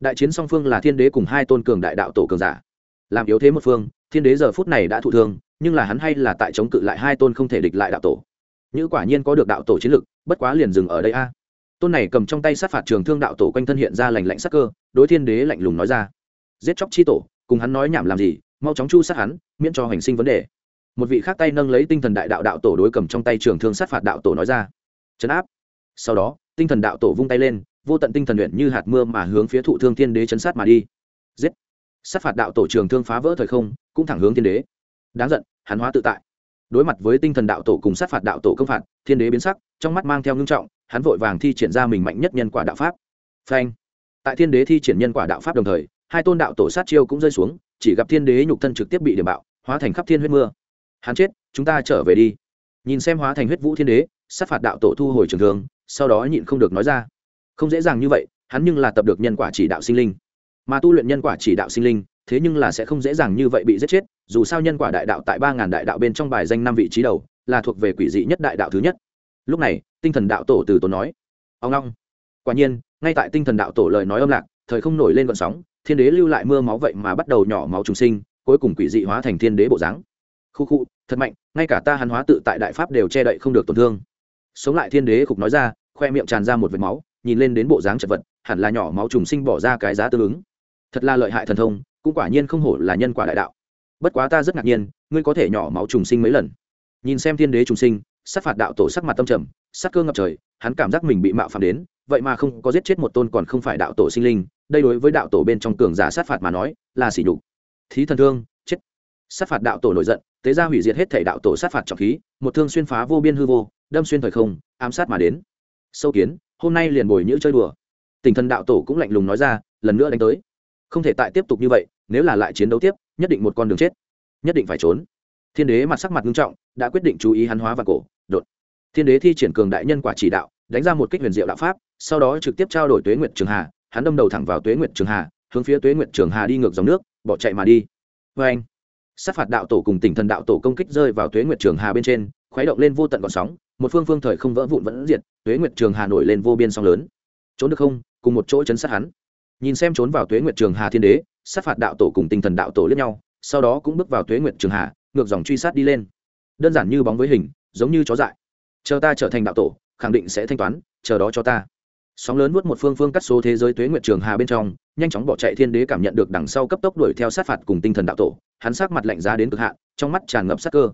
Speaker 1: Đại chiến song phương là thiên đế cùng hai tôn cường đại đạo tổ cường giả. Làm yếu thế một phương, thiên đế giờ phút này đã thụ thương, nhưng là hắn hay là tại chống cự lại hai tôn không thể địch lại đạo tổ. Như quả nhiên có được đạo tổ chiến lực, bất quá liền dừng ở đây a. Tôn này cầm trong tay sát phạt trường thương đạo tổ quanh thân hiện ra lành lạnh sắc cơ, đối thiên đế lạnh lùng nói ra. Giết chóc chi tổ, cùng hắn nói nhảm làm gì, mau chóng chu sát hắn, miễn cho hành sinh vấn đề một vị khác tay nâng lấy tinh thần đại đạo đạo tổ đối cầm trong tay trường thương sát phạt đạo tổ nói ra. Chấn áp. Sau đó, tinh thần đạo tổ vung tay lên, vô tận tinh thần luyện như hạt mưa mà hướng phía thụ thương thiên đế chấn sát mà đi. Giết. Sát phạt đạo tổ trường thương phá vỡ thời không, cũng thẳng hướng thiên đế. Đáng giận, hắn hóa tự tại. Đối mặt với tinh thần đạo tổ cùng sát phạt đạo tổ công phạt, thiên đế biến sắc, trong mắt mang theo ngưng trọng, hắn vội vàng thi triển ra mình mạnh nhất nhân quả đạo pháp. Phanh. Tại thiên đế thi triển nhân quả đạo pháp đồng thời, hai tôn đạo tổ sát chiêu cũng rơi xuống, chỉ gặp thiên đế nhục thân trực tiếp bị điểm bạo, hóa thành khắp thiên huyết mưa hắn chết, chúng ta trở về đi. Nhìn xem hóa thành huyết vũ thiên đế, sát phạt đạo tổ thu hồi trường thường sau đó nhịn không được nói ra. Không dễ dàng như vậy, hắn nhưng là tập được nhân quả chỉ đạo sinh linh. Mà tu luyện nhân quả chỉ đạo sinh linh, thế nhưng là sẽ không dễ dàng như vậy bị giết chết, dù sao nhân quả đại đạo tại ba ngàn đại đạo bên trong bài danh năm vị trí đầu, là thuộc về quỷ dị nhất đại đạo thứ nhất. Lúc này, tinh thần đạo tổ từ tốn nói, ông long. Quả nhiên, ngay tại tinh thần đạo tổ lời nói âm lạc, thời không nổi lên vận sóng, thiên đế lưu lại mưa máu vậy mà bắt đầu nhỏ máu trùng sinh, cuối cùng quỷ dị hóa thành thiên đế bộ dáng khu khu, thật mạnh, ngay cả ta hắn hóa tự tại đại pháp đều che đậy không được tổn thương. Sống lại thiên đế khục nói ra, khoe miệng tràn ra một vệt máu, nhìn lên đến bộ dáng chật vật, hẳn là nhỏ máu trùng sinh bỏ ra cái giá tương ứng. Thật là lợi hại thần thông, cũng quả nhiên không hổ là nhân quả đại đạo. Bất quá ta rất ngạc nhiên, ngươi có thể nhỏ máu trùng sinh mấy lần? Nhìn xem thiên đế trùng sinh, sát phạt đạo tổ sắc mặt tâm trầm, sát cơ ngập trời, hắn cảm giác mình bị mạo phạm đến, vậy mà không có giết chết một tôn còn không phải đạo tổ sinh linh, đây đối với đạo tổ bên trong cường giả sát phạt mà nói, là sỉ nhục. Thí thần thương, chết. Sát phạt đạo tổ nổi giận tế ra hủy diệt hết thể đạo tổ sát phạt trọng khí, một thương xuyên phá vô biên hư vô, đâm xuyên thời không, ám sát mà đến. Sâu kiến, hôm nay liền bồi nhữ chơi đùa. Tình thần đạo tổ cũng lạnh lùng nói ra, lần nữa đánh tới. Không thể tại tiếp tục như vậy, nếu là lại chiến đấu tiếp, nhất định một con đường chết. Nhất định phải trốn. Thiên đế mặt sắc mặt nghiêm trọng, đã quyết định chú ý hắn hóa và cổ. Đột. Thiên đế thi triển cường đại nhân quả chỉ đạo, đánh ra một kích huyền diệu đạo pháp, sau đó trực tiếp trao đổi tuế nguyệt trường hà, hắn đâm đầu thẳng vào tuế nguyệt trường hà, hướng phía tuế nguyệt trường hà đi ngược dòng nước, bỏ chạy mà đi. Vê anh sát phạt đạo tổ cùng tỉnh thần đạo tổ công kích rơi vào tuế nguyệt trường hà bên trên, khuấy động lên vô tận còn sóng, một phương phương thời không vỡ vụn vẫn diệt, tuế nguyệt trường hà nổi lên vô biên sóng lớn. Trốn được không? Cùng một chỗ chấn sát hắn. Nhìn xem trốn vào tuế nguyệt trường hà thiên đế, sát phạt đạo tổ cùng tinh thần đạo tổ lẫn nhau, sau đó cũng bước vào tuế nguyệt trường hà, ngược dòng truy sát đi lên. Đơn giản như bóng với hình, giống như chó dại. Chờ ta trở thành đạo tổ, khẳng định sẽ thanh toán, chờ đó cho ta sóng lớn vuốt một phương phương cắt số thế giới tuế nguyệt trường hà bên trong, nhanh chóng bỏ chạy thiên đế cảm nhận được đằng sau cấp tốc đuổi theo sát phạt cùng tinh thần đạo tổ, hắn sát mặt lạnh giá đến cực hạn, trong mắt tràn ngập sát cơ.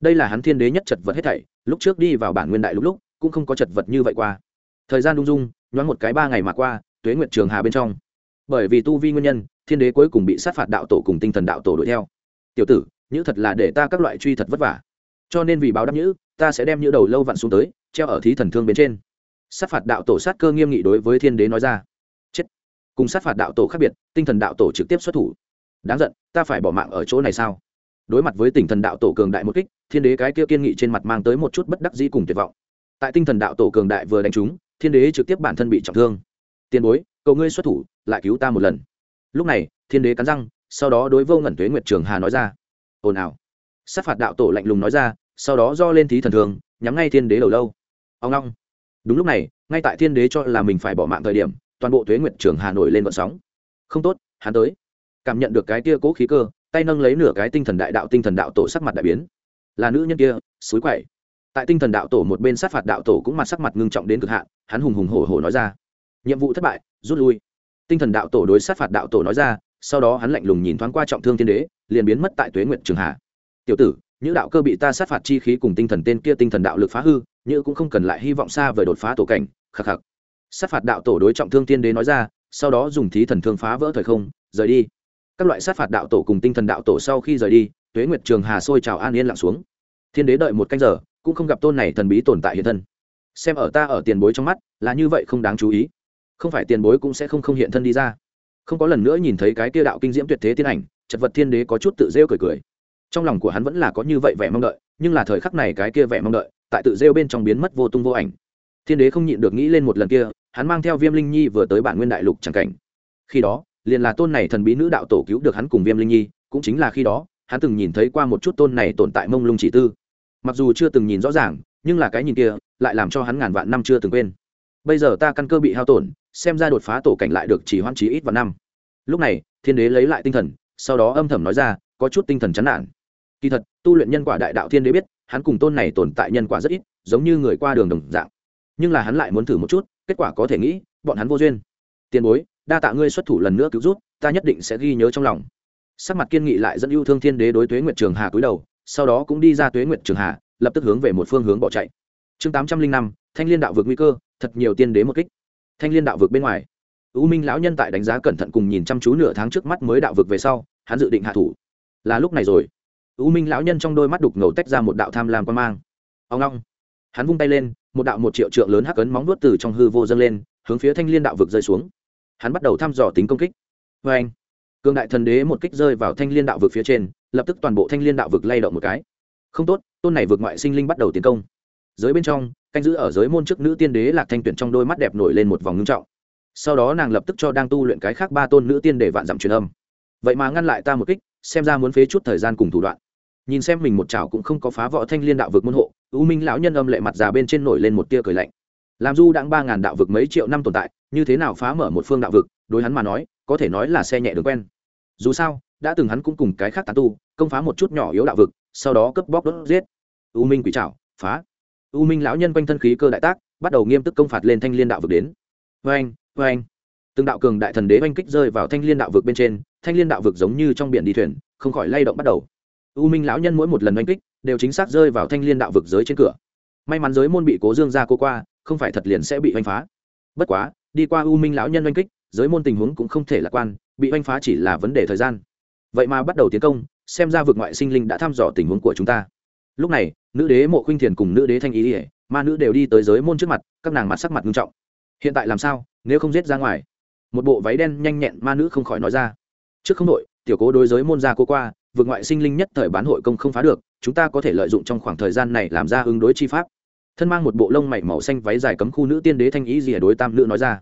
Speaker 1: Đây là hắn thiên đế nhất chật vật hết thảy, lúc trước đi vào bản nguyên đại lúc lúc, cũng không có chật vật như vậy qua. Thời gian lung dung, nhoáng một cái ba ngày mà qua, tuế nguyệt trường hà bên trong. Bởi vì tu vi nguyên nhân, thiên đế cuối cùng bị sát phạt đạo tổ cùng tinh thần đạo tổ đuổi theo. Tiểu tử, nhữ thật là để ta các loại truy thật vất vả. Cho nên vì báo đáp nhữ, ta sẽ đem nhữ đầu lâu vặn xuống tới, treo ở thí thần thương bên trên sát phạt đạo tổ sát cơ nghiêm nghị đối với thiên đế nói ra. Chết. Cùng sát phạt đạo tổ khác biệt, tinh thần đạo tổ trực tiếp xuất thủ. Đáng giận, ta phải bỏ mạng ở chỗ này sao? Đối mặt với tinh thần đạo tổ cường đại một kích, thiên đế cái kia kiên nghị trên mặt mang tới một chút bất đắc dĩ cùng tuyệt vọng. Tại tinh thần đạo tổ cường đại vừa đánh trúng, thiên đế trực tiếp bản thân bị trọng thương. Tiền bối, cầu ngươi xuất thủ, lại cứu ta một lần. Lúc này, thiên đế cắn răng, sau đó đối vô ngẩn tuế nguyệt trường hà nói ra. Ồn ào. Sát phạt đạo tổ lạnh lùng nói ra, sau đó do lên thí thần thường, nhắm ngay thiên đế đầu lâu. Ông long đúng lúc này, ngay tại thiên đế cho là mình phải bỏ mạng thời điểm, toàn bộ tuế nguyệt trường hà nổi lên vận sóng. Không tốt, hắn tới. Cảm nhận được cái kia cố khí cơ, tay nâng lấy nửa cái tinh thần đại đạo, tinh thần đạo tổ sắc mặt đại biến. Là nữ nhân kia, suối quậy. Tại tinh thần đạo tổ một bên sát phạt đạo tổ cũng mặt sắc mặt ngưng trọng đến cực hạn, hắn hùng hùng hổ hổ nói ra. Nhiệm vụ thất bại, rút lui. Tinh thần đạo tổ đối sát phạt đạo tổ nói ra, sau đó hắn lạnh lùng nhìn thoáng qua trọng thương thiên đế, liền biến mất tại tuế nguyệt trường hà. Tiểu tử, những đạo cơ bị ta sát phạt chi khí cùng tinh thần tên kia tinh thần đạo lực phá hư như cũng không cần lại hy vọng xa về đột phá tổ cảnh, khắc khắc. Sát phạt đạo tổ đối trọng thương thiên đế nói ra, sau đó dùng thí thần thương phá vỡ thời không, rời đi. Các loại sát phạt đạo tổ cùng tinh thần đạo tổ sau khi rời đi, tuế nguyệt trường hà sôi trào an yên lặng xuống. Thiên đế đợi một canh giờ, cũng không gặp tôn này thần bí tồn tại hiện thân. Xem ở ta ở tiền bối trong mắt, là như vậy không đáng chú ý. Không phải tiền bối cũng sẽ không không hiện thân đi ra. Không có lần nữa nhìn thấy cái kia đạo kinh diễm tuyệt thế tiên ảnh, chật vật thiên đế có chút tự rêu cười cười. Trong lòng của hắn vẫn là có như vậy vẻ mong đợi, nhưng là thời khắc này cái kia vẻ mong đợi tại tự rêu bên trong biến mất vô tung vô ảnh. Thiên đế không nhịn được nghĩ lên một lần kia, hắn mang theo viêm linh nhi vừa tới bản nguyên đại lục c cảnh. Khi đó, liền là tôn này thần bí nữ đạo tổ cứu được hắn cùng viêm linh nhi, cũng chính là khi đó, hắn từng nhìn thấy qua một chút tôn này tồn tại mông lung chỉ tư. Mặc dù chưa từng nhìn rõ ràng, nhưng là cái nhìn kia, lại làm cho hắn ngàn vạn năm chưa từng quên. Bây giờ ta căn cơ bị hao tổn, xem ra đột phá tổ cảnh lại được chỉ hoan trí ít vào năm. Lúc này, thiên đế lấy lại tinh thần, sau đó âm thầm nói ra, có chút tinh thần chán nản. Kỳ thật, tu luyện nhân quả đại đạo thiên đế biết hắn cùng tôn này tồn tại nhân quả rất ít, giống như người qua đường đồng dạng. Nhưng là hắn lại muốn thử một chút, kết quả có thể nghĩ, bọn hắn vô duyên. Tiền bối, đa tạ ngươi xuất thủ lần nữa cứu rút ta nhất định sẽ ghi nhớ trong lòng. Sắc mặt kiên nghị lại dẫn yêu thương thiên đế đối tuế nguyệt trường hà cúi đầu, sau đó cũng đi ra tuế nguyệt trường hà, lập tức hướng về một phương hướng bỏ chạy. Chương tám trăm linh năm, thanh liên đạo vượt nguy cơ, thật nhiều tiên đế một kích. Thanh liên đạo vượt bên ngoài, u minh lão nhân tại đánh giá cẩn thận cùng nhìn chăm chú nửa tháng trước mắt mới đạo vực về sau, hắn dự định hạ thủ. Là lúc này rồi u minh lão nhân trong đôi mắt đục ngầu tách ra một đạo tham lam quan mang. Ông long hắn vung tay lên, một đạo một triệu trượng lớn hắc ấn móng vuốt từ trong hư vô dâng lên, hướng phía thanh liên đạo vực rơi xuống. Hắn bắt đầu thăm dò tính công kích. Vê anh cương đại thần đế một kích rơi vào thanh liên đạo vực phía trên, lập tức toàn bộ thanh liên đạo vực lay động một cái. Không tốt, tôn này vượt ngoại sinh linh bắt đầu tiến công. Giới bên trong, canh giữ ở giới môn chức nữ tiên đế lạc thanh tuyển trong đôi mắt đẹp nổi lên một vòng ngưng trọng. Sau đó nàng lập tức cho đang tu luyện cái khác ba tôn nữ tiên để vạn dặm truyền âm. Vậy mà ngăn lại ta một kích, xem ra muốn phế chút thời gian cùng thủ đoạn nhìn xem mình một chảo cũng không có phá võ thanh liên đạo vực môn hộ ưu minh lão nhân âm lệ mặt già bên trên nổi lên một tia cười lạnh. Làm du đãng ba ngàn đạo vực mấy triệu năm tồn tại, như thế nào phá mở một phương đạo vực, đối hắn mà nói, có thể nói là xe nhẹ đường quen. Dù sao, đã từng hắn cũng cùng cái khác tán tu, công phá một chút nhỏ yếu đạo vực, sau đó cướp bóc đốt giết. U minh quỷ trảo phá. U minh lão nhân quanh thân khí cơ đại tác, bắt đầu nghiêm túc công phạt lên thanh liên đạo vực đến. Vê anh vê anh từng đạo cường đại thần đế oanh kích rơi vào thanh liên đạo vực bên trên, thanh liên đạo vực giống như trong biển đi thuyền, không khỏi lay động bắt đầu u minh lão nhân mỗi một lần oanh kích đều chính xác rơi vào thanh liên đạo vực giới trên cửa. May mắn giới môn bị cố dương ra cô qua, không phải thật liền sẽ bị oanh phá. Bất quá, đi qua u minh lão nhân oanh kích, giới môn tình huống cũng không thể lạc quan, bị oanh phá chỉ là vấn đề thời gian. Vậy mà bắt đầu tiến công, xem ra vực ngoại sinh linh đã thăm dò tình huống của chúng ta. Lúc này, nữ đế mộ khuynh thiền cùng nữ đế thanh ý ỉa ma nữ đều đi tới giới môn trước mặt, các nàng mặt sắc mặt nghiêm trọng. Hiện tại làm sao, nếu không giết ra ngoài? Một bộ váy đen nhanh nhẹn ma nữ không khỏi nói ra. Trước không đội, tiểu cố đối giới môn ra cô qua vượt ngoại sinh linh nhất thời bán hội công không phá được, chúng ta có thể lợi dụng trong khoảng thời gian này làm ra ứng đối chi pháp. Thân mang một bộ lông mảy màu xanh váy dài cấm khu nữ tiên đế thanh ý gì đối tam nữ nói ra.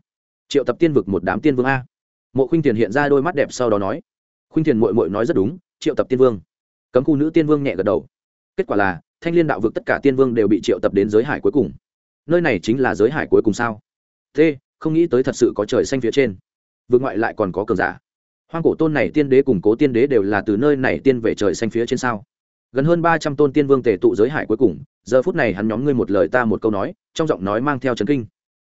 Speaker 1: Triệu tập tiên vực một đám tiên vương a. Mộ khuynh tiền hiện ra đôi mắt đẹp sau đó nói. Khuynh tiền mội mội nói rất đúng, triệu tập tiên vương. Cấm khu nữ tiên vương nhẹ gật đầu. Kết quả là, thanh liên đạo vực tất cả tiên vương đều bị triệu tập đến giới hải cuối cùng. Nơi này chính là giới hải cuối cùng sao? T không nghĩ tới thật sự có trời xanh phía trên. Vương ngoại lại còn có cường giả hoang cổ tôn này tiên đế cùng cố tiên đế đều là từ nơi này tiên về trời xanh phía trên sao? Gần hơn ba trăm tôn tiên vương tề tụ giới hải cuối cùng, giờ phút này hắn nhóm ngươi một lời ta một câu nói, trong giọng nói mang theo trấn kinh.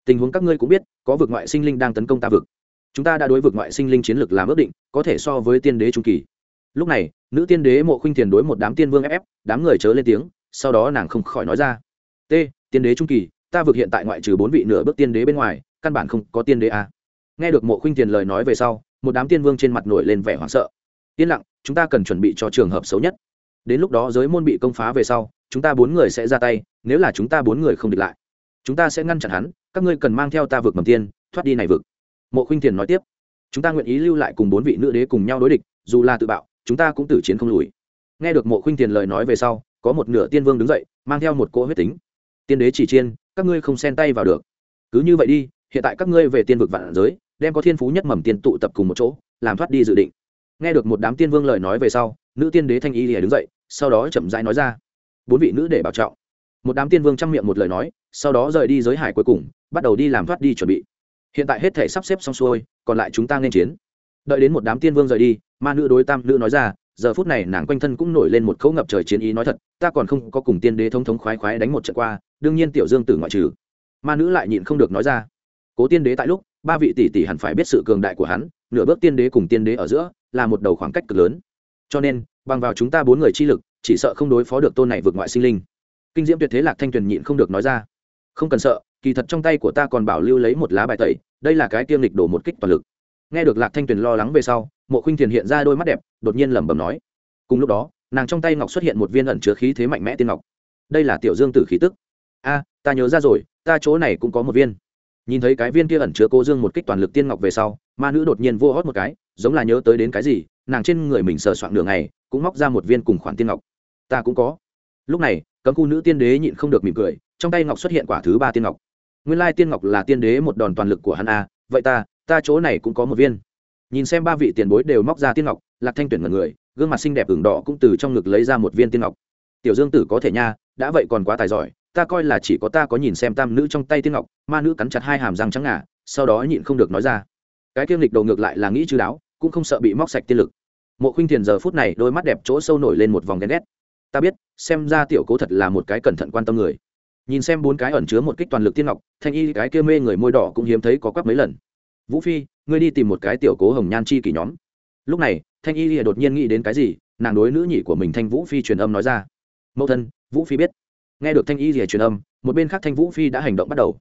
Speaker 1: Tình huống các ngươi cũng biết, có vực ngoại sinh linh đang tấn công ta vực. Chúng ta đã đối vực ngoại sinh linh chiến lược làm ước định, có thể so với tiên đế trung kỳ. Lúc này, nữ tiên đế mộ khuynh thiền đối một đám tiên vương ép ép, đám người chớ lên tiếng, sau đó nàng không khỏi nói ra. T, tiên đế trung kỳ, ta vực hiện tại ngoại trừ bốn vị nửa bước tiên đế bên ngoài, căn bản không có tiên đế a. À. nghe được mộ khuynh thiền lời nói về sau một đám tiên vương trên mặt nổi lên vẻ hoảng sợ. Yên lặng, chúng ta cần chuẩn bị cho trường hợp xấu nhất. Đến lúc đó giới môn bị công phá về sau, chúng ta bốn người sẽ ra tay, nếu là chúng ta bốn người không địch lại, chúng ta sẽ ngăn chặn hắn, các ngươi cần mang theo ta vượt mầm tiên, thoát đi này vực mộ khuynh thiền nói tiếp, chúng ta nguyện ý lưu lại cùng bốn vị nữ đế cùng nhau đối địch, dù là tự bạo, chúng ta cũng tử chiến không lùi. Nghe được mộ khuynh thiền lời nói về sau, có một nửa tiên vương đứng dậy, mang theo một cỗ huyết tính. Tiên đế chỉ chiên, các ngươi không xen tay vào được. Cứ như vậy đi, hiện tại các ngươi về tiên vực vạn giới đem có thiên phú nhất mầm tiên tụ tập cùng một chỗ, làm thoát đi dự định. Nghe được một đám tiên vương lời nói về sau, nữ tiên đế thanh y lìa đứng dậy, sau đó chậm rãi nói ra, bốn vị nữ để bảo trọng. Một đám tiên vương chăm miệng một lời nói, sau đó rời đi giới hải cuối cùng, bắt đầu đi làm thoát đi chuẩn bị. Hiện tại hết thể sắp xếp xong xuôi, còn lại chúng ta nên chiến. Đợi đến một đám tiên vương rời đi, ma nữ đối tam nữ nói ra, giờ phút này nàng quanh thân cũng nổi lên một khấu ngập trời chiến ý nói thật, ta còn không có cùng tiên đế thống thống khoái khoái đánh một trận qua, đương nhiên tiểu dương tử ngoại trừ. Ma nữ lại nhịn không được nói ra, cố tiên đế tại lúc ba vị tỷ tỷ hẳn phải biết sự cường đại của hắn, nửa bước tiên đế cùng tiên đế ở giữa là một đầu khoảng cách cực lớn. Cho nên, bằng vào chúng ta bốn người chi lực, chỉ sợ không đối phó được tôn này vượt ngoại sinh linh. Kinh diễm tuyệt thế lạc thanh tuyền nhịn không được nói ra. Không cần sợ, kỳ thật trong tay của ta còn bảo lưu lấy một lá bài tẩy, đây là cái tiêm lịch đổ một kích toàn lực. Nghe được lạc thanh tuyền lo lắng về sau, mộ khuynh thiền hiện ra đôi mắt đẹp, đột nhiên lẩm bẩm nói. Cùng lúc đó, nàng trong tay ngọc xuất hiện một viên ẩn chứa khí thế mạnh mẽ tiên ngọc. Đây là tiểu dương tử khí tức. A, ta nhớ ra rồi, ta chỗ này cũng có một viên nhìn thấy cái viên kia ẩn chứa cô dương một kích toàn lực tiên ngọc về sau, ma nữ đột nhiên vô hót một cái, giống là nhớ tới đến cái gì, nàng trên người mình sờ soạn đường này cũng móc ra một viên cùng khoản tiên ngọc. Ta cũng có. Lúc này, cấm khu nữ tiên đế nhịn không được mỉm cười, trong tay ngọc xuất hiện quả thứ ba tiên ngọc. Nguyên lai tiên ngọc là tiên đế một đòn toàn lực của hắn a, vậy ta ta chỗ này cũng có một viên. Nhìn xem ba vị tiền bối đều móc ra tiên ngọc, lạc thanh tuyển ngần người, gương mặt xinh đẹp ửng đỏ cũng từ trong ngực lấy ra một viên tiên ngọc. Tiểu dương tử có thể nha, đã vậy còn quá tài giỏi ta coi là chỉ có ta có nhìn xem tam nữ trong tay tiên ngọc, ma nữ cắn chặt hai hàm răng trắng ngà, sau đó nhịn không được nói ra. Cái kiêm lịch đầu ngược lại là nghĩ chú đáo, cũng không sợ bị móc sạch tiên lực. Mộ khuynh thiền giờ phút này đôi mắt đẹp chỗ sâu nổi lên một vòng ghen ghét. Ta biết, xem ra tiểu cố thật là một cái cẩn thận quan tâm người. Nhìn xem bốn cái ẩn chứa một kích toàn lực tiên ngọc, thanh y cái kia mê người môi đỏ cũng hiếm thấy có quắc mấy lần. Vũ phi, ngươi đi tìm một cái tiểu cố hồng nhan chi kỷ nhóm. Lúc này, thanh y đột nhiên nghĩ đến cái gì, nàng đối nữ nhị của mình thanh vũ phi truyền âm nói ra. Mẫu thân, vũ phi biết nghe được thanh y rìa truyền âm, một bên khác thanh vũ phi đã hành động bắt đầu.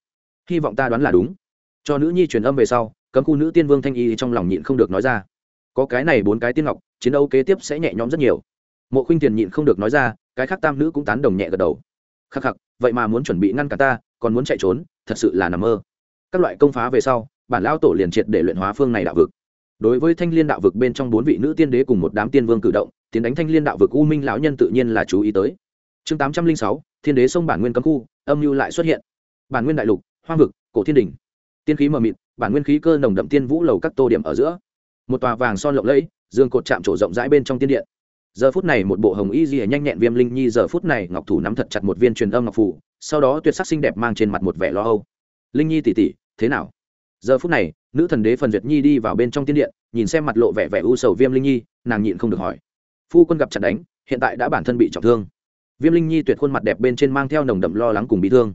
Speaker 1: Hy vọng ta đoán là đúng. Cho nữ nhi truyền âm về sau, cấm khu nữ tiên vương thanh y trong lòng nhịn không được nói ra. Có cái này bốn cái tiên ngọc, chiến đấu kế tiếp sẽ nhẹ nhõm rất nhiều. Mộ khuynh tiền nhịn không được nói ra, cái khác tam nữ cũng tán đồng nhẹ gật đầu. Khắc khắc, vậy mà muốn chuẩn bị ngăn cả ta, còn muốn chạy trốn, thật sự là nằm mơ. Các loại công phá về sau, bản lao tổ liền triệt để luyện hóa phương này đạo vực. Đối với thanh liên đạo vực bên trong bốn vị nữ tiên đế cùng một đám tiên vương cử động, tiến đánh thanh liên đạo vực u minh lão nhân tự nhiên là chú ý tới. Chương tám trăm linh sáu thiên đế sông bản nguyên cấm khu, âm mưu lại xuất hiện. Bản nguyên đại lục, hoang vực, cổ thiên đình tiên khí mờ mịt, bản nguyên khí cơ nồng đậm tiên vũ lầu các tô điểm ở giữa. Một tòa vàng son lộng lẫy, dương cột chạm trổ rộng rãi bên trong tiên điện. Giờ phút này một bộ hồng y di nhanh nhẹn viêm linh nhi, giờ phút này ngọc thủ nắm thật chặt một viên truyền âm ngọc phủ, sau đó tuyệt sắc xinh đẹp mang trên mặt một vẻ lo âu. Linh nhi tỉ tỉ thế nào? Giờ phút này, nữ thần đế phần duyệt nhi đi vào bên trong tiên điện, nhìn xem mặt lộ vẻ vẻ u sầu viêm linh nhi, nàng nhịn không được hỏi. Phu quân gặp chặt đánh, hiện tại đã bản thân bị trọng thương viêm linh nhi tuyệt khuôn mặt đẹp bên trên mang theo nồng đậm lo lắng cùng bị thương.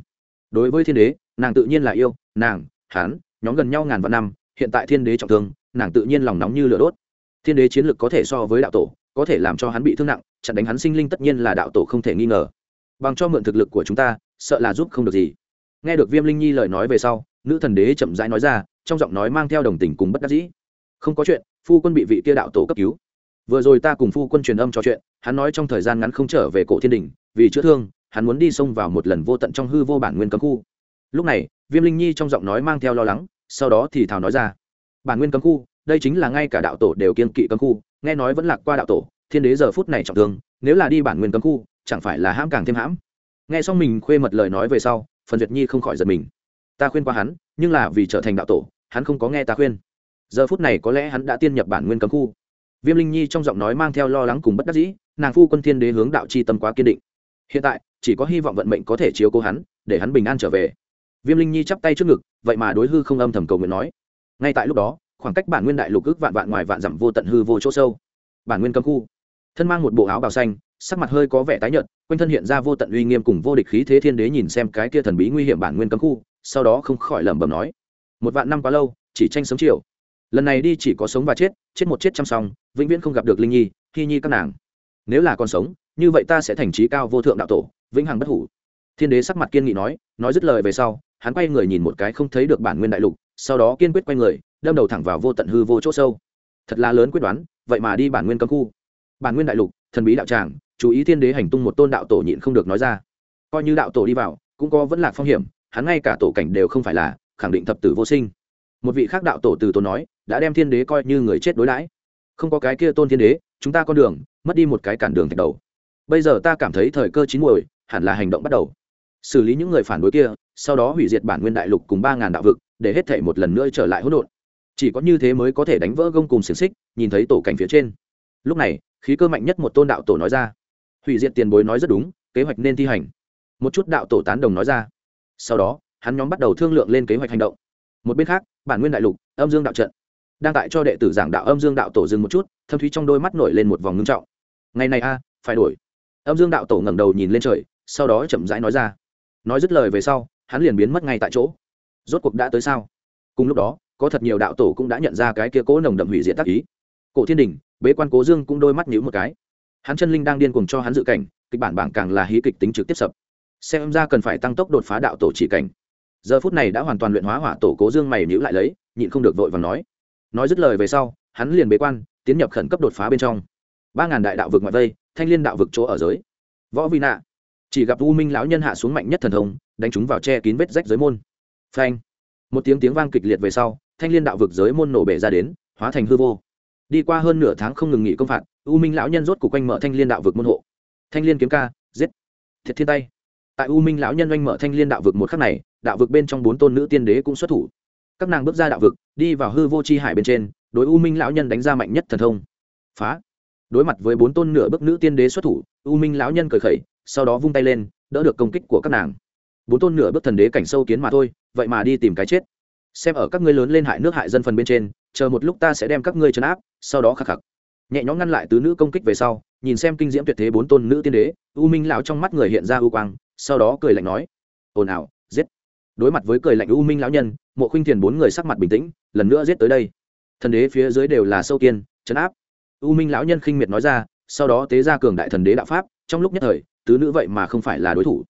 Speaker 1: Đối với thiên đế, nàng tự nhiên là yêu, nàng hán nhóm gần nhau ngàn vạn năm, hiện tại thiên đế trọng thương, nàng tự nhiên lòng nóng như lửa đốt. Thiên đế chiến lược có thể so với đạo tổ, có thể làm cho hắn bị thương nặng, chặn đánh hắn sinh linh tất nhiên là đạo tổ không thể nghi ngờ. Bằng cho mượn thực lực của chúng ta, sợ là giúp không được gì. Nghe được viêm linh nhi lời nói về sau, nữ thần đế chậm rãi nói ra, trong giọng nói mang theo đồng tình cùng bất đắc dĩ. Không có chuyện, phu quân bị vị kia đạo tổ cấp cứu. Vừa rồi ta cùng phu quân truyền âm trò chuyện, hắn nói trong thời gian ngắn không trở về cổ thiên đình vì chữa thương, hắn muốn đi xông vào một lần vô tận trong hư vô bản nguyên cấm khu. Lúc này, viêm linh nhi trong giọng nói mang theo lo lắng, sau đó thì thào nói ra, bản nguyên cấm khu, đây chính là ngay cả đạo tổ đều kiên kỵ cấm khu, nghe nói vẫn lạc qua đạo tổ, thiên đế giờ phút này trọng thương, nếu là đi bản nguyên cấm khu, chẳng phải là hãm càng thêm hãm? Nghe xong mình khuê mật lời nói về sau, phần duyệt nhi không khỏi giật mình. Ta khuyên qua hắn, nhưng là vì trở thành đạo tổ, hắn không có nghe ta khuyên. Giờ phút này có lẽ hắn đã tiên nhập bản nguyên cấm khu. Viêm linh nhi trong giọng nói mang theo lo lắng cùng bất đắc dĩ, nàng phu quân thiên đế hướng đạo c h i tâm quá kiên định hiện tại, chỉ có hy vọng vận mệnh có thể chiếu cố hắn, để hắn bình an trở về. Viêm linh nhi chắp tay trước ngực, vậy mà đối hư không âm thầm cầu nguyện nói. Ngay tại lúc đó, khoảng cách bản nguyên đại lục ước vạn vạn ngoài vạn dặm vô tận hư vô chỗ sâu. Bản nguyên cấm khu. Thân mang một bộ áo bào xanh, sắc mặt hơi có vẻ tái nhợt, quanh thân hiện ra vô tận uy nghiêm cùng vô địch khí thế thiên đế nhìn xem cái kia thần bí nguy hiểm bản nguyên cấm khu, sau đó không khỏi lẩm bẩm nói. Một vạn năm quá lâu, chỉ tranh sống chiều lần này đi chỉ có sống và chết chết một chết chăm song, vĩnh viễn không gặp được linh nhi, hy nhi các nàng. Nếu là còn sống như vậy ta sẽ thành trí cao vô thượng đạo tổ, vĩnh hằng bất hủ. Thiên đế sắc mặt kiên nghị nói nói dứt lời về sau, hắn quay người nhìn một cái không thấy được bản nguyên đại lục, sau đó kiên quyết quay người, đâm đầu thẳng vào vô tận hư vô chỗ sâu. Thật là lớn quyết đoán, vậy mà đi bản nguyên cấm khu. Bản nguyên đại lục, thần bí đạo tràng, chú ý thiên đế hành tung một tôn đạo tổ nhịn không được nói ra. Coi như đạo tổ đi vào, cũng có vẫn là phong hiểm, hắn ngay cả tổ cảnh đều không phải là, khẳng định thập tử vô sinh. Một vị khác đạo tổ từ tổ nói, đã đem thiên đế coi như người chết đối đãi. Không có cái kia tôn thiên đế, chúng ta con đường, mất đi một cái cản đường thạch đầu bây giờ ta cảm thấy thời cơ chín muồi, hẳn là hành động bắt đầu. Xử lý những người phản đối kia, sau đó hủy diệt bản nguyên đại lục cùng ba ngàn đạo vực, để hết thể một lần nữa trở lại hỗn độn. Chỉ có như thế mới có thể đánh vỡ gông cùng xiềng xích, nhìn thấy tổ cảnh phía trên. Lúc này, khí cơ mạnh nhất một tôn đạo tổ nói ra. Hủy diệt tiền bối nói rất đúng, kế hoạch nên thi hành. Một chút đạo tổ tán đồng nói ra. Sau đó, hắn nhóm bắt đầu thương lượng lên kế hoạch hành động. Một bên khác, bản nguyên đại lục, âm dương đạo trận. Đang tại cho đệ tử giảng đạo âm dương đạo tổ dừng một chút, thâm thúy trong đôi mắt nổi lên một vòng ngưng trọng. Ngày này a, phải đổi âm dương đạo tổ ngẩng đầu nhìn lên trời, sau đó chậm rãi nói ra. Nói dứt lời về sau, hắn liền biến mất ngay tại chỗ. Rốt cuộc đã tới sao? Cùng lúc đó, có thật nhiều đạo tổ cũng đã nhận ra cái kia cố nồng đậm hủy diệt tác ý. Cổ thiên đình, bế quan cố dương cũng đôi mắt nhíu một cái. Hắn chân linh đang điên cùng cho hắn dự cảnh, kịch bản bảng càng là hí kịch tính trực tiếp sập. Xem ra cần phải tăng tốc đột phá đạo tổ chỉ cảnh. Giờ phút này đã hoàn toàn luyện hóa hỏa tổ cố dương mày nhữ lại lấy, nhịn không được vội và nói. Nói dứt lời về sau, hắn liền bế quan, tiến nhập khẩn cấp đột phá bên trong ba ngàn đại đạo vực ngoại vây, thanh liên đạo vực chỗ ở giới. Võ vi nạ. Chỉ gặp u minh lão nhân hạ xuống mạnh nhất thần thông, đánh chúng vào che kín vết rách giới môn. Phanh. Một tiếng tiếng vang kịch liệt về sau, thanh liên đạo vực giới môn nổ bể ra đến, hóa thành hư vô. Đi qua hơn nửa tháng không ngừng nghỉ công phạt, u minh lão nhân rốt cuộc quanh mở thanh liên đạo vực môn hộ. Thanh liên kiếm ca, giết. Thiệt thiên tay. Tại u minh lão nhân oanh mở thanh liên đạo vực một khắc này, đạo vực bên trong bốn tôn nữ tiên đế cũng xuất thủ. Các nàng bước ra đạo vực, đi vào hư vô c h i hải bên trên, đối u minh lão nhân đánh ra mạnh nhất thần thông. Phá đối mặt với bốn tôn nửa bước nữ tiên đế xuất thủ, u minh lão nhân cởi khẩy, sau đó vung tay lên, đỡ được công kích của các nàng. Bốn tôn nửa bước thần đế cảnh sâu kiến mà thôi, vậy mà đi tìm cái chết. Xem ở các ngươi lớn lên hại nước hại dân phần bên trên, chờ một lúc ta sẽ đem các ngươi trấn áp, sau đó khắc khắc. Nhẹ nhõm ngăn lại tứ nữ công kích về sau, nhìn xem kinh diễm tuyệt thế bốn tôn nữ tiên đế, u minh lão trong mắt người hiện ra u quang, sau đó cười lạnh nói, ồn ào, giết. Đối mặt với cười lạnh u minh lão nhân, mộ khuynh thiền bốn người sắc mặt bình tĩnh, lần nữa giết tới đây. Thần đế phía dưới đều là sâu kiên chấn áp u minh lão nhân khinh miệt nói ra, sau đó tế ra cường đại thần đế đạo pháp, trong lúc nhất thời, tứ nữ vậy mà không phải là đối thủ.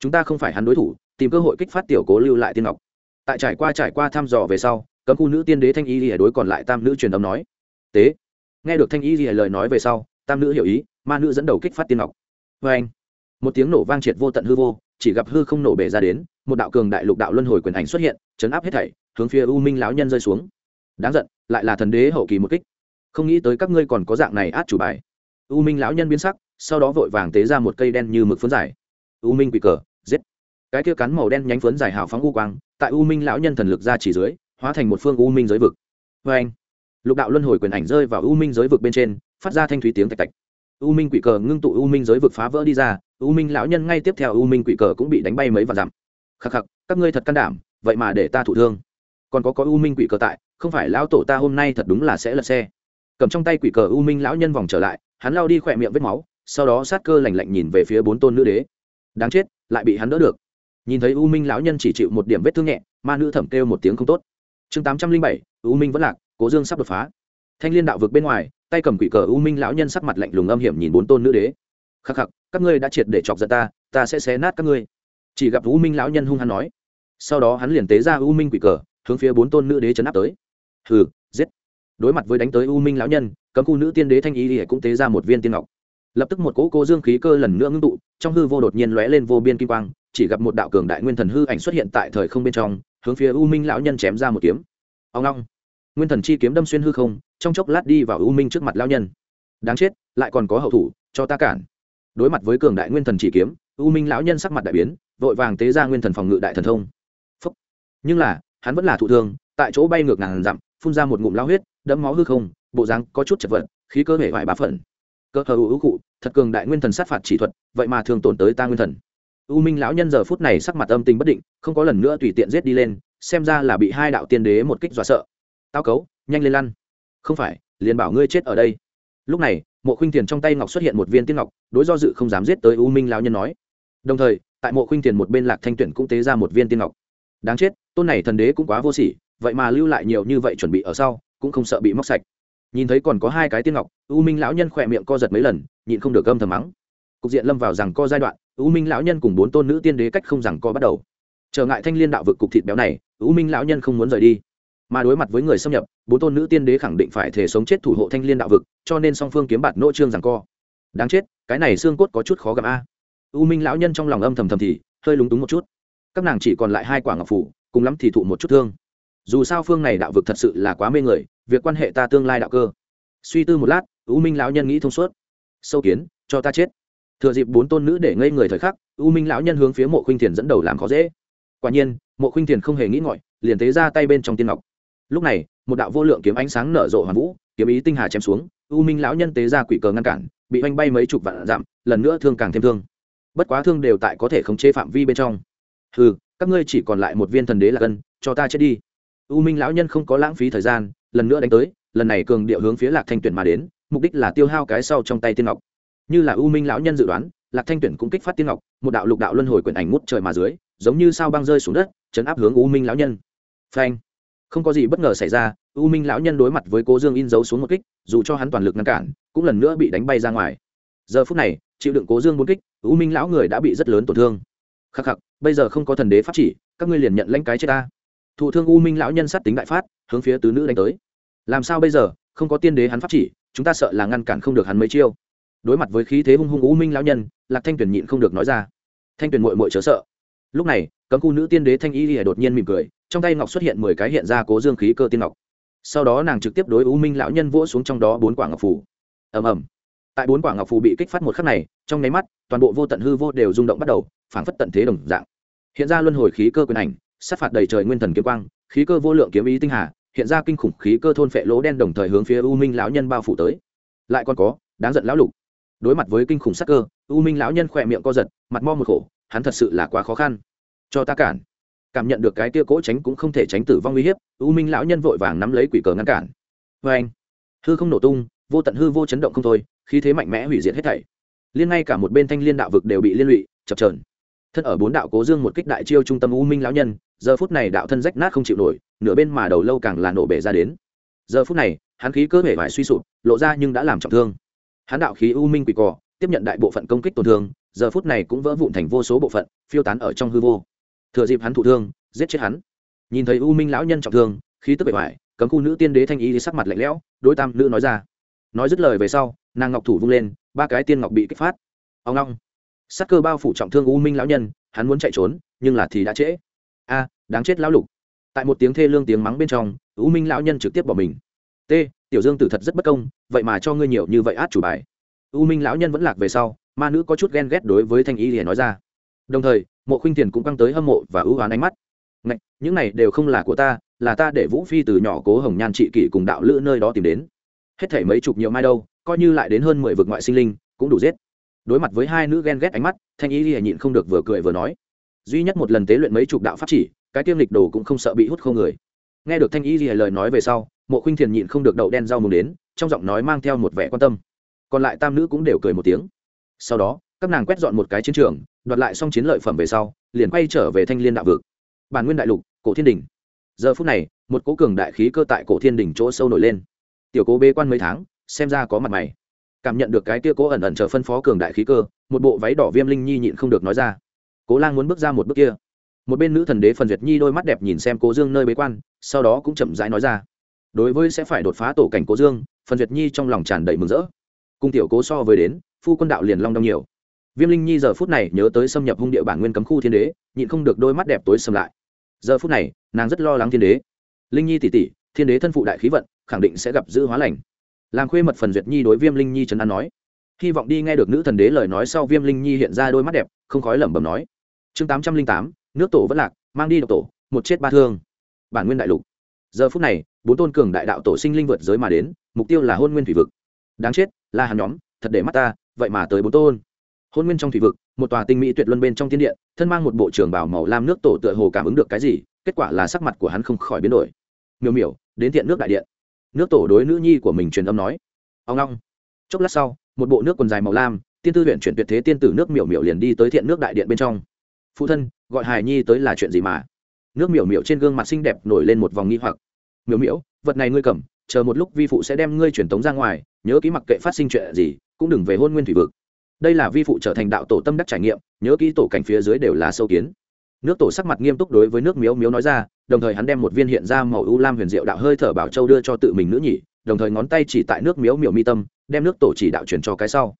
Speaker 1: Chúng ta không phải hắn đối thủ, tìm cơ hội kích phát tiểu cố lưu lại tiên ngọc. Tại trải qua trải qua thăm dò về sau, cấm khu nữ tiên đế thanh y lìa đối còn lại tam nữ truyền âm nói. Tế. Nghe được thanh y lìa lời nói về sau, tam nữ hiểu ý, ma nữ dẫn đầu kích phát tiên ngọc. Vê anh, một tiếng nổ vang triệt vô tận hư vô, chỉ gặp hư không nổ bể ra đến, một đạo cường đại lục đạo luân hồi quyền ảnh xuất hiện, chấn áp hết thảy, hướng phía u minh lão nhân rơi xuống. Đáng giận, lại là thần đế hậu kỳ một kích không nghĩ tới các ngươi còn có dạng này át chủ bài u minh lão nhân biến sắc sau đó vội vàng tế ra một cây đen như mực phấn dài u minh quỷ cờ giết cái kia cắn màu đen nhánh phấn dài hào phóng u quang tại u minh lão nhân thần lực ra chỉ dưới hóa thành một phương u minh giới vực vê anh lục đạo luân hồi quyền ảnh rơi vào u minh giới vực bên trên phát ra thanh thúy tiếng tạch tạch u minh quỷ cờ ngưng tụ u minh giới vực phá vỡ đi ra u minh lão nhân ngay tiếp theo u minh quỷ cờ cũng bị đánh bay mấy và dặm khắc khắc các ngươi thật can đảm vậy mà để ta thụ thương còn có có u minh quỷ cờ tại không phải lão tổ ta hôm nay thật đúng là sẽ lật xe cầm trong tay quỷ cờ u minh lão nhân vòng trở lại, hắn lao đi khỏe miệng vết máu, sau đó sát cơ lành lạnh nhìn về phía bốn tôn nữ đế. Đáng chết, lại bị hắn đỡ được. Nhìn thấy u minh lão nhân chỉ chịu một điểm vết thương nhẹ, ma nữ thẩm kêu một tiếng không tốt. Chương tám trăm linh bảy, u minh vẫn lạc, cố dương sắp đột phá. Thanh liên đạo vực bên ngoài, tay cầm quỷ cờ u minh lão nhân sắc mặt lạnh lùng âm hiểm nhìn bốn tôn nữ đế. Khắc khắc, các ngươi đã triệt để chọc giận ta ta sẽ xé nát các ngươi. Chỉ gặp u minh lão nhân hung hăng nói. Sau đó hắn liền tế ra u minh quỷ cờ, hướng phía bốn tôn nữ đế chấn áp tới. Hừ đối mặt với đánh tới u minh lão nhân, cấm khu nữ tiên đế thanh ý thì cũng tế ra một viên tiên ngọc. Lập tức một cỗ cô dương khí cơ lần nữa ngưng tụ, trong hư vô đột nhiên lóe lên vô biên kim quang, chỉ gặp một đạo cường đại nguyên thần hư ảnh xuất hiện tại thời không bên trong, hướng phía u minh lão nhân chém ra một kiếm. Ông long, nguyên thần chi kiếm đâm xuyên hư không, trong chốc lát đi vào u minh trước mặt lão nhân. Đáng chết, lại còn có hậu thủ, cho ta cản. Đối mặt với cường đại nguyên thần chỉ kiếm, u minh lão nhân sắc mặt đại biến, vội vàng tế ra nguyên thần phòng ngự đại thần thông. Phúc. nhưng là, hắn vẫn là thụ thương, tại chỗ bay ngược ngàn dặm, phun ra một ngụm lao huyết đẫm máu hư không, bộ dáng có chút chật vật, khí cơ hệ vải bá phận. Cơ hờ ưu cụ thật cường đại nguyên thần sát phạt chỉ thuật, vậy mà thường tổn tới ta nguyên thần. U minh lão nhân giờ phút này sắc mặt âm tình bất định, không có lần nữa tùy tiện giết đi lên, xem ra là bị hai đạo tiên đế một kích dọa sợ. Tao cấu, nhanh lên lăn. Không phải, liền bảo ngươi chết ở đây. Lúc này, mộ khuynh tiền trong tay ngọc xuất hiện một viên tiên ngọc, đối do dự không dám giết tới u minh lão nhân nói. Đồng thời, tại mộ khuynh tiền một bên lạc thanh tuyển cũng tế ra một viên tiên ngọc. Đáng chết, tôn này thần đế cũng quá vô sỉ, vậy mà lưu lại nhiều như vậy chuẩn bị ở sau cũng không sợ bị móc sạch. Nhìn thấy còn có hai cái tiên ngọc, u minh lão nhân khỏe miệng co giật mấy lần, nhịn không được gâm thầm mắng. Cục diện lâm vào rằng co giai đoạn, u minh lão nhân cùng bốn tôn nữ tiên đế cách không rằng co bắt đầu. Trở ngại thanh liên đạo vực cục thịt béo này, u minh lão nhân không muốn rời đi. Mà đối mặt với người xâm nhập, bốn tôn nữ tiên đế khẳng định phải thể sống chết thủ hộ thanh liên đạo vực, cho nên song phương kiếm bạt nỗ trương rằng co. Đáng chết, cái này xương cốt có chút khó gặp a. U minh lão nhân trong lòng âm thầm thầm thì, hơi lúng túng một chút. Các nàng chỉ còn lại hai quả ngọc phủ, cùng lắm thì thụ một chút thương. Dù sao phương này đạo vực thật sự là quá mê người việc quan hệ ta tương lai đạo cơ. Suy tư một lát u minh lão nhân nghĩ thông suốt. Sâu kiến cho ta chết. Thừa dịp bốn tôn nữ để ngây người thời khắc u minh lão nhân hướng phía mộ khuynh thiền dẫn đầu làm khó dễ. Quả nhiên mộ khuynh thiền không hề nghĩ ngọi liền tế ra tay bên trong tiên ngọc. Lúc này một đạo vô lượng kiếm ánh sáng nở rộ hoàn vũ kiếm ý tinh hà chém xuống u minh lão nhân tế ra quỷ cờ ngăn cản bị oanh bay mấy chục vạn giảm, lần nữa thương càng thêm thương. Bất quá thương đều tại có thể khống chế phạm vi bên trong. Ừ các ngươi chỉ còn lại một viên thần đế là cân cho ta chết đi. U minh lão nhân không có lãng phí thời gian lần nữa đánh tới, lần này cường điệu hướng phía lạc thanh tuyển mà đến, mục đích là tiêu hao cái sau trong tay tiên ngọc. Như là u minh lão nhân dự đoán, lạc thanh tuyển cũng kích phát tiên ngọc, một đạo lục đạo luân hồi quyển ảnh mút trời mà dưới, giống như sao băng rơi xuống đất, chấn áp hướng u minh lão nhân. Phanh! Không có gì bất ngờ xảy ra, u minh lão nhân đối mặt với cố dương in dấu xuống một kích, dù cho hắn toàn lực ngăn cản, cũng lần nữa bị đánh bay ra ngoài. Giờ phút này, chịu đựng cố dương bốn kích, u minh lão người đã bị rất lớn tổn thương. Khắc khắc, bây giờ không có thần đế pháp chỉ, các ngươi liền nhận lãnh cái chết ta. Thụ thương u minh lão nhân sát tính đại phát, hướng phía tứ nữ đánh tới làm sao bây giờ? Không có tiên đế hắn pháp chỉ, chúng ta sợ là ngăn cản không được hắn mấy chiêu. Đối mặt với khí thế hung hung u minh lão nhân, lạc thanh tuyển nhịn không được nói ra. Thanh tuyển mội mội chớ sợ. Lúc này, cấm khu nữ tiên đế thanh y lìa đột nhiên mỉm cười, trong tay ngọc xuất hiện mười cái hiện ra cố dương khí cơ tiên ngọc. Sau đó nàng trực tiếp đối u minh lão nhân vỗ xuống trong đó bốn quả ngọc phủ ầm ầm. Tại bốn quả ngọc phù bị kích phát một khắc này, trong nháy mắt, toàn bộ vô tận hư vô đều rung động bắt đầu, phảng phất tận thế đồng dạng. Hiện ra luân hồi khí cơ quyền ảnh, sát phạt đầy trời nguyên thần kiếm quang, khí cơ vô lượng kiếm ý tinh hà hiện ra kinh khủng khí cơ thôn phệ lỗ đen đồng thời hướng phía u minh lão nhân bao phủ tới. Lại còn có, đáng giận lão lục. Đối mặt với kinh khủng sắc cơ, u minh lão nhân khỏe miệng co giật, mặt mo một khổ, hắn thật sự là quá khó khăn. Cho ta cản. Cảm nhận được cái tia cỗ tránh cũng không thể tránh tử vong uy hiếp, u minh lão nhân vội vàng nắm lấy quỷ cờ ngăn cản. Vê anh hư không nổ tung, vô tận hư vô chấn động không thôi, khí thế mạnh mẽ hủy diệt hết thảy. Liên ngay cả một bên thanh liên đạo vực đều bị liên lụy, chập trờn thân ở bốn đạo cố dương một kích đại chiêu trung tâm u minh lão nhân, giờ phút này đạo thân rách nát không chịu nổi, nửa bên mà đầu lâu càng là nổ bể ra đến. Giờ phút này, hắn khí cơ thể phải suy sụp, lộ ra nhưng đã làm trọng thương. Hắn đạo khí u minh quỷ cỏ tiếp nhận đại bộ phận công kích tổn thương, giờ phút này cũng vỡ vụn thành vô số bộ phận, phiêu tán ở trong hư vô. Thừa dịp hắn thụ thương, giết chết hắn. Nhìn thấy u minh lão nhân trọng thương, khí tức bể hoại cấm khu nữ tiên đế thanh y sắc mặt lạnh lẽo, đối tam nữ nói ra. Nói dứt lời về sau, nàng ngọc thủ vung lên, ba cái tiên ngọc bị kích phát. Ông long sắc cơ bao phủ trọng thương u minh lão nhân hắn muốn chạy trốn nhưng là thì đã trễ. A đáng chết lão lục. Tại một tiếng thê lương tiếng mắng bên trong u minh lão nhân trực tiếp bỏ mình. T tiểu dương tử thật rất bất công vậy mà cho ngươi nhiều như vậy át chủ bài. U minh lão nhân vẫn lạc về sau ma nữ có chút ghen ghét đối với thanh y liền nói ra. Đồng thời mộ khuynh tiền cũng căng tới hâm mộ và ưu oán ánh mắt. Ngạch, những này đều không là của ta là ta để vũ phi từ nhỏ cố hồng nhan trị kỷ cùng đạo lữ nơi đó tìm đến. Hết thảy mấy chục nhiều mai đâu coi như lại đến hơn mười vực ngoại sinh linh cũng đủ giết đối mặt với hai nữ ghen ghét ánh mắt, thanh y lìa nhịn không được vừa cười vừa nói, duy nhất một lần tế luyện mấy chục đạo pháp chỉ, cái tiêm lịch đồ cũng không sợ bị hút không người. Nghe được thanh y lìa lời nói về sau, mộ khuynh thiền nhịn không được đậu đen rau mùng đến, trong giọng nói mang theo một vẻ quan tâm. Còn lại tam nữ cũng đều cười một tiếng. Sau đó, các nàng quét dọn một cái chiến trường, đoạt lại xong chiến lợi phẩm về sau, liền quay trở về thanh liên đạo vực. Bản nguyên đại lục, cổ thiên đình. Giờ phút này, một cố cường đại khí cơ tại cổ thiên đình chỗ sâu nổi lên. Tiểu cố bê quan mấy tháng, xem ra có mặt mày cảm nhận được cái tia cố ẩn ẩn chờ phân phó cường đại khí cơ, một bộ váy đỏ viêm linh nhi nhịn không được nói ra. Cố lang muốn bước ra một bước kia. Một bên nữ thần đế phần duyệt nhi đôi mắt đẹp nhìn xem cố dương nơi bế quan, sau đó cũng chậm rãi nói ra. Đối với sẽ phải đột phá tổ cảnh cố dương, phần duyệt nhi trong lòng tràn đầy mừng rỡ. Cung tiểu cố so với đến, phu quân đạo liền long đong nhiều. Viêm linh nhi giờ phút này nhớ tới xâm nhập hung địa bản nguyên cấm khu thiên đế, nhịn không được đôi mắt đẹp tối xâm lại. Giờ phút này, nàng rất lo lắng thiên đế. Linh nhi tỉ tỉ, thiên đế thân phụ đại khí vận, khẳng định sẽ gặp giữ hóa lành làm khuê mật phần duyệt nhi đối viêm linh nhi trấn an nói. Hy vọng đi nghe được nữ thần đế lời nói sau viêm linh nhi hiện ra đôi mắt đẹp, không khói lẩm bẩm nói. Chương tám trăm linh tám, nước tổ vẫn lạc, mang đi độc tổ, một chết ba thương. Bản nguyên đại lục. Giờ phút này, bốn tôn cường đại đạo tổ sinh linh vượt giới mà đến, mục tiêu là hôn nguyên thủy vực. Đáng chết, là hắn nhóm, thật để mắt ta, vậy mà tới bốn tôn. Hôn nguyên trong thủy vực, một tòa tinh mỹ tuyệt luân bên trong thiên điện thân mang một bộ trường bảo màu lam nước tổ tựa hồ cảm ứng được cái gì, kết quả là sắc mặt của hắn không khỏi biến đổi. Miều miểu, đến thiện nước đại điện nước tổ đối nữ nhi của mình truyền âm nói. Ông long chốc lát sau, một bộ nước quần dài màu lam, tiên tư huyện chuyển tuyệt thế tiên tử nước miểu miểu liền đi tới thiện nước đại điện bên trong. Phụ thân, gọi hài nhi tới là chuyện gì mà? Nước miểu miểu trên gương mặt xinh đẹp nổi lên một vòng nghi hoặc. Miểu miểu, vật này ngươi cầm, chờ một lúc vi phụ sẽ đem ngươi truyền tống ra ngoài, nhớ ký mặc kệ phát sinh chuyện gì, cũng đừng về hôn nguyên thủy vực. Đây là vi phụ trở thành đạo tổ tâm đắc trải nghiệm, nhớ ký tổ cảnh phía dưới đều là sâu kiến. Nước tổ sắc mặt nghiêm túc đối với nước miếu miếu nói ra đồng thời hắn đem một viên hiện ra màu u lam huyền diệu đạo hơi thở bảo châu đưa cho tự mình nữ nhỉ, đồng thời ngón tay chỉ tại nước miếu miểu mi tâm, đem nước tổ chỉ đạo truyền cho cái sau.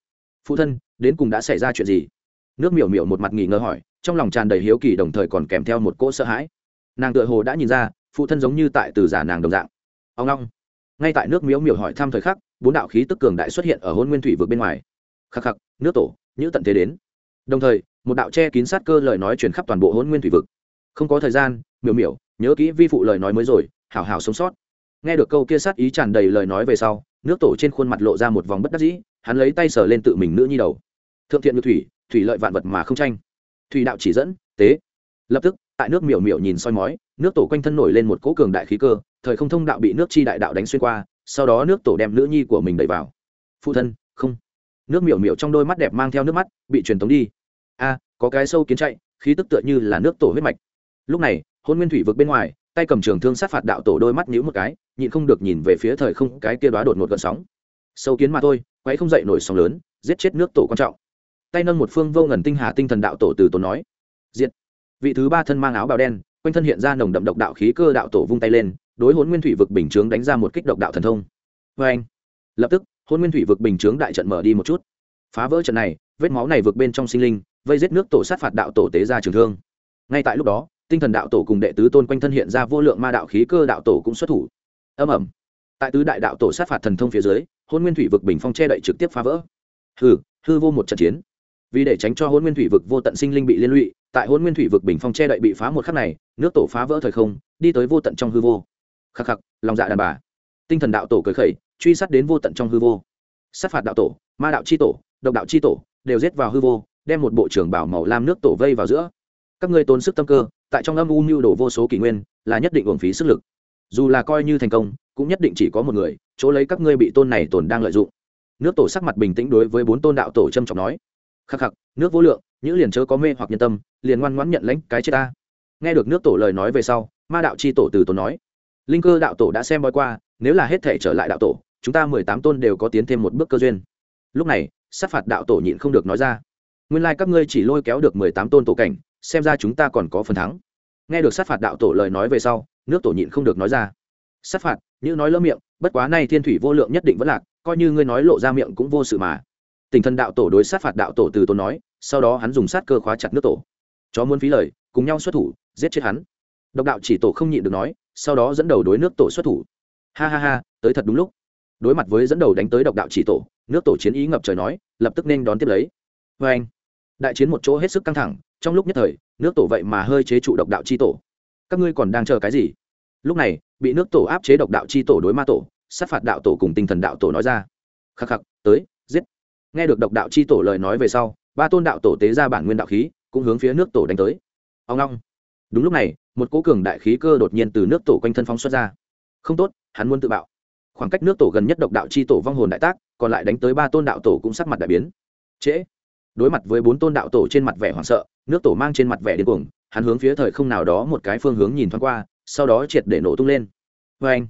Speaker 1: Phụ thân, đến cùng đã xảy ra chuyện gì? Nước miểu miểu một mặt nghỉ ngờ hỏi, trong lòng tràn đầy hiếu kỳ đồng thời còn kèm theo một cỗ sợ hãi. Nàng tựa hồ đã nhìn ra, phụ thân giống như tại từ giả nàng đồng dạng. Ông long. Ngay tại nước miếu miểu hỏi thăm thời khắc, bốn đạo khí tức cường đại xuất hiện ở hôn nguyên thủy vực bên ngoài. Khắc khắc, nước tổ như tận thế đến. Đồng thời, một đạo che kín sát cơ lời nói chuyển khắp toàn bộ hôn nguyên thủy vực. Không có thời gian miểu miểu, nhớ kỹ vi phụ lời nói mới rồi, hảo hảo sống sót. Nghe được câu kia sát ý tràn đầy lời nói về sau, nước tổ trên khuôn mặt lộ ra một vòng bất đắc dĩ, hắn lấy tay sờ lên tự mình nữ nhi đầu. Thượng thiện như thủy thủy lợi vạn vật mà không tranh. Thủy đạo chỉ dẫn, tế. Lập tức, tại nước miểu miểu nhìn soi mói, nước tổ quanh thân nổi lên một cỗ cường đại khí cơ, thời không thông đạo bị nước chi đại đạo đánh xuyên qua, sau đó nước tổ đem nữ nhi của mình đẩy vào. Phụ thân, không. Nước miểu miểu trong đôi mắt đẹp mang theo nước mắt, bị truyền tống đi. A, có cái sâu kiến chạy, khí tức tựa như là nước tổ huyết mạch. Lúc này hôn nguyên thủy vực bên ngoài, tay cầm trường thương sát phạt đạo tổ đôi mắt nhíu một cái, nhịn không được nhìn về phía thời không, cái kia đoá đột ngột gần sóng. Sâu kiến mà thôi, quấy không dậy nổi sóng lớn, giết chết nước tổ quan trọng. Tay nâng một phương vô ngần tinh hà tinh thần đạo tổ từ tổ nói. Diệt. Vị thứ ba thân mang áo bào đen, quanh thân hiện ra nồng đậm độc đạo khí cơ đạo tổ vung tay lên, đối hôn nguyên thủy vực bình chướng đánh ra một kích độc đạo thần thông. Vê anh. Lập tức, hôn nguyên thủy vực bình chướng đại trận mở đi một chút. Phá vỡ trận này, vết máu này vượt bên trong sinh linh, vây giết nước tổ sát phạt đạo tổ tế ra trường thương. Ngay tại lúc đó tinh thần đạo tổ cùng đệ tứ tôn quanh thân hiện ra vô lượng ma đạo khí cơ đạo tổ cũng xuất thủ. Âm ẩm tại tứ đại đạo tổ sát phạt thần thông phía dưới hôn nguyên thủy vực bình phong che đậy trực tiếp phá vỡ. Hư hư vô một trận chiến. Vì để tránh cho hôn nguyên thủy vực vô tận sinh linh bị liên lụy, tại hôn nguyên thủy vực bình phong che đậy bị phá một khắc này, nước tổ phá vỡ thời không, đi tới vô tận trong hư vô. Khắc khắc, lòng dạ đàn bà. Tinh thần đạo tổ cởi khẩy, truy sát đến vô tận trong hư vô. Sát phạt đạo tổ, ma đạo c h i tổ, độc đạo c h i tổ, đều giết vào hư vô, đem một bộ trưởng bảo màu lam nước tổ vây vào giữa các ngươi tốn sức tâm cơ, tại trong âm u mưu đổ vô số kỷ nguyên, là nhất định uổng phí sức lực. Dù là coi như thành công, cũng nhất định chỉ có một người, chỗ lấy các ngươi bị tôn này tồn đang lợi dụng. Nước tổ sắc mặt bình tĩnh đối với bốn tôn đạo tổ trâm trọng nói, khắc khắc, nước vô lượng những liền chớ có mê hoặc nhân tâm, liền ngoan ngoãn nhận lãnh cái chết ta. Nghe được nước tổ lời nói về sau, ma đạo chi tổ từ tổ nói, linh cơ đạo tổ đã xem bói qua, nếu là hết thể trở lại đạo tổ, chúng ta mười tám tôn đều có tiến thêm một bước cơ duyên. Lúc này, sát phạt đạo tổ nhịn không được nói ra, nguyên lai、like、các ngươi chỉ lôi kéo được mười tám tôn tổ cảnh xem ra chúng ta còn có phần thắng. Nghe được sát phạt đạo tổ lời nói về sau, nước tổ nhịn không được nói ra. Sát phạt, như nói lỡ miệng, bất quá nay thiên thủy vô lượng nhất định vẫn lạc, coi như ngươi nói lộ ra miệng cũng vô sự mà. Tình thân đạo tổ đối sát phạt đạo tổ từ tốn nói, sau đó hắn dùng sát cơ khóa chặt nước tổ. Chó muốn phí lời, cùng nhau xuất thủ, giết chết hắn. Độc đạo chỉ tổ không nhịn được nói, sau đó dẫn đầu đối nước tổ xuất thủ. Ha ha ha, tới thật đúng lúc. Đối mặt với dẫn đầu đánh tới độc đạo chỉ tổ, nước tổ chiến ý ngập trời nói, lập tức nên đón tiếp lấy. Vê anh đại chiến một chỗ hết sức căng thẳng trong lúc nhất thời, nước tổ vậy mà hơi chế trụ độc đạo chi tổ. Các ngươi còn đang chờ cái gì? Lúc này, bị nước tổ áp chế độc đạo chi tổ đối ma tổ, sát phạt đạo tổ cùng tinh thần đạo tổ nói ra. Khắc khắc, tới, giết. Nghe được độc đạo chi tổ lời nói về sau, ba tôn đạo tổ tế ra bản nguyên đạo khí, cũng hướng phía nước tổ đánh tới. Ông long. Đúng lúc này, một cố cường đại khí cơ đột nhiên từ nước tổ quanh thân phóng xuất ra. Không tốt, hắn muốn tự bạo. Khoảng cách nước tổ gần nhất độc đạo chi tổ vong hồn đại tác, còn lại đánh tới ba tôn đạo tổ cũng sắc mặt đại biến. Trễ. Đối mặt với bốn tôn đạo tổ trên mặt vẻ hoảng sợ nước tổ mang trên mặt vẻ điên cuồng, hắn hướng phía thời không nào đó một cái phương hướng nhìn thoáng qua, sau đó triệt để nổ tung lên. Vê anh,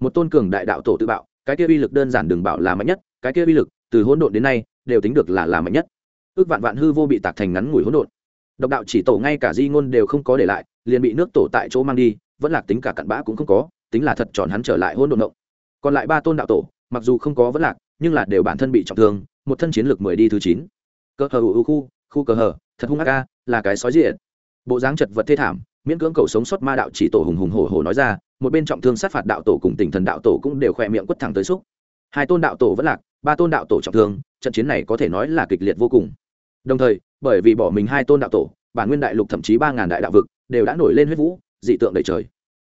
Speaker 1: một tôn cường đại đạo tổ tự bạo, cái kia uy lực đơn giản đừng bảo là mạnh nhất, cái kia uy lực, từ hỗn độn đến nay, đều tính được là là mạnh nhất. Ước vạn vạn hư vô bị tạc thành ngắn ngủi hỗn độn. Độc đạo chỉ tổ ngay cả di ngôn đều không có để lại, liền bị nước tổ tại chỗ mang đi, vẫn lạc tính cả cặn bã cũng không có, tính là thật tròn hắn trở lại hỗn độn động còn lại ba tôn đạo tổ, mặc dù không có vẫn lạc, nhưng là đều bản thân bị trọng thương, một thân chiến lược mười đi thứ chín. Cơ hờ u khu khu cơ hờ thật hung ác ca, là cái sói diện bộ dáng chật vật thê thảm, miễn cưỡng cầu sống sót ma đạo chỉ tổ hùng hùng hổ hổ nói ra, một bên trọng thương sát phạt đạo tổ cùng tỉnh thần đạo tổ cũng đều khỏe miệng quất thẳng tới xúc. Hai tôn đạo tổ vẫn lạc, ba tôn đạo tổ trọng thương, trận chiến này có thể nói là kịch liệt vô cùng. Đồng thời, bởi vì bỏ mình hai tôn đạo tổ, bản nguyên đại lục thậm chí ba ngàn đại đạo vực đều đã nổi lên huyết vũ, dị tượng đầy trời.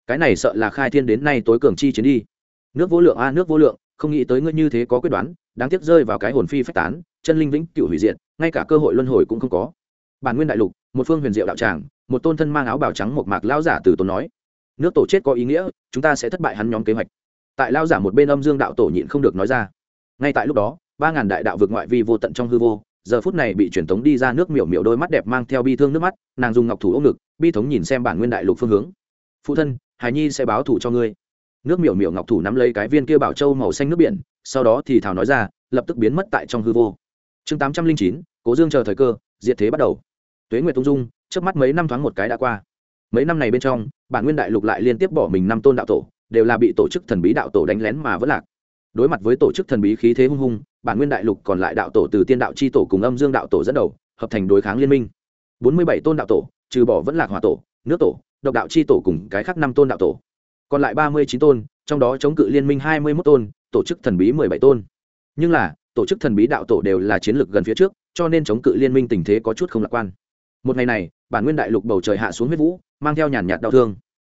Speaker 1: Cái này sợ là khai thiên đến nay tối cường chi chiến đi. Nước vô lượng a, nước vô lượng, không nghĩ tới ngươi như thế có quyết đoán, đáng tiếc rơi vào cái hồn phi phách tán, chân linh vĩnh cựu hủy diệt, ngay cả cơ hội luân hồi cũng không có bản nguyên đại lục, một phương huyền diệu đạo tràng, một tôn thân mang áo bào trắng một mạc lao giả từ tôn nói, nước tổ chết có ý nghĩa, chúng ta sẽ thất bại hắn nhóm kế hoạch. Tại lao giả một bên âm dương đạo tổ nhịn không được nói ra. Ngay tại lúc đó, ba ngàn đại đạo vực ngoại vi vô tận trong hư vô, giờ phút này bị truyền tống đi ra nước miểu miểu đôi mắt đẹp mang theo bi thương nước mắt, nàng dùng ngọc thủ ôm ngực, bi thống nhìn xem bản nguyên đại lục phương hướng. Phụ thân hải nhi sẽ báo thủ cho ngươi. Nước miểu miểu ngọc thủ nắm lấy cái viên kia bảo châu màu xanh nước biển, sau đó thì thảo nói ra, lập tức biến mất tại trong hư vô. Chương tám trăm linh chín, cố dương chờ thời cơ, diệt thế bắt đầu tuế nguyệt tung dung trước mắt mấy năm thoáng một cái đã qua. Mấy năm này bên trong, bản nguyên đại lục lại liên tiếp bỏ mình năm tôn đạo tổ, đều là bị tổ chức thần bí đạo tổ đánh lén mà vẫn lạc. Đối mặt với tổ chức thần bí khí thế hung hung, bản nguyên đại lục còn lại đạo tổ từ tiên đạo c h i tổ cùng âm dương đạo tổ dẫn đầu, hợp thành đối kháng liên minh. Bốn mươi bảy tôn đạo tổ, trừ bỏ vẫn lạc hòa tổ, nước tổ, độc đạo c h i tổ cùng cái khác năm tôn đạo tổ. Còn lại ba mươi chín tôn, trong đó chống cự liên minh hai mươi mốt tôn, tổ chức thần bí mười bảy tôn. Nhưng là, tổ chức thần bí đạo tổ đều là chiến lược gần phía trước, cho nên chống cự liên minh tình thế có chút không lạc quan một ngày này, bản nguyên đại lục bầu trời hạ xuống huyết vũ, mang theo nhàn nhạt đau thương.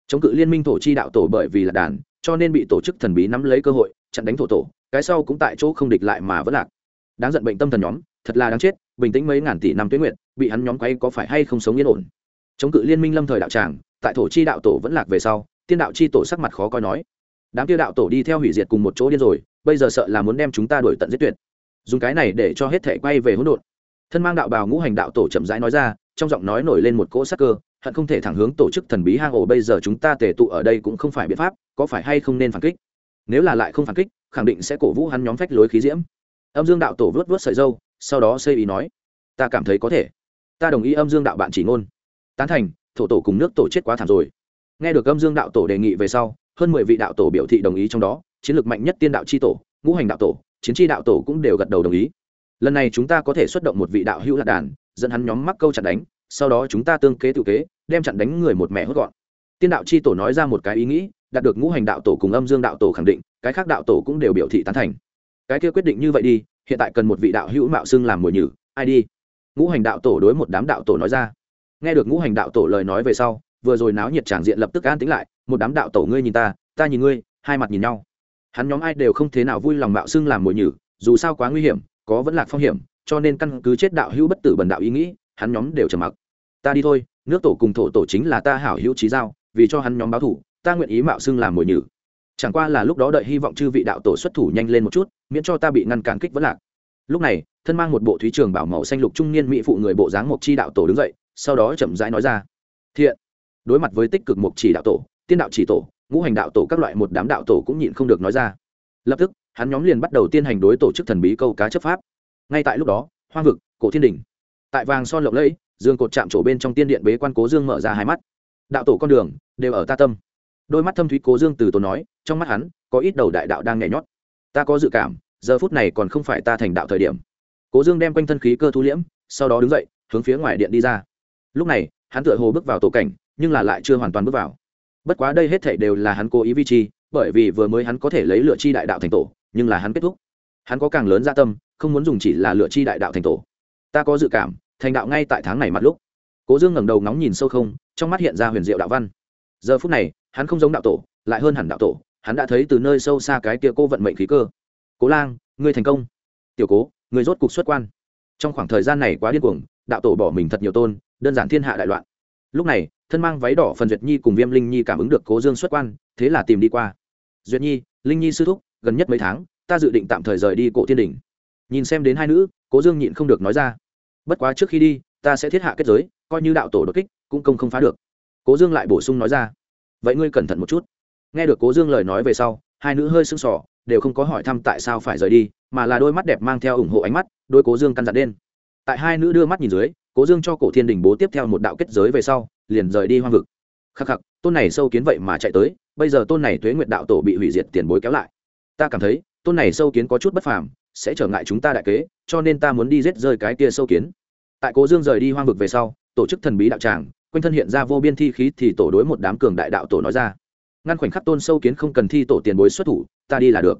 Speaker 1: Chống cự liên minh thổ chi đạo tổ bởi vì là đàn, cho nên bị tổ chức thần bí nắm lấy cơ hội, chặn đánh thổ tổ, cái sau cũng tại chỗ không địch lại mà vẫn lạc. Đáng giận bệnh tâm thần nhóm, thật là đáng chết, bình tĩnh mấy ngàn tỷ năm tuyến nguyện bị hắn nhóm quay có phải hay không sống yên ổn? Chống cự liên minh lâm thời đạo tràng, tại thổ chi đạo tổ vẫn lạc về sau, tiên đạo chi tổ sắc mặt khó coi nói. Đám tiêu đạo tổ đi theo hủy diệt cùng một chỗ điên rồi, bây giờ sợ là muốn đem chúng ta đuổi tận giết tuyệt. Dùng cái này để cho hết thể quay về hỗn độn. Thân mang đạo bào ngũ hành đạo tổ chậm rãi nói ra trong giọng nói nổi lên một cỗ sắc cơ, hận không thể thẳng hướng tổ chức thần bí hang ổ, bây giờ chúng ta tề tụ ở đây cũng không phải biện pháp, có phải hay không nên phản kích? Nếu là lại không phản kích, khẳng định sẽ cổ vũ hắn nhóm phách lối khí diễm. Âm dương đạo tổ vớt vớt sợi dâu sau đó xây ý nói, ta cảm thấy có thể. Ta đồng ý âm dương đạo bạn chỉ ngôn. Tán thành, thổ tổ cùng nước tổ chết quá thảm rồi. Nghe được âm dương đạo tổ đề nghị về sau, hơn mười vị đạo tổ biểu thị đồng ý trong đó, chiến lược mạnh nhất tiên đạo c h i tổ, ngũ hành đạo tổ, chiến tri đạo tổ cũng đều gật đầu đồng ý. Lần này chúng ta có thể xuất động một vị đạo hữu lạc đàn dẫn hắn nhóm mắc câu chặn đánh, sau đó chúng ta tương kế tự kế, đem chặn đánh người một mẹ hốt gọn. Tiên đạo c h i tổ nói ra một cái ý nghĩ, đạt được ngũ hành đạo tổ cùng âm dương đạo tổ khẳng định, cái khác đạo tổ cũng đều biểu thị tán thành. Cái kia quyết định như vậy đi, hiện tại cần một vị đạo hữu mạo xưng làm mồi nhử, ai đi? Ngũ hành đạo tổ đối một đám đạo tổ nói ra. Nghe được ngũ hành đạo tổ lời nói về sau, vừa rồi náo nhiệt tràng diện lập tức an tính lại, một đám đạo tổ ngươi nhìn ta ta nhìn ngươi, hai mặt nhìn nhau. Hắn nhóm ai đều không thế nào vui lòng mạo xưng làm mồi nhử, dù sao quá nguy hiểm, có vẫn lạc phong hiểm cho nên căn cứ chết đạo hữu bất tử bần đạo ý nghĩ, hắn nhóm đều trầm mặc. Ta đi thôi, nước tổ cùng thổ tổ chính là ta hảo hữu trí giao, vì cho hắn nhóm báo thủ, ta nguyện ý mạo xưng làm mồi nhử. Chẳng qua là lúc đó đợi hy vọng chư vị đạo tổ xuất thủ nhanh lên một chút, miễn cho ta bị ngăn cản kích vẫn lạc. Lúc này, thân mang một bộ thúy trường bảo màu xanh lục trung niên mỹ phụ người bộ dáng mộc chi đạo tổ đứng dậy, sau đó chậm rãi nói ra. Thiện, đối mặt với tích cực mộc chỉ đạo tổ, tiên đạo chỉ tổ, ngũ hành đạo tổ các loại một đám đạo tổ cũng nhịn không được nói ra. Lập tức, hắn nhóm liền bắt đầu tiên hành đối tổ chức thần bí câu cá chấp pháp ngay tại lúc đó, hoang vực, cổ thiên đình tại vàng son lộng lẫy, dương cột chạm trổ bên trong tiên điện bế quan cố dương mở ra hai mắt. Đạo tổ con đường, đều ở ta tâm. Đôi mắt thâm thúy cố dương từ tốn nói, trong mắt hắn, có ít đầu đại đạo đang nhảy nhót. Ta có dự cảm, giờ phút này còn không phải ta thành đạo thời điểm. Cố dương đem quanh thân khí cơ thu liễm, sau đó đứng dậy, hướng phía ngoài điện đi ra. Lúc này, hắn tựa hồ bước vào tổ cảnh, nhưng là lại chưa hoàn toàn bước vào. Bất quá đây hết thể đều là hắn cố ý vi chi, bởi vì vừa mới hắn có thể lấy lựa chi đại đạo thành tổ, nhưng là hắn kết thúc hắn có càng lớn gia tâm, không muốn dùng chỉ là lựa chi đại đạo thành tổ. Ta có dự cảm, thành đạo ngay tại tháng này mặt lúc. Cố dương ngẩng đầu ngóng nhìn sâu không, trong mắt hiện ra huyền diệu đạo văn. Giờ phút này, hắn không giống đạo tổ, lại hơn hẳn đạo tổ. Hắn đã thấy từ nơi sâu xa cái kia cô vận mệnh khí cơ. Cố lang, ngươi thành công. Tiểu cố, ngươi rốt cục xuất quan. Trong khoảng thời gian này quá điên cuồng, đạo tổ bỏ mình thật nhiều tôn, đơn giản thiên hạ đại loạn. Lúc này, thân mang váy đỏ phần duyệt nhi cùng viêm linh nhi cảm ứng được cố dương xuất quan, thế là tìm đi qua. Duyệt nhi, linh nhi sư thúc, gần nhất mấy tháng ta dự định tạm thời rời đi cổ thiên đình. Nhìn xem đến hai nữ, cố dương nhịn không được nói ra. Bất quá trước khi đi, ta sẽ thiết hạ kết giới, coi như đạo tổ đột kích, cũng công không phá được. Cố dương lại bổ sung nói ra. Vậy ngươi cẩn thận một chút. Nghe được cố dương lời nói về sau, hai nữ hơi sưng sỏ đều không có hỏi thăm tại sao phải rời đi, mà là đôi mắt đẹp mang theo ủng hộ ánh mắt, đôi cố dương căn dặn đen tại hai nữ đưa mắt nhìn dưới, cố dương cho cổ thiên đình bố tiếp theo một đạo kết giới về sau, liền rời đi hoang vực. Khắc khắc, tôn này sâu kiến vậy mà chạy tới, bây giờ tôn này thuế nguyệt đạo tổ bị hủy diệt tiền bối kéo lại. Ta cảm thấy tôn này sâu kiến có chút bất phàm, sẽ trở ngại chúng ta đại kế, cho nên ta muốn đi giết rơi cái kia sâu kiến. Tại cố dương rời đi hoang vực về sau, tổ chức thần bí đạo tràng, quanh thân hiện ra vô biên thi khí thì tổ đối một đám cường đại đạo tổ nói ra. Ngăn khoảnh khắc tôn sâu kiến không cần thi tổ tiền bối xuất thủ, ta đi là được.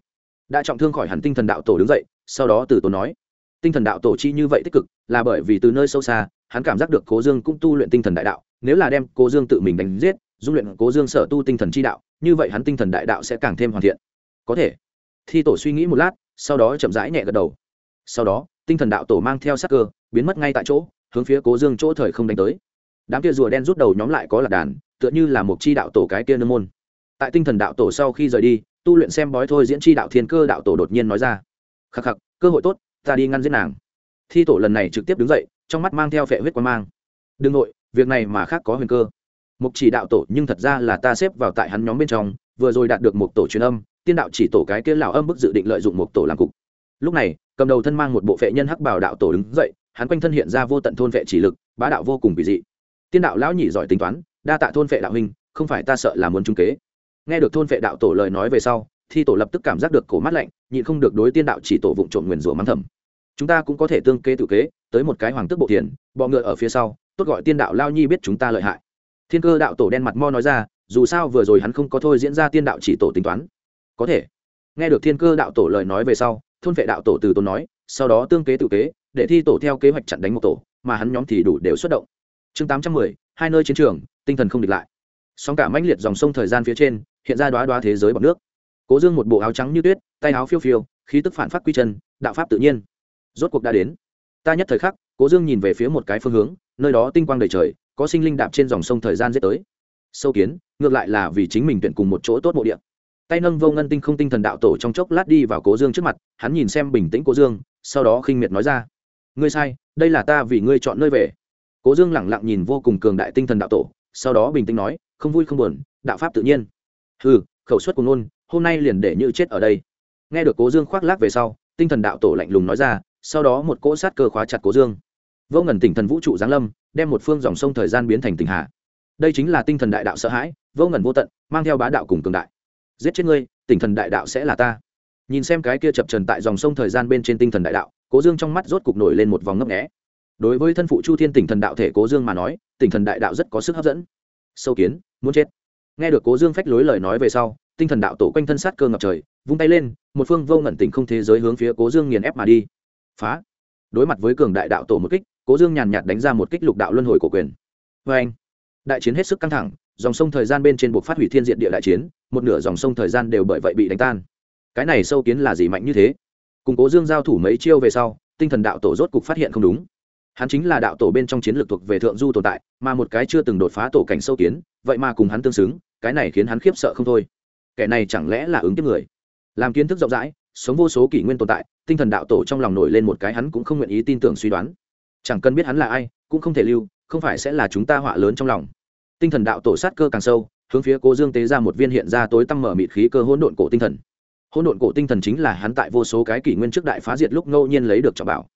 Speaker 1: Đã trọng thương khỏi hẳn tinh thần đạo tổ đứng dậy, sau đó từ tổ nói, tinh thần đạo tổ chi như vậy tích cực, là bởi vì từ nơi sâu xa, hắn cảm giác được cố dương cũng tu luyện tinh thần đại đạo, nếu là đem cố dương tự mình đánh giết, dung luyện cố dương sở tu tinh thần chi đạo, như vậy hắn tinh thần đại đạo sẽ càng thêm hoàn thiện. Có thể thi tổ suy nghĩ một lát, sau đó chậm rãi nhẹ gật đầu. Sau đó, tinh thần đạo tổ mang theo sắc cơ, biến mất ngay tại chỗ, hướng phía cố dương chỗ thời không đánh tới. Đám kia rùa đen rút đầu nhóm lại có lạc đàn, tựa như là một chi đạo tổ cái kia nương môn. Tại tinh thần đạo tổ sau khi rời đi, tu luyện xem bói thôi diễn chi đạo thiên cơ đạo tổ đột nhiên nói ra. Khắc khắc, cơ hội tốt, ta đi ngăn giết nàng. Thi tổ lần này trực tiếp đứng dậy, trong mắt mang theo phệ huyết quan mang. Đương nội, việc này mà khác có huyền cơ. Mục chỉ đạo tổ nhưng thật ra là ta xếp vào tại hắn nhóm bên trong, vừa rồi đạt được một tổ truyền âm tiên đạo chỉ tổ cái kia lão âm bức dự định lợi dụng một tổ làm cục. Lúc này, cầm đầu thân mang một bộ vệ nhân hắc bảo đạo tổ đứng dậy, hắn quanh thân hiện ra vô tận thôn vệ chỉ lực, bá đạo vô cùng kỳ dị. Tiên đạo lão nhị giỏi tính toán, đa tạ thôn vệ đạo huynh, không phải ta sợ là muốn trung kế. Nghe được thôn vệ đạo tổ lời nói về sau, thi tổ lập tức cảm giác được cổ mắt lạnh, nhịn không được đối tiên đạo chỉ tổ vụng trộm nguyền rủa mắng thầm. Chúng ta cũng có thể tương kế tự kế, tới một cái hoàng tức bộ tiền bọ ngựa ở phía sau, tốt gọi tiên đạo lao nhi biết chúng ta lợi hại. Thiên cơ đạo tổ đen mặt mo nói ra, dù sao vừa rồi hắn không có thôi diễn ra tiên đạo chỉ tổ tính toán có thể. Nghe được thiên cơ đạo tổ lời nói về sau, thôn vệ đạo tổ từ tổ nói, sau đó tương kế tự kế, để thi tổ theo kế hoạch chặn đánh một tổ, mà hắn nhóm thì đủ đều xuất động. Chương tám trăm mười, hai nơi chiến trường, tinh thần không địch lại. Song cả mãnh liệt dòng sông thời gian phía trên, hiện ra đoá đoá thế giới bọc nước. Cố dương một bộ áo trắng như tuyết, tay áo phiêu phiêu, khí tức phản phát quy chân, đạo pháp tự nhiên. Rốt cuộc đã đến. Ta nhất thời khắc, cố dương nhìn về phía một cái phương hướng, nơi đó tinh quang đầy trời, có sinh linh đạp trên dòng sông thời gian giết tới. Sâu kiến, ngược lại là vì chính mình tuyển cùng một chỗ tốt mộ địa tay nâng vô ngân tinh không tinh thần đạo tổ trong chốc lát đi vào cố dương trước mặt, hắn nhìn xem bình tĩnh cố dương, sau đó khinh miệt nói ra, ngươi sai, đây là ta vì ngươi chọn nơi về. Cố dương lẳng lặng nhìn vô cùng cường đại tinh thần đạo tổ, sau đó bình tĩnh nói, không vui không buồn, đạo pháp tự nhiên. Ừ khẩu suất của nôn hôm nay liền để như chết ở đây. Nghe được cố dương khoác lác về sau, tinh thần đạo tổ lạnh lùng nói ra, sau đó một cỗ sát cơ khóa chặt cố dương. Vô ngần tỉnh thần vũ trụ giáng lâm, đem một phương dòng sông thời gian biến thành tỉnh hà. Đây chính là tinh thần đại đạo sợ hãi, vô ngần vô tận, mang theo bá đạo cùng cường đại giết chết ngươi tinh thần đại đạo sẽ là ta. Nhìn xem cái kia chập trần tại dòng sông thời gian bên trên tinh thần đại đạo, cố dương trong mắt rốt cục nổi lên một vòng ngấp nghẽ đối với thân phụ chu thiên tỉnh thần đạo thể cố dương mà nói, tỉnh thần đại đạo rất có sức hấp dẫn. Sâu kiến, muốn chết. Nghe được cố dương phách lối lời nói về sau, tinh thần đạo tổ quanh thân sát cơ ngập trời, vung tay lên, một phương vô ngẩn tỉnh không thế giới hướng phía cố dương nghiền ép mà đi. Phá. Đối mặt với cường đại đạo tổ một kích, cố dương nhàn nhạt đánh ra một kích lục đạo luân hồi của quyền. Vê anh đại chiến hết sức căng thẳng dòng sông thời gian bên trên buộc phát hủy thiên diện địa đại chiến, một nửa dòng sông thời gian đều bởi vậy bị đánh tan. Cái này sâu kiến là gì mạnh như thế? Cùng cố dương giao thủ mấy chiêu về sau, tinh thần đạo tổ rốt cục phát hiện không đúng. Hắn chính là đạo tổ bên trong chiến lược thuộc về thượng du tồn tại, mà một cái chưa từng đột phá tổ cảnh sâu kiến, vậy mà cùng hắn tương xứng, cái này khiến hắn khiếp sợ không thôi. Kẻ này chẳng lẽ là ứng tiếp người? Làm kiến thức rộng rãi, sống vô số kỷ nguyên tồn tại, tinh thần đạo tổ trong lòng nổi lên một cái hắn cũng không nguyện ý tin tưởng suy đoán. Chẳng cần biết hắn là ai, cũng không thể lưu, không phải sẽ là chúng ta họa lớn trong lòng tinh thần đạo tổ sát cơ càng sâu, hướng phía cố dương tế ra một viên hiện ra tối tăm mở mịt khí cơ hỗn độn cổ tinh thần. Hỗn độn cổ tinh thần chính là hắn tại vô số cái kỷ nguyên trước đại phá diệt lúc ngẫu nhiên lấy được trọng bảo.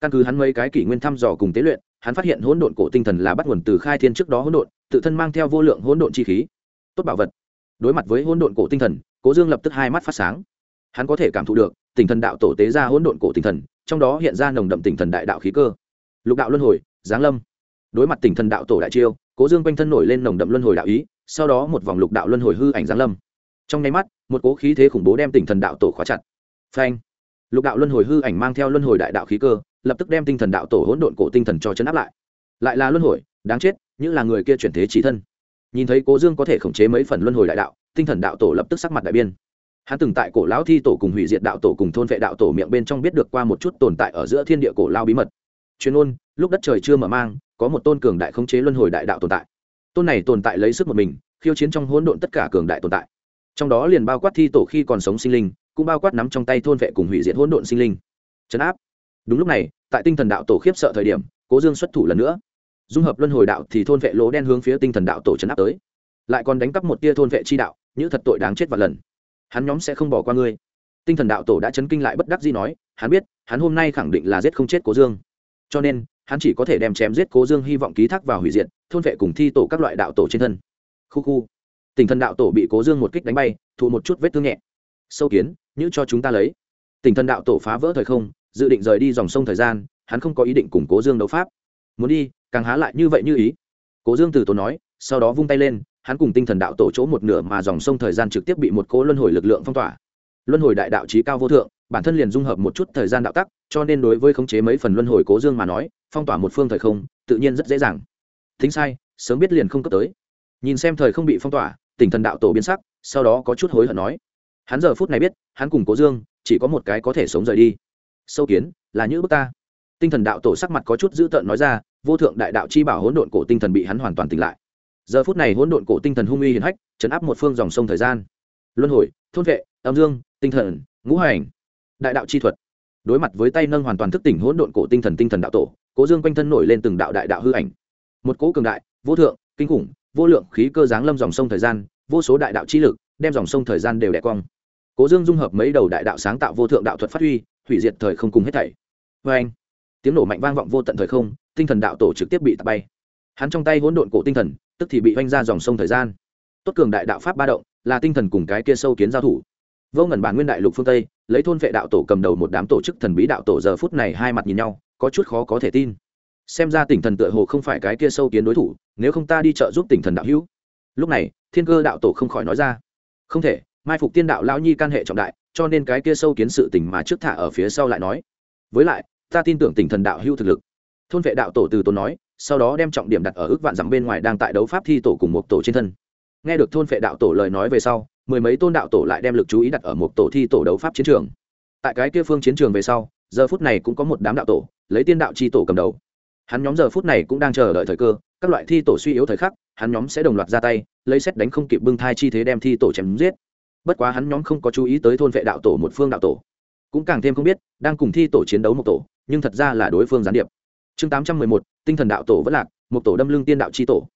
Speaker 1: Căn cứ hắn mấy cái kỷ nguyên thăm dò cùng tế luyện, hắn phát hiện hỗn độn cổ tinh thần là bắt nguồn từ khai thiên trước đó hỗn độn, tự thân mang theo vô lượng hỗn độn chi khí. Tốt bảo vật. Đối mặt với hỗn độn cổ tinh thần, cố dương lập tức hai mắt phát sáng. Hắn có thể cảm thụ được, tinh thần đạo tổ tế ra hỗn độn cổ tinh thần, trong đó hiện ra nồng đậm tinh thần đại đạo khí cơ. Lục đạo luân hồi, giáng lâm. Đối mặt tinh thần đạo tổ đại chiêu cố dương quanh thân nổi lên nồng đậm luân hồi đạo ý, sau đó một vòng lục đạo luân hồi hư ảnh giáng lâm. Trong nháy mắt, một cố khí thế khủng bố đem tinh thần đạo tổ khóa chặt. Phanh! Lục đạo luân hồi hư ảnh mang theo luân hồi đại đạo khí cơ, lập tức đem tinh thần đạo tổ hỗn độn cổ tinh thần cho chấn áp lại. Lại là luân hồi, đáng chết, những là người kia chuyển thế trí thân. Nhìn thấy cố dương có thể khống chế mấy phần luân hồi đại đạo, tinh thần đạo tổ lập tức sắc mặt đại biên hắn từng tại cổ lão thi tổ cùng hủy diệt đạo tổ cùng thôn vệ đạo tổ miệng bên trong biết được qua một chút tồn tại ở giữa thiên địa cổ lao bí mật. Chuyên ôn lúc đất trời chưa mở mang có một tôn cường đại khống chế luân hồi đại đạo tồn tại. Tôn này tồn tại lấy sức một mình, khiêu chiến trong hỗn độn tất cả cường đại tồn tại. Trong đó liền bao quát thi tổ khi còn sống sinh linh, cũng bao quát nắm trong tay thôn vệ cùng hủy diệt hỗn độn sinh linh. Chấn áp. Đúng lúc này, tại tinh thần đạo tổ khiếp sợ thời điểm, cố dương xuất thủ lần nữa. Dung hợp luân hồi đạo thì thôn vệ lỗ đen hướng phía tinh thần đạo tổ chấn áp tới. Lại còn đánh cắp một tia thôn vệ chi đạo, như thật tội đáng chết và lần. Hắn nhóm sẽ không bỏ qua ngươi. Tinh thần đạo tổ đã chấn kinh lại bất đắc gì nói, hắn biết, hắn hôm nay khẳng định là giết không chết cố dương. Cho nên hắn chỉ có thể đem chém giết cố dương hy vọng ký thác vào hủy diệt, thôn vệ cùng thi tổ các loại đạo tổ trên thân. Khu khu. Tinh thần đạo tổ bị cố dương một kích đánh bay, thụ một chút vết thương nhẹ. Sâu kiến như cho chúng ta lấy. Tinh thần đạo tổ phá vỡ thời không, dự định rời đi dòng sông thời gian, hắn không có ý định củng cố dương đấu pháp. Muốn đi, càng há lại như vậy như ý. Cố dương từ tổ nói, sau đó vung tay lên, hắn cùng tinh thần đạo tổ chỗ một nửa mà dòng sông thời gian trực tiếp bị một cố luân hồi lực lượng phong tỏa. Luân hồi đại đạo trí cao vô thượng bản thân liền dung hợp một chút thời gian đạo tắc, cho nên đối với khống chế mấy phần luân hồi cố dương mà nói, phong tỏa một phương thời không, tự nhiên rất dễ dàng. Thính sai, sớm biết liền không cấp tới. Nhìn xem thời không bị phong tỏa, tỉnh thần đạo tổ biến sắc, sau đó có chút hối hận nói. Hắn giờ phút này biết, hắn cùng cố dương, chỉ có một cái có thể sống rời đi. Sâu kiến, là như bức ta. Tinh thần đạo tổ sắc mặt có chút dữ tợn nói ra, vô thượng đại đạo chi bảo hỗn độn cổ tinh thần bị hắn hoàn toàn tỉnh lại. Giờ phút này hỗn độn cổ tinh thần hung uy hiển hách, chấn áp một phương dòng sông thời gian. Luân hồi, thôn vệ, âm dương, tinh thần, ngũ hành đại đạo chi thuật. Đối mặt với tay nâng hoàn toàn thức tỉnh hỗn độn cổ tinh thần tinh thần đạo tổ, cố dương quanh thân nổi lên từng đạo đại đạo hư ảnh. Một cỗ cường đại, vô thượng, kinh khủng, vô lượng khí cơ giáng lâm dòng sông thời gian, vô số đại đạo chi lực đem dòng sông thời gian đều đẻ cong. Cố dương dung hợp mấy đầu đại đạo sáng tạo vô thượng đạo thuật phát huy, hủy diệt thời không cùng hết thảy. Vê anh tiếng nổ mạnh vang vọng vô tận thời không, tinh thần đạo tổ trực tiếp bị tạt bay. Hắn trong tay hỗn độn cổ tinh thần, tức thì bị oanh ra dòng sông thời gian. Tốt cường đại đạo pháp ba động, là tinh thần cùng cái kia sâu kiến giao thủ. Vô ngẩn bản nguyên đại lục phương tây lấy thôn vệ đạo tổ cầm đầu một đám tổ chức thần bí đạo tổ giờ phút này hai mặt nhìn nhau, có chút khó có thể tin. Xem ra tỉnh thần tựa hồ không phải cái kia sâu kiến đối thủ, nếu không ta đi chợ giúp tỉnh thần đạo hữu. Lúc này, thiên cơ đạo tổ không khỏi nói ra. Không thể, mai phục tiên đạo lão nhi can hệ trọng đại, cho nên cái kia sâu kiến sự tình mà trước thả ở phía sau lại nói. Với lại, ta tin tưởng tỉnh thần đạo hữu thực lực. Thôn vệ đạo tổ từ tổ nói, sau đó đem trọng điểm đặt ở ước vạn dặm bên ngoài đang tại đấu pháp thi tổ cùng một tổ trên thân. Nghe được thôn vệ đạo tổ lời nói về sau mười mấy tôn đạo tổ lại đem lực chú ý đặt ở một tổ thi tổ đấu pháp chiến trường. Tại cái kia phương chiến trường về sau, giờ phút này cũng có một đám đạo tổ, lấy tiên đạo chi tổ cầm đầu. Hắn nhóm giờ phút này cũng đang chờ đợi thời cơ, các loại thi tổ suy yếu thời khắc, hắn nhóm sẽ đồng loạt ra tay, lấy xét đánh không kịp bưng thai chi thế đem thi tổ chém giết. Bất quá hắn nhóm không có chú ý tới thôn vệ đạo tổ một phương đạo tổ. Cũng càng thêm không biết, đang cùng thi tổ chiến đấu một tổ, nhưng thật ra là đối phương gián điệp. Chương tám trăm mười một, tinh thần đạo tổ vẫn lạc, một tổ đâm lưng tiên đạo chi tổ.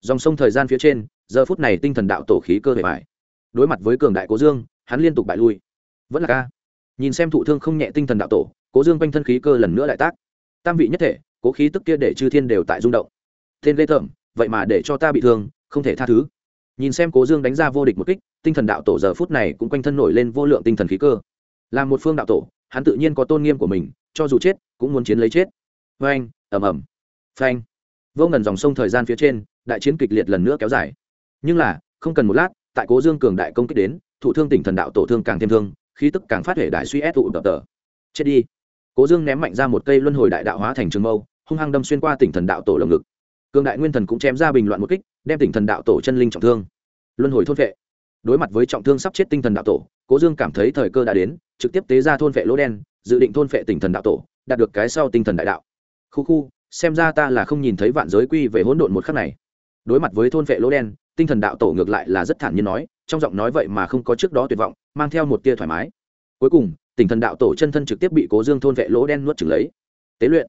Speaker 1: Dòng sông thời gian phía trên, giờ phút này tinh thần đạo tổ khí cơ bề bài đối mặt với cường đại cố dương, hắn liên tục bại lui. Vẫn là ca. Nhìn xem thụ thương không nhẹ tinh thần đạo tổ, cố dương quanh thân khí cơ lần nữa lại tác. Tam vị nhất thể, cố khí tức kia để chư thiên đều tại rung động. Tên ghê thởm vậy mà để cho ta bị thương, không thể tha thứ. Nhìn xem cố dương đánh ra vô địch một kích, tinh thần đạo tổ giờ phút này cũng quanh thân nổi lên vô lượng tinh thần khí cơ. Là một phương đạo tổ, hắn tự nhiên có tôn nghiêm của mình, cho dù chết, cũng muốn chiến lấy chết. Phanh ầm ẩm ẩm phanh. Vô ngần dòng sông thời gian phía trên, đại chiến kịch liệt lần nữa kéo dài. Nhưng là, không cần một lát tại cố dương cường đại công kích đến, thụ thương tỉnh thần đạo tổ thương càng thêm thương, khí tức càng phát thể đại suy ép tụ tập tờ. Chết đi. Cố dương ném mạnh ra một cây luân hồi đại đạo hóa thành trường mâu, hung hăng đâm xuyên qua tỉnh thần đạo tổ lồng ngực. Cường đại nguyên thần cũng chém ra bình loạn một kích, đem tỉnh thần đạo tổ chân linh trọng thương. Luân hồi thôn vệ. Đối mặt với trọng thương sắp chết tinh thần đạo tổ, cố dương cảm thấy thời cơ đã đến, trực tiếp tế ra thôn vệ lỗ đen, dự định thôn vệ tỉnh thần đạo tổ, đạt được cái sau tinh thần đại đạo. Khu khu, xem ra ta là không nhìn thấy vạn giới quy về hỗn độn một khắc này. Đối mặt với thôn vệ lỗ đen tinh thần đạo tổ ngược lại là rất thản nhiên nói, trong giọng nói vậy mà không có trước đó tuyệt vọng, mang theo một tia thoải mái. Cuối cùng, tinh thần đạo tổ chân thân trực tiếp bị cố dương thôn vệ lỗ đen nuốt trừng lấy. Tế luyện.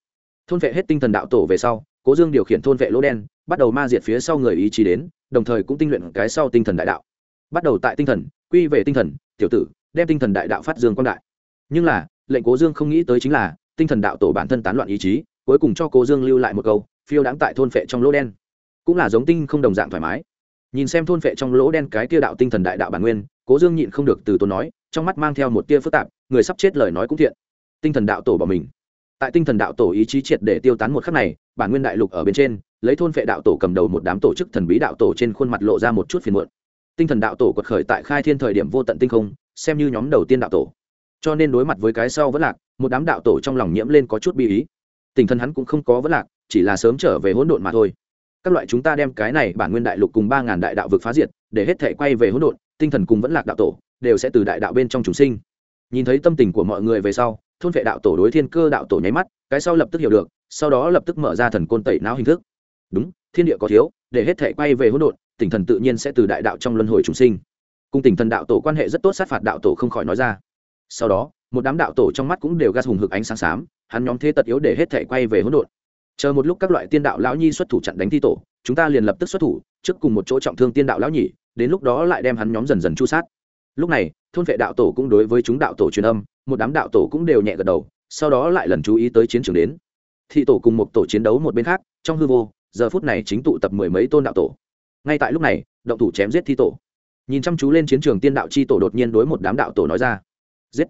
Speaker 1: Thôn vệ hết tinh thần đạo tổ về sau, cố dương điều khiển thôn vệ lỗ đen, bắt đầu ma diệt phía sau người ý chí đến, đồng thời cũng tinh luyện cái sau tinh thần đại đạo. Bắt đầu tại tinh thần, quy về tinh thần, tiểu tử, đem tinh thần đại đạo phát dương quang đại. Nhưng là, lệnh cố dương không nghĩ tới chính là, tinh thần đạo tổ bản thân tán loạn ý chí, cuối cùng cho cố dương lưu lại một câu, phiêu đáng tại thôn vệ trong lỗ đen. Cũng là giống tinh không đồng dạng thoải mái nhìn xem thôn vệ trong lỗ đen cái tia đạo tinh thần đại đạo bản nguyên, cố dương nhịn không được từ tốn nói, trong mắt mang theo một tia phức tạp, người sắp chết lời nói cũng thiện. Tinh thần đạo tổ bỏ mình. Tại tinh thần đạo tổ ý chí triệt để tiêu tán một khắc này, bản nguyên đại lục ở bên trên, lấy thôn vệ đạo tổ cầm đầu một đám tổ chức thần bí đạo tổ trên khuôn mặt lộ ra một chút phiền muộn. Tinh thần đạo tổ quật khởi tại khai thiên thời điểm vô tận tinh không, xem như nhóm đầu tiên đạo tổ. Cho nên đối mặt với cái sau vẫn lạc, một đám đạo tổ trong lòng nhiễm lên có chút bi ý. Tinh thần hắn cũng không có vẫn lạc, chỉ là sớm trở về hỗn độn mà thôi các loại chúng ta đem cái này bản nguyên đại lục cùng ba ngàn đại đạo vực phá diệt, để hết thể quay về hỗn độn, tinh thần cùng vẫn lạc đạo tổ, đều sẽ từ đại đạo bên trong chúng sinh. Nhìn thấy tâm tình của mọi người về sau, thôn vệ đạo tổ đối thiên cơ đạo tổ nháy mắt, cái sau lập tức hiểu được, sau đó lập tức mở ra thần côn tẩy não hình thức. Đúng, thiên địa có thiếu, để hết thể quay về hỗn độn, tinh thần tự nhiên sẽ từ đại đạo trong luân hồi chúng sinh. Cùng tinh thần đạo tổ quan hệ rất tốt, sát phạt đạo tổ không khỏi nói ra. Sau đó, một đám đạo tổ trong mắt cũng đều gas hùng hực ánh sáng xám, hắn nhóm thế tật yếu để hết thể quay về hỗn độn chờ một lúc các loại tiên đạo lão nhi xuất thủ chặn đánh thi tổ, chúng ta liền lập tức xuất thủ, trước cùng một chỗ trọng thương tiên đạo lão nhỉ, đến lúc đó lại đem hắn nhóm dần dần chu sát. Lúc này, thôn vệ đạo tổ cũng đối với chúng đạo tổ truyền âm, một đám đạo tổ cũng đều nhẹ gật đầu, sau đó lại lần chú ý tới chiến trường đến. Thị tổ cùng một tổ chiến đấu một bên khác, trong hư vô, giờ phút này chính tụ tập mười mấy tôn đạo tổ. Ngay tại lúc này, động thủ chém giết thi tổ. Nhìn chăm chú lên chiến trường tiên đạo chi tổ đột nhiên đối một đám đạo tổ nói ra. Giết.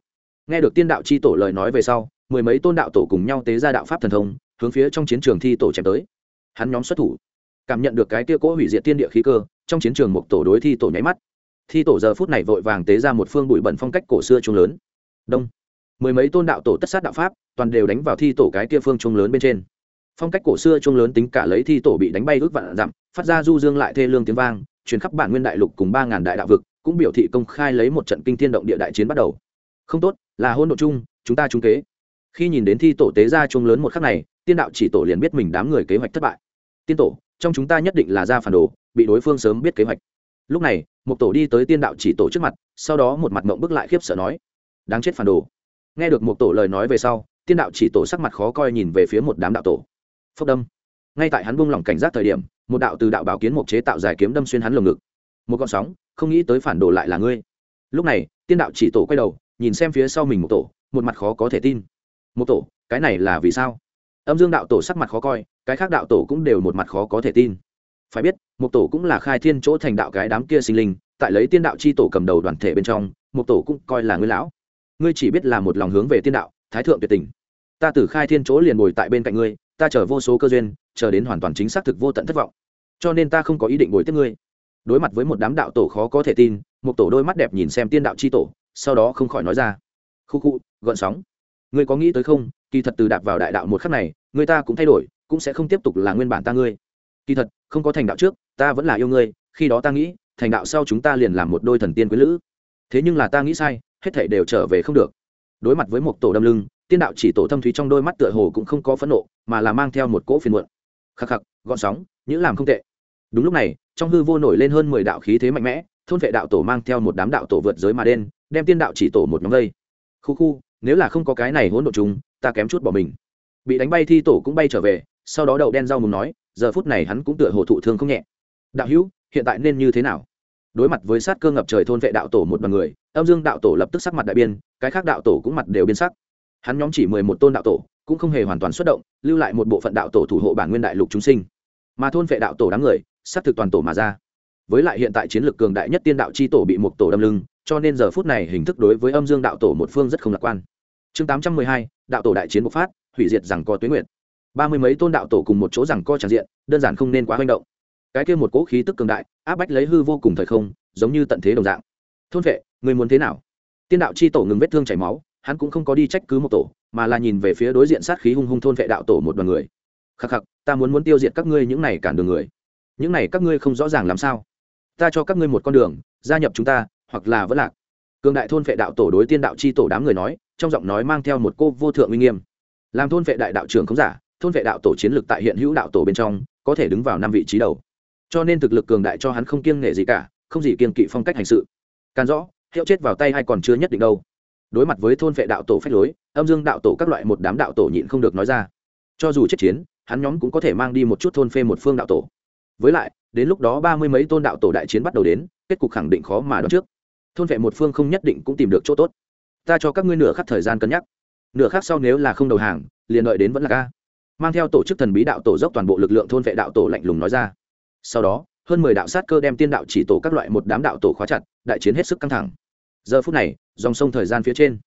Speaker 1: Nghe được tiên đạo chi tổ lời nói về sau, mười mấy tôn đạo tổ cùng nhau tế ra đạo pháp thần thông hướng phía trong chiến trường thi tổ chém tới. Hắn nhóm xuất thủ, cảm nhận được cái kia cỗ hủy diệt tiên địa khí cơ, trong chiến trường một tổ đối thi tổ nháy mắt. Thi tổ giờ phút này vội vàng tế ra một phương bụi bẩn phong cách cổ xưa trung lớn. Đông. Mười mấy tôn đạo tổ tất sát đạo pháp, toàn đều đánh vào thi tổ cái kia phương trung lớn bên trên. Phong cách cổ xưa trung lớn tính cả lấy thi tổ bị đánh bay ước vạn dặm, phát ra du dương lại thê lương tiếng vang chuyến khắp bản nguyên đại lục cùng ba ngàn đại đạo vực, cũng biểu thị công khai lấy một trận kinh thiên động địa đại chiến bắt đầu. Không tốt, là hôn độ chung, chúng ta trung kế. Khi nhìn đến thi tổ tế ra chung lớn một khắc này tiên đạo chỉ tổ liền biết mình đám người kế hoạch thất bại. Tiên tổ, trong chúng ta nhất định là ra phản đồ, bị đối phương sớm biết kế hoạch. Lúc này, một tổ đi tới tiên đạo chỉ tổ trước mặt, sau đó một mặt mộng bức lại khiếp sợ nói, đáng chết phản đồ. Nghe được một tổ lời nói về sau, tiên đạo chỉ tổ sắc mặt khó coi nhìn về phía một đám đạo tổ. Phốc đâm. Ngay tại hắn buông lỏng cảnh giác thời điểm, một đạo từ đạo báo kiến một chế tạo dài kiếm đâm xuyên hắn lồng ngực. Một con sóng, không nghĩ tới phản đồ lại là ngươi. Lúc này, tiên đạo chỉ tổ quay đầu, nhìn xem phía sau mình một tổ, một mặt khó có thể tin. Một tổ, cái này là vì sao? Âm dương đạo tổ sắc mặt khó coi, cái khác đạo tổ cũng đều một mặt khó có thể tin. Phải biết một tổ cũng là khai thiên chỗ thành đạo cái đám kia sinh linh, tại lấy tiên đạo c h i tổ cầm đầu đoàn thể bên trong một tổ cũng coi là ngươi lão. Ngươi chỉ biết là một lòng hướng về tiên đạo, thái thượng tuyệt tình. Ta từ khai thiên chỗ liền ngồi tại bên cạnh ngươi, ta chờ vô số cơ duyên, chờ đến hoàn toàn chính xác thực vô tận thất vọng. Cho nên ta không có ý định ngồi tiếp ngươi. Đối mặt với một đám đạo tổ khó có thể tin một tổ đôi mắt đẹp nhìn xem tiên đạo c h i tổ, sau đó không khỏi nói ra. Khu khu gợn sóng. Ngươi có nghĩ tới không kỳ thật từ đạp vào đại đạo một khắc này, người ta cũng thay đổi, cũng sẽ không tiếp tục là nguyên bản ta ngươi. Kỳ thật, không có thành đạo trước, ta vẫn là yêu ngươi, khi đó ta nghĩ, thành đạo sau chúng ta liền làm một đôi thần tiên quý lữ. Thế nhưng là ta nghĩ sai, hết thảy đều trở về không được. Đối mặt với một tổ đâm lưng, tiên đạo chỉ tổ thâm thúy trong đôi mắt tựa hồ cũng không có phẫn nộ, mà là mang theo một cỗ phiền muộn. Khắc khắc, gọn sóng những làm không tệ. Đúng lúc này, trong hư vô nổi lên hơn mười đạo khí thế mạnh mẽ, thôn vệ đạo tổ mang theo một đám đạo tổ vượt giới mà đen, đem tiên đạo chỉ tổ một nhóm đây khu khu nếu là không có cái này hỗn độn chúng ta kém chút bỏ mình. Bị đánh bay thi tổ cũng bay trở về, sau đó đậu đen rau mùng nói, giờ phút này hắn cũng tựa hồ thụ thương không nhẹ. Đạo hữu, hiện tại nên như thế nào? Đối mặt với sát cơ ngập trời thôn vệ đạo tổ một bằng người, âm dương đạo tổ lập tức sắc mặt đại biên cái khác đạo tổ cũng mặt đều biên sắc. Hắn nhóm chỉ mười một tôn đạo tổ, cũng không hề hoàn toàn xuất động, lưu lại một bộ phận đạo tổ thủ hộ bản nguyên đại lục chúng sinh. Mà thôn vệ đạo tổ đám người, sát thực toàn tổ mà ra. Với lại hiện tại chiến lược cường đại nhất tiên đạo c h i tổ bị một tổ đâm lưng, cho nên giờ phút này hình thức đối với âm dương đạo tổ một phương rất không lạc quan chương tám trăm mười hai, đạo tổ đại chiến bộc phát, hủy diệt rằng co tuyến nguyện ba mươi mấy tôn đạo tổ cùng một chỗ rằng co tràn diện, đơn giản không nên quá manh động. Cái kia một cỗ khí tức cường đại, áp bách lấy hư vô cùng thời không, giống như tận thế đồng dạng. Thôn vệ, người muốn thế nào? Tiên đạo chi tổ ngừng vết thương chảy máu, hắn cũng không có đi trách cứ một tổ, mà là nhìn về phía đối diện sát khí hung hung thôn vệ đạo tổ một đoàn người. Khắc khắc, ta muốn muốn tiêu diệt các ngươi những này cản đường người. Những này các ngươi không rõ ràng làm sao? Ta cho các ngươi một con đường, gia nhập chúng ta, hoặc là vẫn lạc. Cường đại thôn vệ đạo tổ đối tiên đạo chi tổ đám người nói trong giọng nói mang theo một cô vô thượng uy nghiêm. Làm thôn vệ đại đạo trưởng không giả, thôn vệ đạo tổ chiến lược tại hiện hữu đạo tổ bên trong, có thể đứng vào năm vị trí đầu. Cho nên thực lực cường đại cho hắn không kiêng nể gì cả, không gì kiêng kỵ phong cách hành sự. Càn rõ, hiệu chết vào tay hay còn chưa nhất định đâu. Đối mặt với thôn vệ đạo tổ phách lối, âm dương đạo tổ các loại một đám đạo tổ nhịn không được nói ra. Cho dù chết chiến, hắn nhóm cũng có thể mang đi một chút thôn phê một phương đạo tổ. Với lại, đến lúc đó ba mươi mấy tôn đạo tổ đại chiến bắt đầu đến, kết cục khẳng định khó mà đoán trước. Thôn vệ một phương không nhất định cũng tìm được chỗ tốt ta cho các ngươi nửa khắc thời gian cân nhắc. Nửa khắc sau nếu là không đầu hàng, liền đợi đến vẫn là ca. Mang theo tổ chức thần bí đạo tổ dốc toàn bộ lực lượng thôn vệ đạo tổ lạnh lùng nói ra. Sau đó, hơn mười đạo sát cơ đem tiên đạo chỉ tổ các loại một đám đạo tổ khóa chặt, đại chiến hết sức căng thẳng. Giờ phút này, dòng sông thời gian phía trên.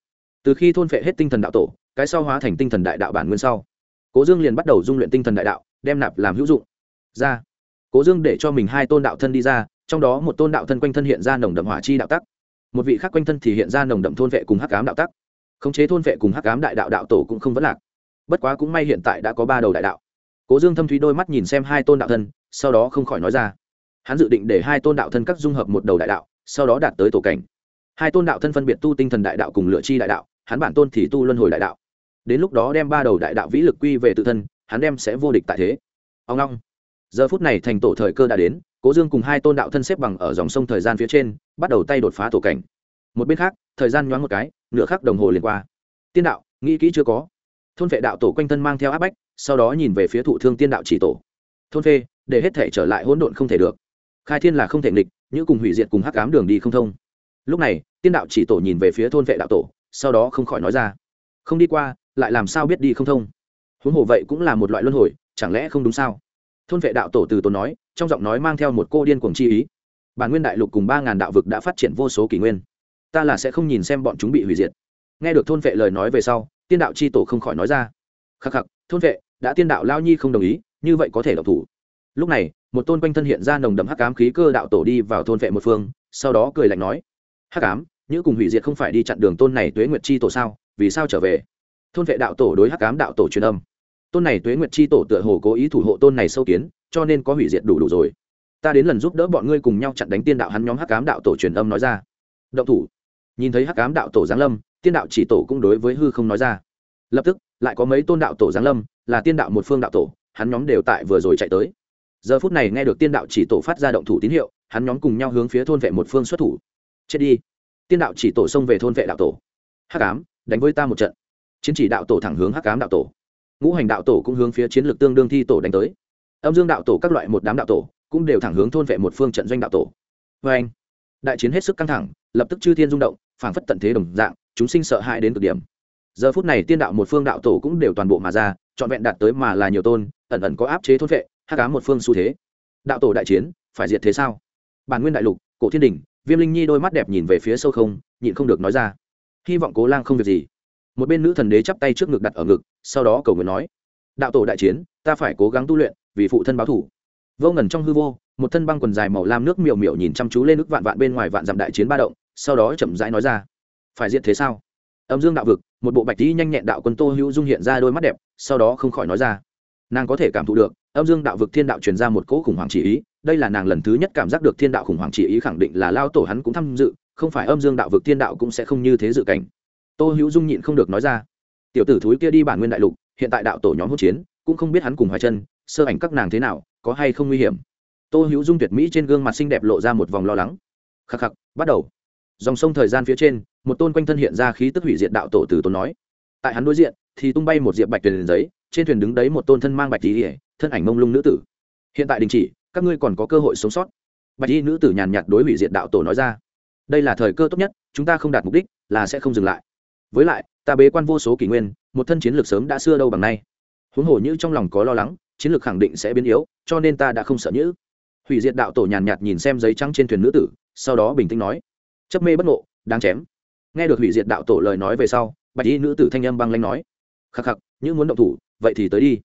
Speaker 1: Từ khi thôn vệ hết tinh thần đạo tổ, cái sau hóa thành tinh thần đại đạo bản nguyên sau, cố dương liền bắt đầu dung luyện tinh thần đại đạo, đem nạp làm hữu dụng. Ra. Cố dương để cho mình hai tôn đạo thân đi ra, trong đó một tôn đạo thân quanh thân hiện ra nồng đậm hỏa chi đạo tắc một vị khác quanh thân thì hiện ra nồng đậm thôn vệ cùng hắc ám đạo tắc. Khống chế thôn vệ cùng hắc ám đại đạo đạo tổ cũng không vấn lạc. Bất quá cũng may hiện tại đã có ba đầu đại đạo. Cố dương thâm thúy đôi mắt nhìn xem hai tôn đạo thân, sau đó không khỏi nói ra. Hắn dự định để hai tôn đạo thân các dung hợp một đầu đại đạo, sau đó đạt tới tổ cảnh. Hai tôn đạo thân phân biệt tu tinh thần đại đạo cùng lựa chi đại đạo, hắn bản tôn thì tu luân hồi đại đạo. Đến lúc đó đem ba đầu đại đạo vĩ lực quy về tự thân, hắn đem sẽ vô địch tại thế. Ông long. Giờ phút này thành tổ thời cơ đã đến cố dương cùng hai tôn đạo thân xếp bằng ở dòng sông thời gian phía trên, bắt đầu tay đột phá tổ cảnh. Một bên khác, thời gian nhoáng một cái, nửa khắc đồng hồ liền qua. Tiên đạo, nghĩ kỹ chưa có. Thôn vệ đạo tổ quanh thân mang theo áp bách, sau đó nhìn về phía thụ thương tiên đạo chỉ tổ. Thôn phê, để hết thể trở lại hỗn độn không thể được. Khai thiên là không thể nghịch như cùng hủy diệt cùng hắc ám đường đi không thông. Lúc này, tiên đạo chỉ tổ nhìn về phía thôn vệ đạo tổ, sau đó không khỏi nói ra. Không đi qua, lại làm sao biết đi không thông? Huống hồ vậy cũng là một loại luân hồi, chẳng lẽ không đúng sao? Thôn vệ đạo tổ từ tốn nói, trong giọng nói mang theo một cô điên cuồng chi ý. Bản nguyên đại lục cùng ba ngàn đạo vực đã phát triển vô số kỷ nguyên. Ta là sẽ không nhìn xem bọn chúng bị hủy diệt. Nghe được thôn vệ lời nói về sau, tiên đạo c h i tổ không khỏi nói ra. Khắc khắc, thôn vệ, đã tiên đạo lao nhi không đồng ý, như vậy có thể độc thủ. Lúc này, một tôn quanh thân hiện ra nồng đậm hắc cám khí cơ đạo tổ đi vào thôn vệ một phương, sau đó cười lạnh nói, hắc cám như cùng hủy diệt không phải đi chặn đường tôn này tuế nguyệt chi tổ sao? Vì sao trở về? Thôn vệ đạo tổ đối hắc cám đạo tổ truyền âm tôn này tuế nguyệt chi tổ tựa hồ cố ý thủ hộ tôn này sâu kiến, cho nên có hủy diệt đủ đủ rồi. Ta đến lần giúp đỡ bọn ngươi cùng nhau chặn đánh tiên đạo hắn nhóm hắc cám đạo tổ truyền âm nói ra. Động thủ. Nhìn thấy hắc cám đạo tổ giáng lâm, tiên đạo chỉ tổ cũng đối với hư không nói ra. Lập tức, lại có mấy tôn đạo tổ giáng lâm, là tiên đạo một phương đạo tổ, hắn nhóm đều tại vừa rồi chạy tới. Giờ phút này nghe được tiên đạo chỉ tổ phát ra động thủ tín hiệu, hắn nhóm cùng nhau hướng phía thôn vệ một phương xuất thủ. Chết đi. Tiên đạo chỉ tổ xông về thôn vệ đạo tổ. Hắc ám, đánh với ta một trận. Chiến chỉ đạo tổ thẳng hướng hắc ám đạo tổ ngũ hành đạo tổ cũng hướng phía chiến lược tương đương thi tổ đánh tới. Âm dương đạo tổ các loại một đám đạo tổ cũng đều thẳng hướng thôn vệ một phương trận doanh đạo tổ. Vê anh, đại chiến hết sức căng thẳng, lập tức chư thiên rung động, phảng phất tận thế đồng dạng, chúng sinh sợ hãi đến cực điểm. Giờ phút này tiên đạo một phương đạo tổ cũng đều toàn bộ mà ra, trọn vẹn đạt tới mà là nhiều tôn, ẩn ẩn có áp chế thôn vệ, hắc ám một phương xu thế. Đạo tổ đại chiến, phải diệt thế sao? Bản nguyên đại lục, cổ thiên đình viêm linh nhi đôi mắt đẹp nhìn về phía sâu không, nhịn không được nói ra. Hy vọng cố lang không việc gì một bên nữ thần đế chắp tay trước ngực đặt ở ngực, sau đó cầu nguyện nói, đạo tổ đại chiến, ta phải cố gắng tu luyện, vì phụ thân báo thủ. Vô ngần trong hư vô, một thân băng quần dài màu lam nước miều miều nhìn chăm chú lên nước vạn vạn bên ngoài vạn dặm đại chiến ba động, sau đó chậm rãi nói ra, phải diện thế sao? Âm dương đạo vực, một bộ bạch tí nhanh nhẹn đạo quân tô hữu dung hiện ra đôi mắt đẹp, sau đó không khỏi nói ra, nàng có thể cảm thụ được, âm dương đạo vực thiên đạo truyền ra một cỗ khủng hoảng chỉ ý, đây là nàng lần thứ nhất cảm giác được thiên đạo khủng hoảng chỉ ý khẳng định là lao tổ hắn cũng tham dự, không phải âm dương đạo vực thiên đạo cũng sẽ không như thế dự cảnh tô hữu dung nhịn không được nói ra. Tiểu tử thúi kia đi bản nguyên đại lục, hiện tại đạo tổ nhóm hỗn chiến, cũng không biết hắn cùng hoài chân sơ ảnh các nàng thế nào, có hay không nguy hiểm. Tô hữu dung tuyệt mỹ trên gương mặt xinh đẹp lộ ra một vòng lo lắng. Khắc khắc, bắt đầu. Dòng sông thời gian phía trên, một tôn quanh thân hiện ra khí tức hủy diệt đạo tổ từ tôn nói. Tại hắn đối diện, thì tung bay một diệp bạch thuyền giấy, trên thuyền đứng đấy một tôn thân mang bạch tí ỉa thân ảnh mông lung nữ tử. Hiện tại đình chỉ, các ngươi còn có cơ hội sống sót. Bạch y nữ tử nhàn nhạt đối hủy diệt đạo tổ nói ra. Đây là thời cơ tốt nhất, chúng ta không đạt mục đích, là sẽ không dừng lại với lại, ta bế quan vô số kỷ nguyên, một thân chiến lược sớm đã xưa đâu bằng nay. Huống hồ như trong lòng có lo lắng, chiến lược khẳng định sẽ biến yếu, cho nên ta đã không sợ nhữ. Hủy diệt đạo tổ nhàn nhạt nhìn xem giấy trắng trên thuyền nữ tử, sau đó bình tĩnh nói. Chấp mê bất ngộ, đáng chém. Nghe được hủy diệt đạo tổ lời nói về sau, bạch y nữ tử thanh âm băng lanh nói. Khắc khắc như muốn động thủ, vậy thì tới đi.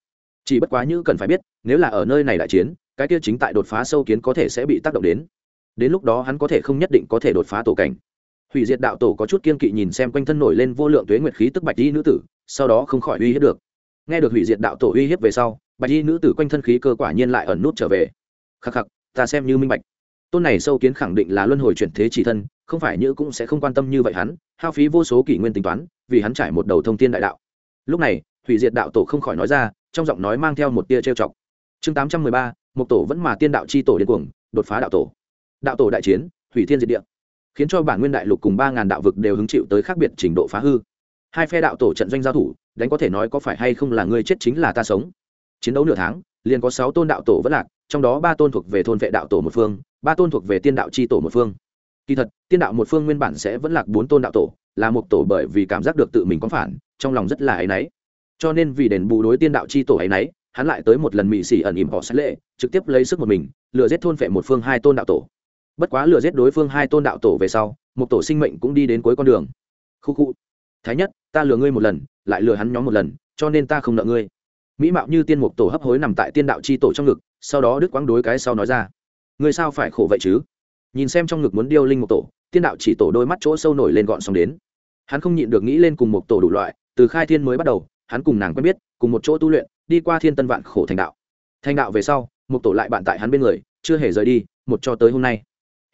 Speaker 1: Chỉ bất quá như cần phải biết, nếu là ở nơi này đại chiến, cái kia chính tại đột phá sâu kiến có thể sẽ bị tác động đến. Đến lúc đó hắn có thể không nhất định có thể đột phá tổ cảnh hủy diệt đạo tổ có chút kiên kỵ nhìn xem quanh thân nổi lên vô lượng tuế nguyệt khí tức bạch y nữ tử, sau đó không khỏi uy hiếp được. Nghe được hủy diệt đạo tổ uy hiếp về sau, bạch y nữ tử quanh thân khí cơ quả nhiên lại ẩn nút trở về. Khắc khắc, ta xem như minh bạch. Tôn này sâu kiến khẳng định là luân hồi chuyển thế chỉ thân, không phải như cũng sẽ không quan tâm như vậy hắn, hao phí vô số kỷ nguyên tính toán, vì hắn trải một đầu thông tin đại đạo. Lúc này, hủy diệt đạo tổ không khỏi nói ra, trong giọng nói mang theo một tia trêu chọc. Chương tám trăm mười ba một tổ vẫn mà tiên đạo c h i tổ điên cuồng, đột phá đạo tổ. Đạo tổ đại chiến, hủy thiên diệt địa khiến cho bản nguyên đại lục cùng ba ngàn đạo vực đều hứng chịu tới khác biệt trình độ phá hư. Hai phe đạo tổ trận doanh giao thủ, đánh có thể nói có phải hay không là ngươi chết chính là ta sống. Chiến đấu nửa tháng, liền có sáu tôn đạo tổ vẫn lạc, trong đó ba tôn thuộc về thôn vệ đạo tổ một phương, ba tôn thuộc về tiên đạo c h i tổ một phương. Kỳ thật, tiên đạo một phương nguyên bản sẽ vẫn lạc bốn tôn đạo tổ, là một tổ bởi vì cảm giác được tự mình có phản, trong lòng rất là áy náy. Cho nên vì đền bù đối tiên đạo c h i tổ áy náy, hắn lại tới một lần mị xỉ ẩn ỉm họ sát lệ, trực tiếp lấy sức một mình, lừa giết thôn vệ một phương hai tôn đạo tổ bất quá lừa giết đối phương hai tôn đạo tổ về sau, một tổ sinh mệnh cũng đi đến cuối con đường. Khu khu. Thái nhất, ta lừa ngươi một lần, lại lừa hắn nhóm một lần, cho nên ta không nợ ngươi. Mỹ mạo như tiên mục tổ hấp hối nằm tại tiên đạo c h i tổ trong ngực, sau đó đức quang đối cái sau nói ra. Ngươi sao phải khổ vậy chứ? Nhìn xem trong ngực muốn điêu linh mục tổ, tiên đạo chỉ tổ đôi mắt chỗ sâu nổi lên gọn xong đến. Hắn không nhịn được nghĩ lên cùng một tổ đủ loại, từ khai thiên mới bắt đầu, hắn cùng nàng quen biết, cùng một chỗ tu luyện, đi qua thiên tân vạn khổ thành đạo. Thành đạo về sau một tổ lại bạn tại hắn bên người, chưa hề rời đi, một cho tới hôm nay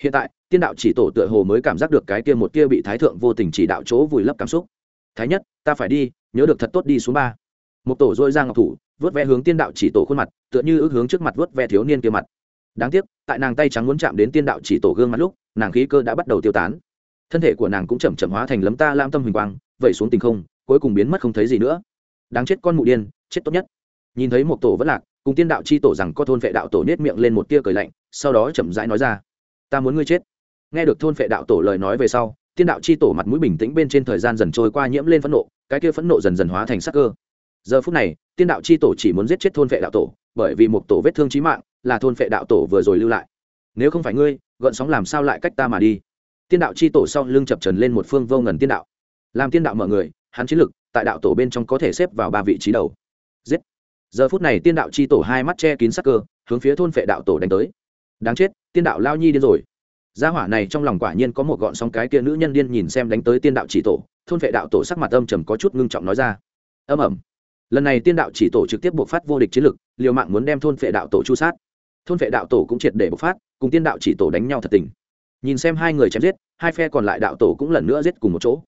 Speaker 1: hiện tại, tiên đạo chỉ tổ tựa hồ mới cảm giác được cái kia một kia bị thái thượng vô tình chỉ đạo chỗ vùi lấp cảm xúc. Thái nhất, ta phải đi, nhớ được thật tốt đi xuống ba. Một tổ dôi ra ngọc thủ, vớt ve hướng tiên đạo chỉ tổ khuôn mặt, tựa như ước hướng trước mặt vớt ve thiếu niên kia mặt. Đáng tiếc, tại nàng tay trắng muốn chạm đến tiên đạo chỉ tổ gương mặt lúc, nàng khí cơ đã bắt đầu tiêu tán. Thân thể của nàng cũng chậm chậm hóa thành lấm ta lam tâm huỳnh quang, vẩy xuống tình không, cuối cùng biến mất không thấy gì nữa. Đáng chết con mụ điên, chết tốt nhất. Nhìn thấy một tổ vẫn lạc, cùng tiên đạo chi tổ rằng có thôn vệ đạo tổ nết miệng lên một tia cười lạnh, sau đó chậm rãi nói ra ta muốn ngươi chết. Nghe được thôn vệ đạo tổ lời nói về sau, tiên đạo chi tổ mặt mũi bình tĩnh bên trên thời gian dần trôi qua nhiễm lên phẫn nộ, cái kia phẫn nộ dần dần hóa thành sắc cơ. Giờ phút này, tiên đạo chi tổ chỉ muốn giết chết thôn vệ đạo tổ, bởi vì một tổ vết thương trí mạng là thôn vệ đạo tổ vừa rồi lưu lại. Nếu không phải ngươi gợn sóng làm sao lại cách ta mà đi? Tiên đạo chi tổ sau lưng chập trần lên một phương vô ngần tiên đạo. Làm tiên đạo mở người, hắn chiến lực tại đạo tổ bên trong có thể xếp vào ba vị trí đầu. Giết! Giờ phút này, tiên đạo chi tổ hai mắt che kín sắc cơ, hướng phía thôn vệ đạo tổ đánh tới đáng chết, tiên đạo lao nhi điên rồi. Gia hỏa này trong lòng quả nhiên có một gọn sóng cái kia nữ nhân điên nhìn xem đánh tới tiên đạo chỉ tổ, thôn vệ đạo tổ sắc mặt âm trầm có chút ngưng trọng nói ra. Âm ẩm. Lần này tiên đạo chỉ tổ trực tiếp buộc phát vô địch chiến lực, liều mạng muốn đem thôn vệ đạo tổ chu sát. Thôn vệ đạo tổ cũng triệt để bộc phát, cùng tiên đạo chỉ tổ đánh nhau thật tình. Nhìn xem hai người chém giết, hai phe còn lại đạo tổ cũng lần nữa giết cùng một chỗ.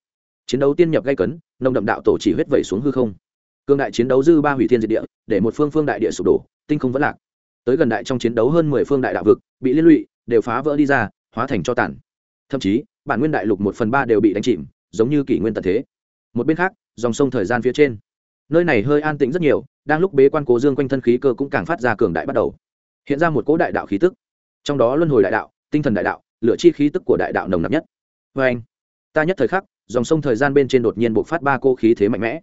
Speaker 1: Chiến đấu tiên nhập gây cấn nồng đậm đạo tổ chỉ huyết vẩy xuống hư không. Cương đại chiến đấu dư ba hủy thiên diệt địa, để một phương phương đại địa sụp đổ, tinh không vẫn lạc tới gần đại trong chiến đấu hơn mười phương đại đạo vực, bị liên lụy, đều phá vỡ đi ra, hóa thành cho tản thậm chí, bản nguyên đại lục một phần ba đều bị đánh chìm, giống như kỷ nguyên tận thế. Một bên khác, dòng sông thời gian phía trên. Nơi này hơi an tĩnh rất nhiều, đang lúc bế quan cố dương quanh thân khí cơ cũng càng phát ra cường đại bắt đầu. Hiện ra một cỗ đại đạo khí tức. Trong đó luân hồi đại đạo, tinh thần đại đạo lựa chi khí tức của đại đạo nồng nặc nhất. Vê anh, ta nhất thời khắc, dòng sông thời gian bên trên đột nhiên bộc phát ba cô khí thế mạnh mẽ.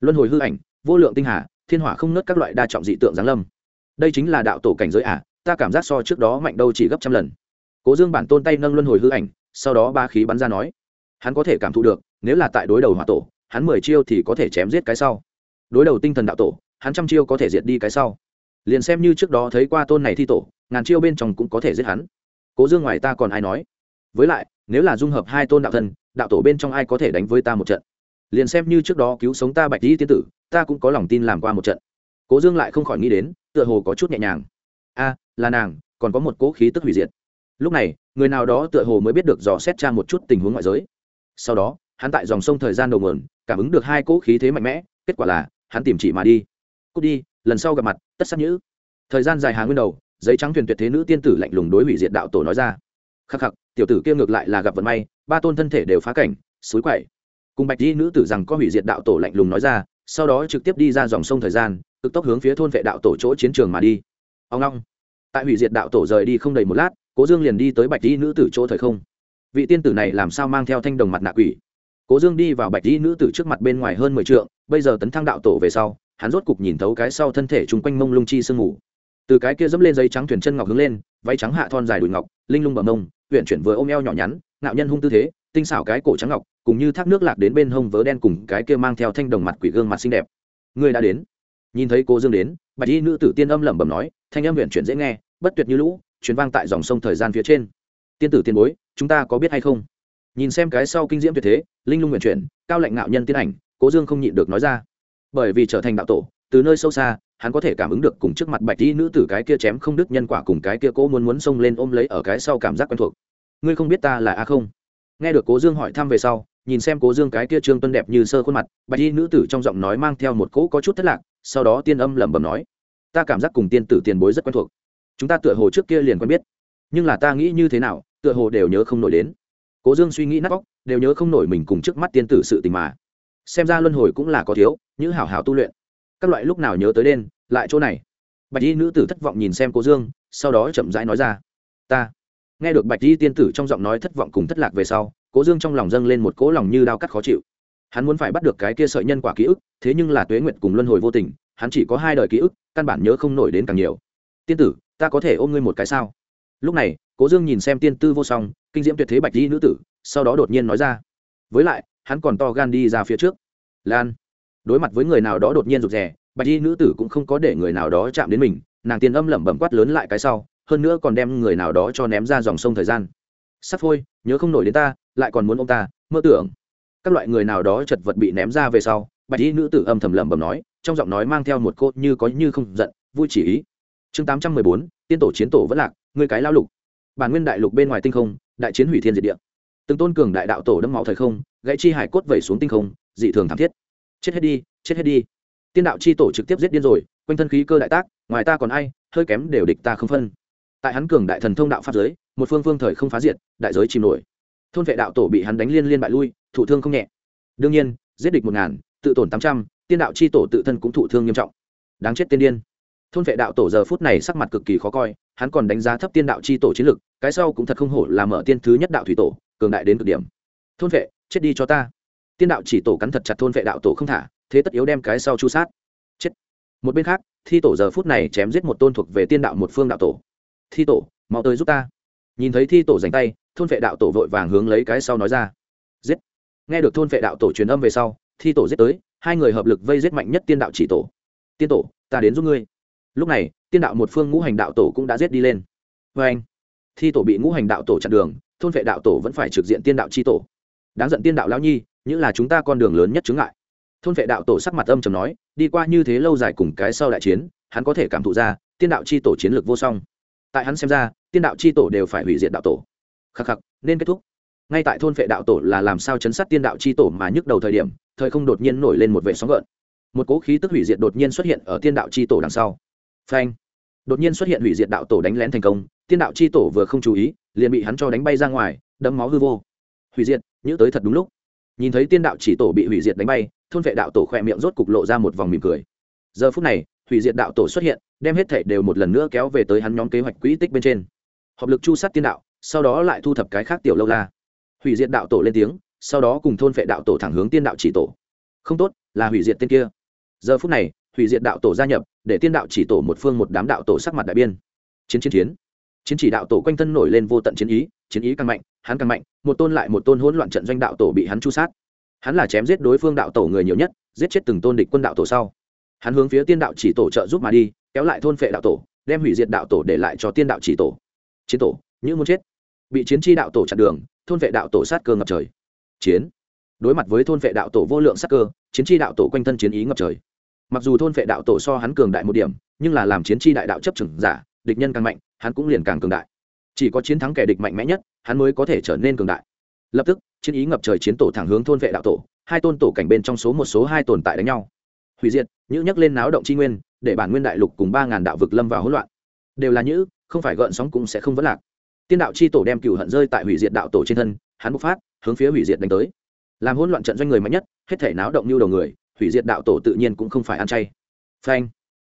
Speaker 1: Luân hồi hư ảnh, vô lượng tinh hà, thiên hỏa không nớt các loại đa trọng dị tượng giáng lâm đây chính là đạo tổ cảnh giới à, ta cảm giác so trước đó mạnh đâu chỉ gấp trăm lần. Cố dương bản tôn tay nâng luân hồi hư ảnh sau đó ba khí bắn ra nói hắn có thể cảm thụ được nếu là tại đối đầu hỏa tổ hắn mười chiêu thì có thể chém giết cái sau. Đối đầu tinh thần đạo tổ hắn trăm chiêu có thể diệt đi cái sau. Liền xem như trước đó thấy qua tôn này thi tổ ngàn chiêu bên trong cũng có thể giết hắn. Cố dương ngoài ta còn ai nói? Với lại nếu là dung hợp hai tôn đạo thần đạo tổ bên trong ai có thể đánh với ta một trận? Liền xem như trước đó cứu sống ta bạch dĩ tiên tử ta cũng có lòng tin làm qua một trận. Cố dương lại không khỏi nghĩ đến tựa hồ có chút nhẹ nhàng. A, là nàng, còn có một cỗ khí tức hủy diệt. Lúc này, người nào đó tựa hồ mới biết được dò xét tra một chút tình huống ngoại giới. Sau đó, hắn tại dòng sông thời gian đầu nguồn, cảm ứng được hai cỗ khí thế mạnh mẽ, kết quả là, hắn tìm chỉ mà đi. Cút đi, lần sau gặp mặt, tất sắc nhữ. Thời gian dài hàng nguyên đầu, giấy trắng thuyền tuyệt thế nữ tiên tử lạnh lùng đối hủy diệt đạo tổ nói ra. Khắc khắc, tiểu tử kia ngược lại là gặp vận may, ba tôn thân thể đều phá cảnh, suối quậy. Cùng bạch di nữ tử rằng có hủy diệt đạo tổ lạnh lùng nói ra, sau đó trực tiếp đi ra dòng sông thời gian cực tốc hướng phía thôn vệ đạo tổ chỗ chiến trường mà đi. Ông long. Tại hủy diệt đạo tổ rời đi không đầy một lát, cố dương liền đi tới bạch di nữ tử chỗ thời không. Vị tiên tử này làm sao mang theo thanh đồng mặt nạ quỷ? Cố dương đi vào bạch di nữ tử trước mặt bên ngoài hơn mười t bây giờ tấn thăng đạo tổ về sau, hắn rốt cục nhìn thấu cái sau thân thể chung quanh mông lung chi sương mù. Từ cái kia dẫm lên dây trắng thuyền chân ngọc hướng lên, váy trắng hạ thon dài đùi ngọc, linh lung bờ mông huyện chuyển vừa ôm eo nhỏ nhắn, ngạo nhân hung tư thế, tinh xảo cái cổ trắng ngọc, cùng như thác nước lạc đến bên hông vớ đen cùng cái kia mang theo thanh đồng mặt quỷ gương mặt xinh đẹp. Người đã đến nhìn thấy cô dương đến, bạch y nữ tử tiên âm lẩm bẩm nói, thanh âm huyện chuyển dễ nghe, bất tuyệt như lũ chuyến vang tại dòng sông thời gian phía trên. Tiên tử tiên bối, chúng ta có biết hay không? Nhìn xem cái sau kinh diễm tuyệt thế, linh lung huyện chuyển, cao lạnh ngạo nhân tiên ảnh cố dương không nhịn được nói ra. Bởi vì trở thành đạo tổ, từ nơi sâu xa, hắn có thể cảm ứng được cùng trước mặt bạch y nữ tử cái kia chém không đứt nhân quả cùng cái kia cố muốn muốn xông lên ôm lấy ở cái sau cảm giác quen thuộc. Ngươi không biết ta là a không? Nghe được cố dương hỏi thăm về sau, nhìn xem cố dương cái kia trương tuân đẹp như sơ khuôn mặt, bạch y nữ tử trong giọng nói mang theo một cỗ có chút thất lạc sau đó tiên âm lẩm bẩm nói, ta cảm giác cùng tiên tử tiền bối rất quen thuộc. Chúng ta tựa hồ trước kia liền quen biết, nhưng là ta nghĩ như thế nào, tựa hồ đều nhớ không nổi đến. Cố dương suy nghĩ nát vóc đều nhớ không nổi mình cùng trước mắt tiên tử sự tình mà. Xem ra luân hồi cũng là có thiếu, những hảo hảo tu luyện. Các loại lúc nào nhớ tới đen, lại chỗ này. Bạch y nữ tử thất vọng nhìn xem cố dương, sau đó chậm rãi nói ra, ta. Nghe được bạch y tiên tử trong giọng nói thất vọng cùng thất lạc về sau, cố dương trong lòng dâng lên một cỗ lòng như đao cắt khó chịu hắn muốn phải bắt được cái kia sợi nhân quả ký ức, thế nhưng là tuế nguyện cùng luân hồi vô tình, hắn chỉ có hai đời ký ức, căn bản nhớ không nổi đến càng nhiều. Tiên tử, ta có thể ôm ngươi một cái sao? Lúc này, cố dương nhìn xem tiên tư vô song, kinh diễm tuyệt thế bạch y nữ tử, sau đó đột nhiên nói ra. Với lại, hắn còn to gan đi ra phía trước. Lan, đối mặt với người nào đó đột nhiên rụt rè, bạch y nữ tử cũng không có để người nào đó chạm đến mình, nàng tiên âm lẩm bẩm quát lớn lại cái sau, hơn nữa còn đem người nào đó cho ném ra dòng sông thời gian. Sắp phôi nhớ không nổi đến ta, lại còn muốn ông ta, mơ tưởng các loại người nào đó chật vật bị ném ra về sau, bạch y nữ tử âm thầm lẩm bẩm nói, trong giọng nói mang theo một cô như có như không giận, vui chỉ ý. Chương tám trăm mười bốn, tiên tổ chiến tổ vẫn lạc người cái lao lục. Bản nguyên đại lục bên ngoài tinh không, đại chiến hủy thiên diệt địa. Từng tôn cường đại đạo tổ đâm máu thời không, gãy chi hải cốt vẩy xuống tinh không, dị thường thảm thiết. Chết hết đi, chết hết đi. Tiên đạo chi tổ trực tiếp giết điên rồi, quanh thân khí cơ đại tác, ngoài ta còn ai, hơi kém đều địch ta không phân. Tại hắn cường đại thần thông đạo pháp giới, một phương phương thời không phá diệt, đại giới chìm nổi. Thôn vệ đạo tổ bị hắn đánh liên liên bại lui thụ thương không nhẹ. Đương nhiên, giết địch một ngàn, tự tổn tám trăm, tiên đạo chi tổ tự thân cũng thụ thương nghiêm trọng. Đáng chết tiên điên. Thôn vệ đạo tổ giờ phút này sắc mặt cực kỳ khó coi, hắn còn đánh giá thấp tiên đạo chi tổ chiến lực, cái sau cũng thật không hổ là mở tiên thứ nhất đạo thủy tổ, cường đại đến cực điểm. Thôn vệ, chết đi cho ta. Tiên đạo chỉ tổ cắn thật chặt thôn vệ đạo tổ không thả, thế tất yếu đem cái sau chu sát. Chết. Một bên khác, thi tổ giờ phút này chém giết một tôn thuộc về tiên đạo một phương đạo tổ. Thi tổ, mau tới giúp ta. Nhìn thấy thi tổ dành tay, thôn vệ đạo tổ vội vàng hướng lấy cái sau nói ra nghe được thôn vệ đạo tổ truyền âm về sau, thi tổ giết tới, hai người hợp lực vây giết mạnh nhất tiên đạo chỉ tổ. Tiên tổ, ta đến giúp ngươi. Lúc này, tiên đạo một phương ngũ hành đạo tổ cũng đã giết đi lên. Vê anh, thi tổ bị ngũ hành đạo tổ chặn đường, thôn vệ đạo tổ vẫn phải trực diện tiên đạo c tổ. Đáng giận tiên đạo lão nhi những là chúng ta con đường lớn nhất chướng ngại. Thôn vệ đạo tổ sắc mặt âm chầm nói, đi qua như thế lâu dài cùng cái sau đại chiến, hắn có thể cảm thụ ra, tiên đạo c h i tổ chiến lược vô song. Tại hắn xem ra, tiên đạo c h i tổ đều phải hủy diệt đạo tổ. Khắc khắc, nên kết thúc ngay tại thôn vệ đạo tổ là làm sao chấn sát tiên đạo chi tổ mà nhức đầu thời điểm, thời không đột nhiên nổi lên một vệ sóng gợn. Một cố khí tức hủy diệt đột nhiên xuất hiện ở tiên đạo chi tổ đằng sau. Phanh! Đột nhiên xuất hiện hủy diệt đạo tổ đánh lén thành công, tiên đạo chi tổ vừa không chú ý, liền bị hắn cho đánh bay ra ngoài đấm máu hư vô. Hủy diệt nhữ tới thật đúng lúc. Nhìn thấy tiên đạo chỉ tổ bị hủy diệt đánh bay, thôn vệ đạo tổ khỏe miệng rốt cục lộ ra một vòng mỉm cười. Giờ phút này, hủy diệt đạo tổ xuất hiện, đem hết thể đều một lần nữa kéo về tới hắn nhóm kế hoạch quỹ tích bên trên. Hợp lực chu sát tiên đạo, sau đó lại thu thập cái khác tiểu lâu la hủy diệt đạo tổ lên tiếng sau đó cùng thôn vệ đạo tổ thẳng hướng tiên đạo chỉ tổ không tốt là hủy diệt tên kia giờ phút này hủy diệt đạo tổ gia nhập để tiên đạo chỉ tổ một phương một đám đạo tổ sắc mặt đại biên chiến chiến chiến chiến chỉ đạo tổ quanh thân nổi lên vô tận chiến ý chiến ý càng mạnh hắn càng mạnh một tôn lại một tôn hỗn loạn trận doanh đạo tổ bị hắn chu sát hắn là chém giết đối phương đạo tổ người nhiều nhất giết chết từng tôn địch quân đạo tổ sau hắn hướng phía tiên đạo chỉ tổ trợ giúp mà đi kéo lại thôn phệ đạo tổ đem hủy diệt đạo tổ để lại cho tiên đạo chỉ tổ chiến tổ như muốn chết bị chiến tri đạo tổ chặn đường thôn vệ đạo tổ sát cơ ngập trời. Chiến. Đối mặt với thôn vệ đạo tổ vô lượng sát cơ, chiến tri đạo tổ quanh thân chiến ý ngập trời. Mặc dù thôn vệ đạo tổ so hắn cường đại một điểm, nhưng là làm chiến tri đại đạo chấp trừng giả, địch nhân càng mạnh, hắn cũng liền càng cường đại. Chỉ có chiến thắng kẻ địch mạnh mẽ nhất, hắn mới có thể trở nên cường đại. Lập tức, chiến ý ngập trời chiến tổ thẳng hướng thôn vệ đạo tổ, hai tôn tổ cảnh bên trong số một số hai tồn tại đánh nhau. Hủy diệt, nhữ nhắc lên náo động tri nguyên, để bản nguyên đại lục cùng ba ngàn đạo vực lâm vào hỗn loạn. Đều là nhữ, không phải gợn sóng cũng sẽ không vấn lạc tiên đạo c h i tổ đem cựu hận rơi tại hủy diệt đạo tổ trên thân, hắn bộc phát, hướng phía hủy diệt đánh tới. Làm hỗn loạn trận doanh người mạnh nhất, hết thể náo động như đầu người, hủy diệt đạo tổ tự nhiên cũng không phải ăn chay. Phanh.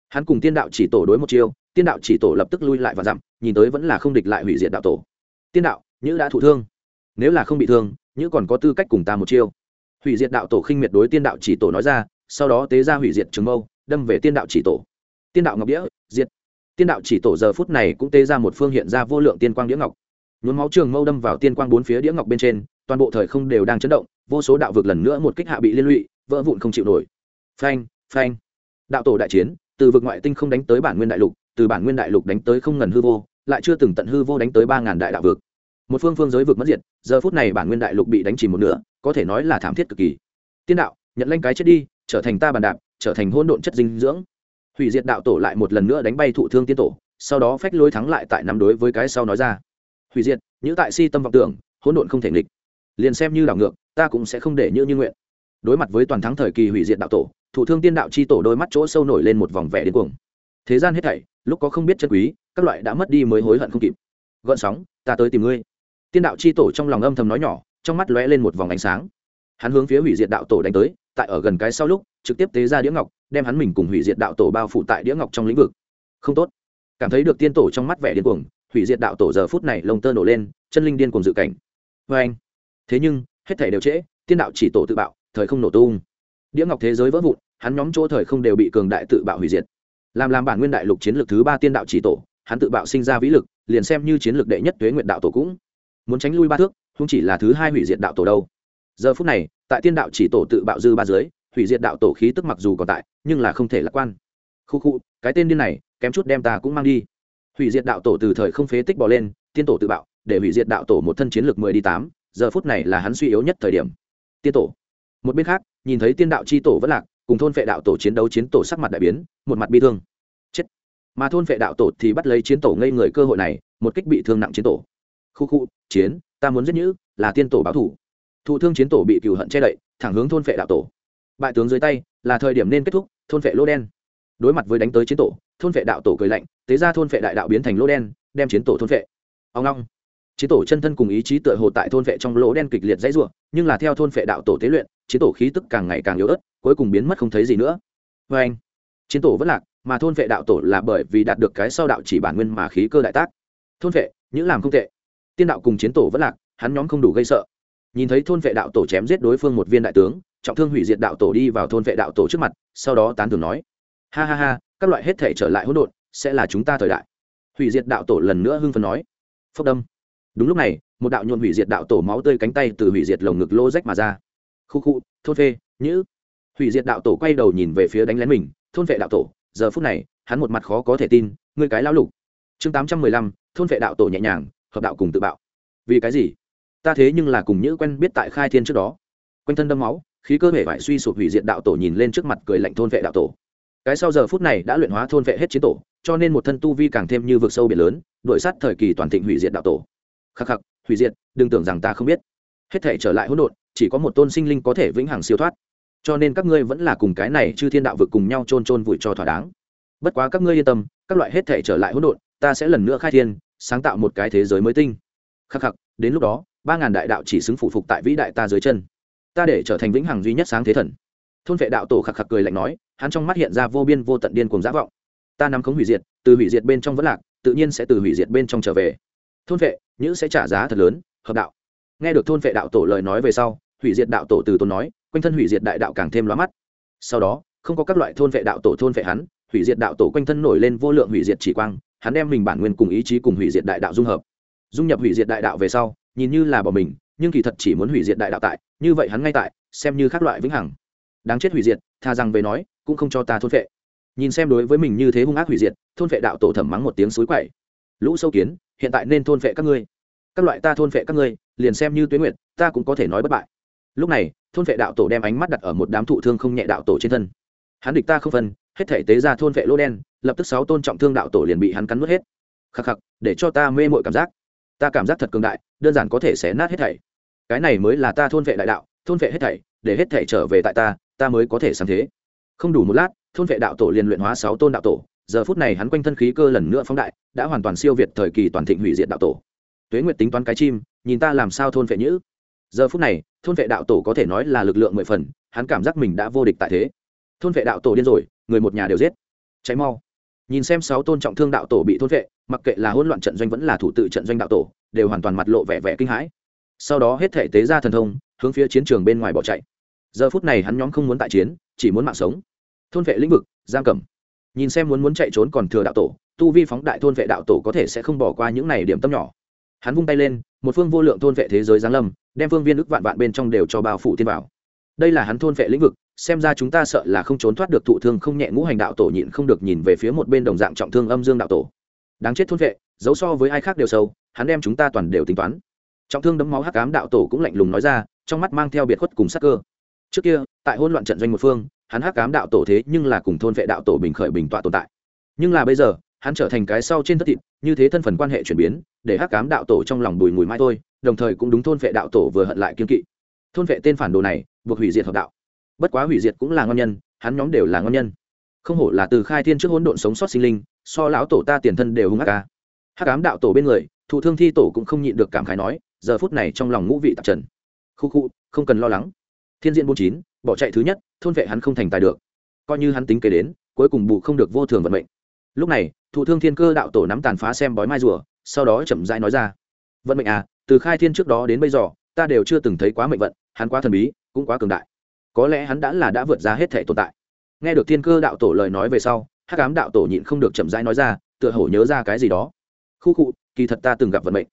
Speaker 1: Hắn cùng tiên đạo chỉ tổ đối một chiêu, tiên đạo chỉ tổ lập tức lui lại và dặm nhìn tới vẫn là không địch lại hủy diệt đạo tổ. Tiên đạo, nhữ đã thụ thương. Nếu là không bị thương, nhữ còn có tư cách cùng ta một chiêu. Hủy diệt đạo tổ khinh miệt đối tiên đạo chỉ tổ nói ra, sau đó tế ra hủy diệt trường mâu, đâm về tiên đạo chỉ tổ. Tiên đạo ngọc đĩa, diệt tiên đạo chỉ tổ giờ phút này cũng tê ra một phương hiện ra vô lượng tiên quang đĩa ngọc. Nhuốm máu trường mâu đâm vào tiên quang bốn phía đĩa ngọc bên trên, toàn bộ thời không đều đang chấn động, vô số đạo vực lần nữa một kích hạ bị liên lụy, vỡ vụn không chịu nổi. Phanh phanh. Đạo tổ đại chiến, từ vực ngoại tinh không đánh tới bản nguyên đại lục, từ bản nguyên đại lục đánh tới không ngần hư vô, lại chưa từng tận hư vô đánh tới ba ngàn đại đạo vực. Một phương phương giới vực mất diệt, giờ phút này bản nguyên đại lục bị đánh chìm một nửa, có thể nói là thảm thiết cực kỳ. Tiên đạo, nhận lanh cái chết đi, trở thành ta bàn đạp, trở thành hôn độn chất dinh dưỡng hủy diệt đạo tổ lại một lần nữa đánh bay thụ thương tiên tổ, sau đó phách lối thắng lại tại nắm đối với cái sau nói ra. Hủy diệt như tại si tâm vọng tưởng, hỗn độn không thể nghịch. Liền xem như đảo ngược, ta cũng sẽ không để như như nguyện. Đối mặt với toàn thắng thời kỳ hủy diệt đạo tổ thủ thương tiên đạo chi tổ đôi mắt chỗ sâu nổi lên một vòng vẻ đến cuồng. Thế gian hết thảy, lúc có không biết chân quý, các loại đã mất đi mới hối hận không kịp. Gợn sóng, ta tới tìm ngươi. Tiên đạo chi tổ trong lòng âm thầm nói nhỏ, trong mắt lóe lên một vòng ánh sáng. Hắn hướng phía hủy diệt đạo tổ đánh tới, tại ở gần cái sau lúc trực tiếp tế ra đĩa ngọc, đem hắn mình cùng hủy diệt đạo tổ bao phủ tại đĩa ngọc trong lĩnh vực. Không tốt. Cảm thấy được tiên tổ trong mắt vẻ điên cuồng, hủy diệt đạo tổ giờ phút này lông tơ nổ lên, chân linh điên cuồng dự cảnh. Vê anh. Thế nhưng, hết thể đều trễ, tiên đạo chỉ tổ tự bạo, thời không nổ tung. Đĩa ngọc thế giới vỡ vụn, hắn nhóm chỗ thời không đều bị cường đại tự bạo hủy diệt. Làm làm bản nguyên đại lục chiến lược thứ ba tiên đạo chỉ tổ, hắn tự bạo sinh ra vĩ lực, liền xem như chiến lược đệ nhất tuế nguyện đạo tổ cũng. Muốn tránh lui ba thước, không chỉ là thứ hai hủy diệt đạo tổ đâu. Giờ phút này, tại tiên đạo chỉ tổ tự bạo dư ba dưới hủy diệt đạo tổ khí tức mặc dù còn tại, nhưng là không thể lạc quan. Khu khu, cái tên điên này, kém chút đem ta cũng mang đi. Hủy diệt đạo tổ từ thời không phế tích bỏ lên, tiên tổ tự bạo, để hủy diệt đạo tổ một thân chiến lược mười đi tám, giờ phút này là hắn suy yếu nhất thời điểm. Tiên tổ. Một bên khác, nhìn thấy tiên đạo c h i tổ vẫn lạc, cùng thôn vệ đạo tổ chiến đấu chiến tổ sắc mặt đại biến, một mặt bi thương. Chết. Mà thôn vệ đạo tổ thì bắt lấy chiến tổ ngây người cơ hội này, một kích bị thương nặng chiến tổ. Khu khu, chiến, ta muốn giết nhữ, là tiên tổ báo thủ. Thụ thương chiến tổ bị cựu hận che đậy, thẳng hướng thôn vệ đạo tổ bại tướng dưới tay, là thời điểm nên kết thúc, thôn vệ lô đen. Đối mặt với đánh tới chiến tổ, thôn vệ đạo tổ cười lạnh tế ra thôn vệ đại đạo biến thành lô đen, đem chiến tổ thôn vệ. Ông long chiến tổ chân thân cùng ý chí tựa hồ tại thôn vệ trong lỗ đen kịch liệt dãy ruộng nhưng là theo thôn vệ đạo tổ tế luyện, chiến tổ khí tức càng ngày càng yếu ớt, cuối cùng biến mất không thấy gì nữa. Vê anh, chiến tổ vẫn lạc, mà thôn vệ đạo tổ là bởi vì đạt được cái sau đạo chỉ bản nguyên mà khí cơ đại tác. Thôn vệ, những làm không tệ. Tiên đạo cùng chiến tổ vẫn lạc, hắn nhóm không đủ gây sợ. Nhìn thấy thôn vệ đạo tổ chém giết đối phương một viên đại tướng trọng thương hủy diệt đạo tổ đi vào thôn vệ đạo tổ trước mặt, sau đó tán thường nói, ha ha ha, các loại hết thể trở lại hỗn độn, sẽ là chúng ta thời đại. Hủy diệt đạo tổ lần nữa hưng phấn nói, phốc đâm. Đúng lúc này, một đạo nhuộn hủy diệt đạo tổ máu tươi cánh tay từ hủy diệt lồng ngực lô rách mà ra. Khu khu, thôn phê, nhữ. Hủy diệt đạo tổ quay đầu nhìn về phía đánh lén mình, thôn vệ đạo tổ, giờ phút này, hắn một mặt khó có thể tin, ngươi cái lão lục. Chương tám trăm mười lăm, thôn vệ đạo tổ nhẹ nhàng, hợp đạo cùng tự bạo. Vì cái gì? Ta thế nhưng là cùng nhữ quen biết tại khai thiên trước đó. Quanh thân đâm máu khí cơ thể vải suy sụp hủy diệt đạo tổ nhìn lên trước mặt cười lạnh thôn vệ đạo tổ. Cái sau giờ phút này đã luyện hóa thôn vệ hết chiến tổ, cho nên một thân tu vi càng thêm như vực sâu biển lớn, đuổi sát thời kỳ toàn thịnh hủy diệt đạo tổ. Khắc khắc, hủy diệt, đừng tưởng rằng ta không biết. Hết thể trở lại hỗn độn, chỉ có một tôn sinh linh có thể vĩnh hằng siêu thoát. Cho nên các ngươi vẫn là cùng cái này chư thiên đạo vực cùng nhau chôn chôn vùi cho thỏa đáng. Bất quá các ngươi yên tâm, các loại hết thể trở lại hỗn độn, ta sẽ lần nữa khai thiên, sáng tạo một cái thế giới mới tinh. Khắc khắc, đến lúc đó, ba ngàn đại đạo chỉ xứng phụ phục tại vĩ đại ta dưới chân ta để trở thành vĩnh hằng duy nhất sáng thế thần. Thôn vệ đạo tổ khạc khạc cười lạnh nói, hắn trong mắt hiện ra vô biên vô tận điên cùng giả vọng. Ta nắm khống hủy diệt, từ hủy diệt bên trong vẫn lạc, tự nhiên sẽ từ hủy diệt bên trong trở về. Thôn vệ, nhữ sẽ trả giá thật lớn, hợp đạo. Nghe được thôn vệ đạo tổ lời nói về sau, hủy diệt đạo tổ từ tôn nói, quanh thân hủy diệt đại đạo càng thêm lóa mắt. Sau đó, không có các loại thôn vệ đạo tổ thôn vệ hắn, hủy diệt đạo tổ quanh thân nổi lên vô lượng hủy diệt chỉ quang, hắn đem mình bản nguyên cùng ý chí cùng hủy diệt đại đạo dung hợp. Dung nhập hủy diệt đại đạo về sau, nhìn như là bỏ mình nhưng kỳ thật chỉ muốn hủy diệt đại đạo tại, như vậy hắn ngay tại, xem như các loại vĩnh hằng. Đáng chết hủy diệt, tha rằng về nói, cũng không cho ta thôn vệ nhìn xem đối với mình như thế hung ác hủy diệt, thôn vệ đạo tổ thẩm mắng một tiếng suối quậy. Lũ sâu kiến, hiện tại nên thôn vệ các ngươi. Các loại ta thôn vệ các ngươi, liền xem như tuyến nguyệt, ta cũng có thể nói bất bại. Lúc này, thôn vệ đạo tổ đem ánh mắt đặt ở một đám thụ thương không nhẹ đạo tổ trên thân. Hắn địch ta không phân, hết thể tế ra thôn vệ lô đen, lập tức sáu tôn trọng thương đạo tổ liền bị hắn cắn mất hết. Khắc khắc, để cho ta mê mội cảm giác. Ta cảm giác thật cường đại, đơn giản có thể xé nát hết thảy cái này mới là ta thôn vệ đại đạo, thôn vệ hết thảy, để hết thảy trở về tại ta ta mới có thể sáng thế. Không đủ một lát, thôn vệ đạo tổ liền luyện hóa sáu tôn đạo tổ, giờ phút này hắn quanh thân khí cơ lần nữa phóng đại, đã hoàn toàn siêu việt thời kỳ toàn thịnh hủy diệt đạo tổ. Tuế nguyệt tính toán cái chim, nhìn ta làm sao thôn vệ nhữ. Giờ phút này, thôn vệ đạo tổ có thể nói là lực lượng mười phần, hắn cảm giác mình đã vô địch tại thế. Thôn vệ đạo tổ điên rồi, người một nhà đều giết. Cháy mau. Nhìn xem sáu tôn trọng thương đạo tổ bị thôn vệ, mặc kệ là hỗn loạn trận doanh vẫn là thủ tự trận doanh đạo tổ, đều hoàn toàn mặt lộ vẻ vẻ kinh hãi sau đó hết thể tế ra thần thông, hướng phía chiến trường bên ngoài bỏ chạy. Giờ phút này hắn nhóm không muốn tại chiến, chỉ muốn mạng sống. Thôn vệ lĩnh vực, giam cầm. Nhìn xem muốn muốn chạy trốn còn thừa đạo tổ, tu vi phóng đại thôn vệ đạo tổ có thể sẽ không bỏ qua những này điểm tâm nhỏ. Hắn vung tay lên, một phương vô lượng thôn vệ thế giới giáng lâm, đem phương viên ức vạn vạn bên trong đều cho bao phủ tiên vào. Đây là hắn thôn vệ lĩnh vực, xem ra chúng ta sợ là không trốn thoát được thụ thương không nhẹ ngũ hành đạo tổ nhịn không được nhìn về phía một bên đồng dạng trọng thương âm dương đạo tổ. Đáng chết thôn vệ, giấu so với ai khác đều sâu, hắn đem chúng ta toàn đều tính toán trọng thương đấm máu hắc ám đạo tổ cũng lạnh lùng nói ra, trong mắt mang theo biệt khuất cùng sắc cơ. Trước kia, tại hôn loạn trận doanh một phương, hắn hắc ám đạo tổ thế nhưng là cùng thôn vệ đạo tổ bình khởi bình tọa tồn tại. Nhưng là bây giờ, hắn trở thành cái sau trên thất thịt, như thế thân phần quan hệ chuyển biến, để hắc ám đạo tổ trong lòng bùi mùi mai thôi, đồng thời cũng đúng thôn vệ đạo tổ vừa hận lại kiên kỵ. Thôn vệ tên phản đồ này, buộc hủy diệt hợp đạo. Bất quá hủy diệt cũng là ngon nhân, hắn nhóm đều là ngon nhân. Không hổ là từ khai thiên trước hỗn độn sống sót sinh linh, so lão tổ ta tiền thân đều hung ác ca hắc ám đạo tổ bên người, thụ thương thi tổ cũng không nhịn được cảm khái nói giờ phút này trong lòng ngũ vị tạp trần. Khu khu, không cần lo lắng. Thiên diện bốn chín, bỏ chạy thứ nhất, thôn vệ hắn không thành tài được. Coi như hắn tính kế đến, cuối cùng bù không được vô thường vận mệnh. Lúc này, thụ thương thiên cơ đạo tổ nắm tàn phá xem bói mai rùa, sau đó chậm rãi nói ra. Vận mệnh à từ khai thiên trước đó đến bây giờ, ta đều chưa từng thấy quá mệnh vận, hắn quá thần bí, cũng quá cường đại. Có lẽ hắn đã là đã vượt ra hết thể tồn tại. Nghe được thiên cơ đạo tổ lời nói về sau, hắc ám đạo tổ nhịn không được chậm rãi nói ra, tựa hổ nhớ ra cái gì đó. Khu cụ kỳ thật ta từng gặp vận mệnh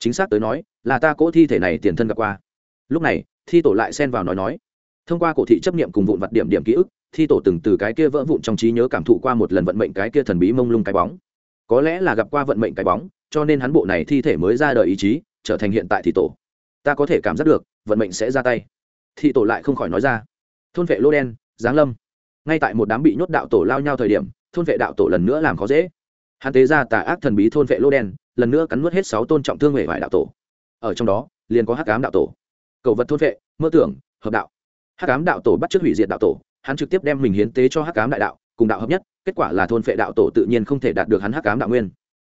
Speaker 1: chính xác tới nói, là ta cỗ thi thể này tiền thân gặp qua. Lúc này, thi tổ lại xen vào nói nói. Thông qua cổ thị chấp niệm cùng vụn vặt điểm điểm ký ức, thi tổ từng từ cái kia vỡ vụn trong trí nhớ cảm thụ qua một lần vận mệnh cái kia thần bí mông lung cái bóng. Có lẽ là gặp qua vận mệnh cái bóng, cho nên hắn bộ này thi thể mới ra đời ý chí, trở thành hiện tại thi tổ. Ta có thể cảm giác được, vận mệnh sẽ ra tay. Thị tổ lại không khỏi nói ra. Thôn vệ lô đen, giáng lâm. Ngay tại một đám bị nhốt đạo tổ lao nhau thời điểm, thôn vệ đạo tổ lần nữa làm khó dễ. Hắn tế ra tà ác thần bí thôn vệ lô đen lần nữa cắn nuốt hết sáu tôn trọng thương hệ vải đạo tổ. Ở trong đó, liền có hắc ám đạo tổ. Cầu vật thôn vệ, mơ tưởng, hợp đạo. Hắc ám đạo tổ bắt chước hủy diệt đạo tổ, hắn trực tiếp đem mình hiến tế cho hắc ám đại đạo, cùng đạo hợp nhất, kết quả là thôn vệ đạo tổ tự nhiên không thể đạt được hắn hắc ám đạo nguyên.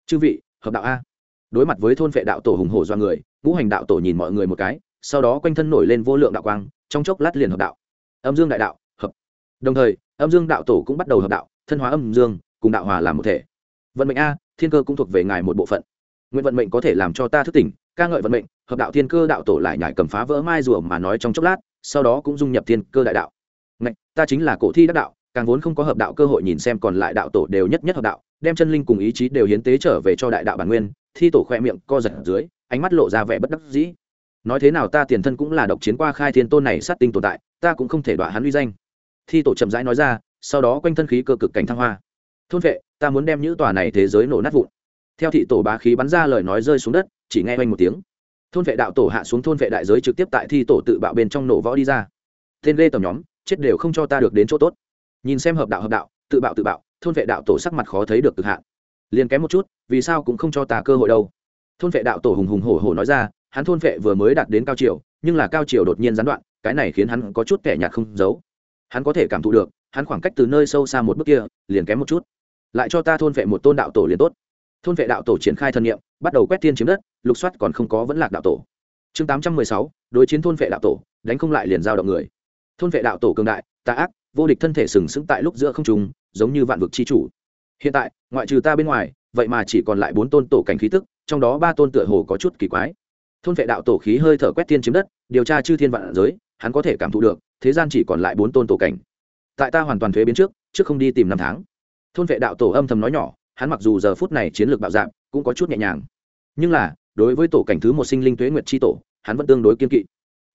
Speaker 1: Chư vị, hợp đạo a. Đối mặt với thôn vệ đạo tổ hùng hổ do người, ngũ hành đạo tổ nhìn mọi người một cái, sau đó quanh thân nổi lên vô lượng đạo quang, trong chốc lát liền hợp đạo. Âm dương đại đạo, hợp. Đồng thời, âm dương đạo tổ cũng bắt đầu hợp đạo, thân hóa âm dương, cùng đạo hòa làm một thể. Vận mệnh a, thiên cơ cũng thuộc về ngài một bộ phận nguyện vận mệnh có thể làm cho ta thức tỉnh, ca ngợi vận mệnh, hợp đạo thiên cơ đạo tổ lại nhải cầm phá vỡ mai rùa mà nói trong chốc lát, sau đó cũng dung nhập thiên cơ đại đạo. Ngạch, ta chính là cổ thi đắc đạo, càng vốn không có hợp đạo cơ hội nhìn xem còn lại đạo tổ đều nhất nhất hợp đạo, đem chân linh cùng ý chí đều hiến tế trở về cho đại đạo bản nguyên, thi tổ khoe miệng co giật dưới, ánh mắt lộ ra vẻ bất đắc dĩ. Nói thế nào ta tiền thân cũng là độc chiến qua khai thiên tôn này sát tinh tồn tại, ta cũng không thể đọa hắn uy danh. Thi tổ chậm rãi nói ra, sau đó quanh thân khí cơ cực cảnh thăng hoa. Thôn vệ, ta muốn đem những tòa này thế giới nổ nát vụn theo thị tổ bá khí bắn ra lời nói rơi xuống đất, chỉ nghe oanh một tiếng. Thôn vệ đạo tổ hạ xuống thôn vệ đại giới trực tiếp tại thi tổ tự bạo bên trong nổ võ đi ra. Tên lê tầm nhóm, chết đều không cho ta được đến chỗ tốt. Nhìn xem hợp đạo hợp đạo, tự bạo tự bạo, thôn vệ đạo tổ sắc mặt khó thấy được cực hạn. Liền kém một chút, vì sao cũng không cho ta cơ hội đâu. Thôn vệ đạo tổ hùng hùng hổ hổ nói ra, hắn thôn vệ vừa mới đạt đến cao triều, nhưng là cao triều đột nhiên gián đoạn, cái này khiến hắn có chút kẻ nhạt không giấu. Hắn có thể cảm thụ được, hắn khoảng cách từ nơi sâu xa một bước kia, liền kém một chút. Lại cho ta thôn vệ một tôn đạo tổ liền tốt thôn vệ đạo tổ triển khai thân nhiệm bắt đầu quét tiên chiếm đất, lục soát còn không có vẫn lạc đạo tổ. Chương tám trăm mười sáu, đối chiến thôn vệ đạo tổ, đánh không lại liền giao động người. Thôn vệ đạo tổ cường đại, tà ác, vô địch thân thể sừng sững tại lúc giữa không trùng giống như vạn vực c h i chủ. Hiện tại, ngoại trừ ta bên ngoài, vậy mà chỉ còn lại bốn tôn tổ cảnh khí tức, trong đó ba tôn tựa hồ có chút kỳ quái. Thôn vệ đạo tổ khí hơi thở quét tiên chiếm đất, điều tra chư thiên vạn giới, hắn có thể cảm thụ được, thế gian chỉ còn lại bốn tôn tổ cảnh. Tại ta hoàn toàn thuế biến trước trước không đi tìm năm tháng. Thôn vệ đạo tổ âm thầm nói nhỏ hắn mặc dù giờ phút này chiến lược bạo dạng, cũng có chút nhẹ nhàng. Nhưng là, đối với tổ cảnh thứ một sinh linh tuế nguyệt c h i tổ, hắn vẫn tương đối kiên kỵ.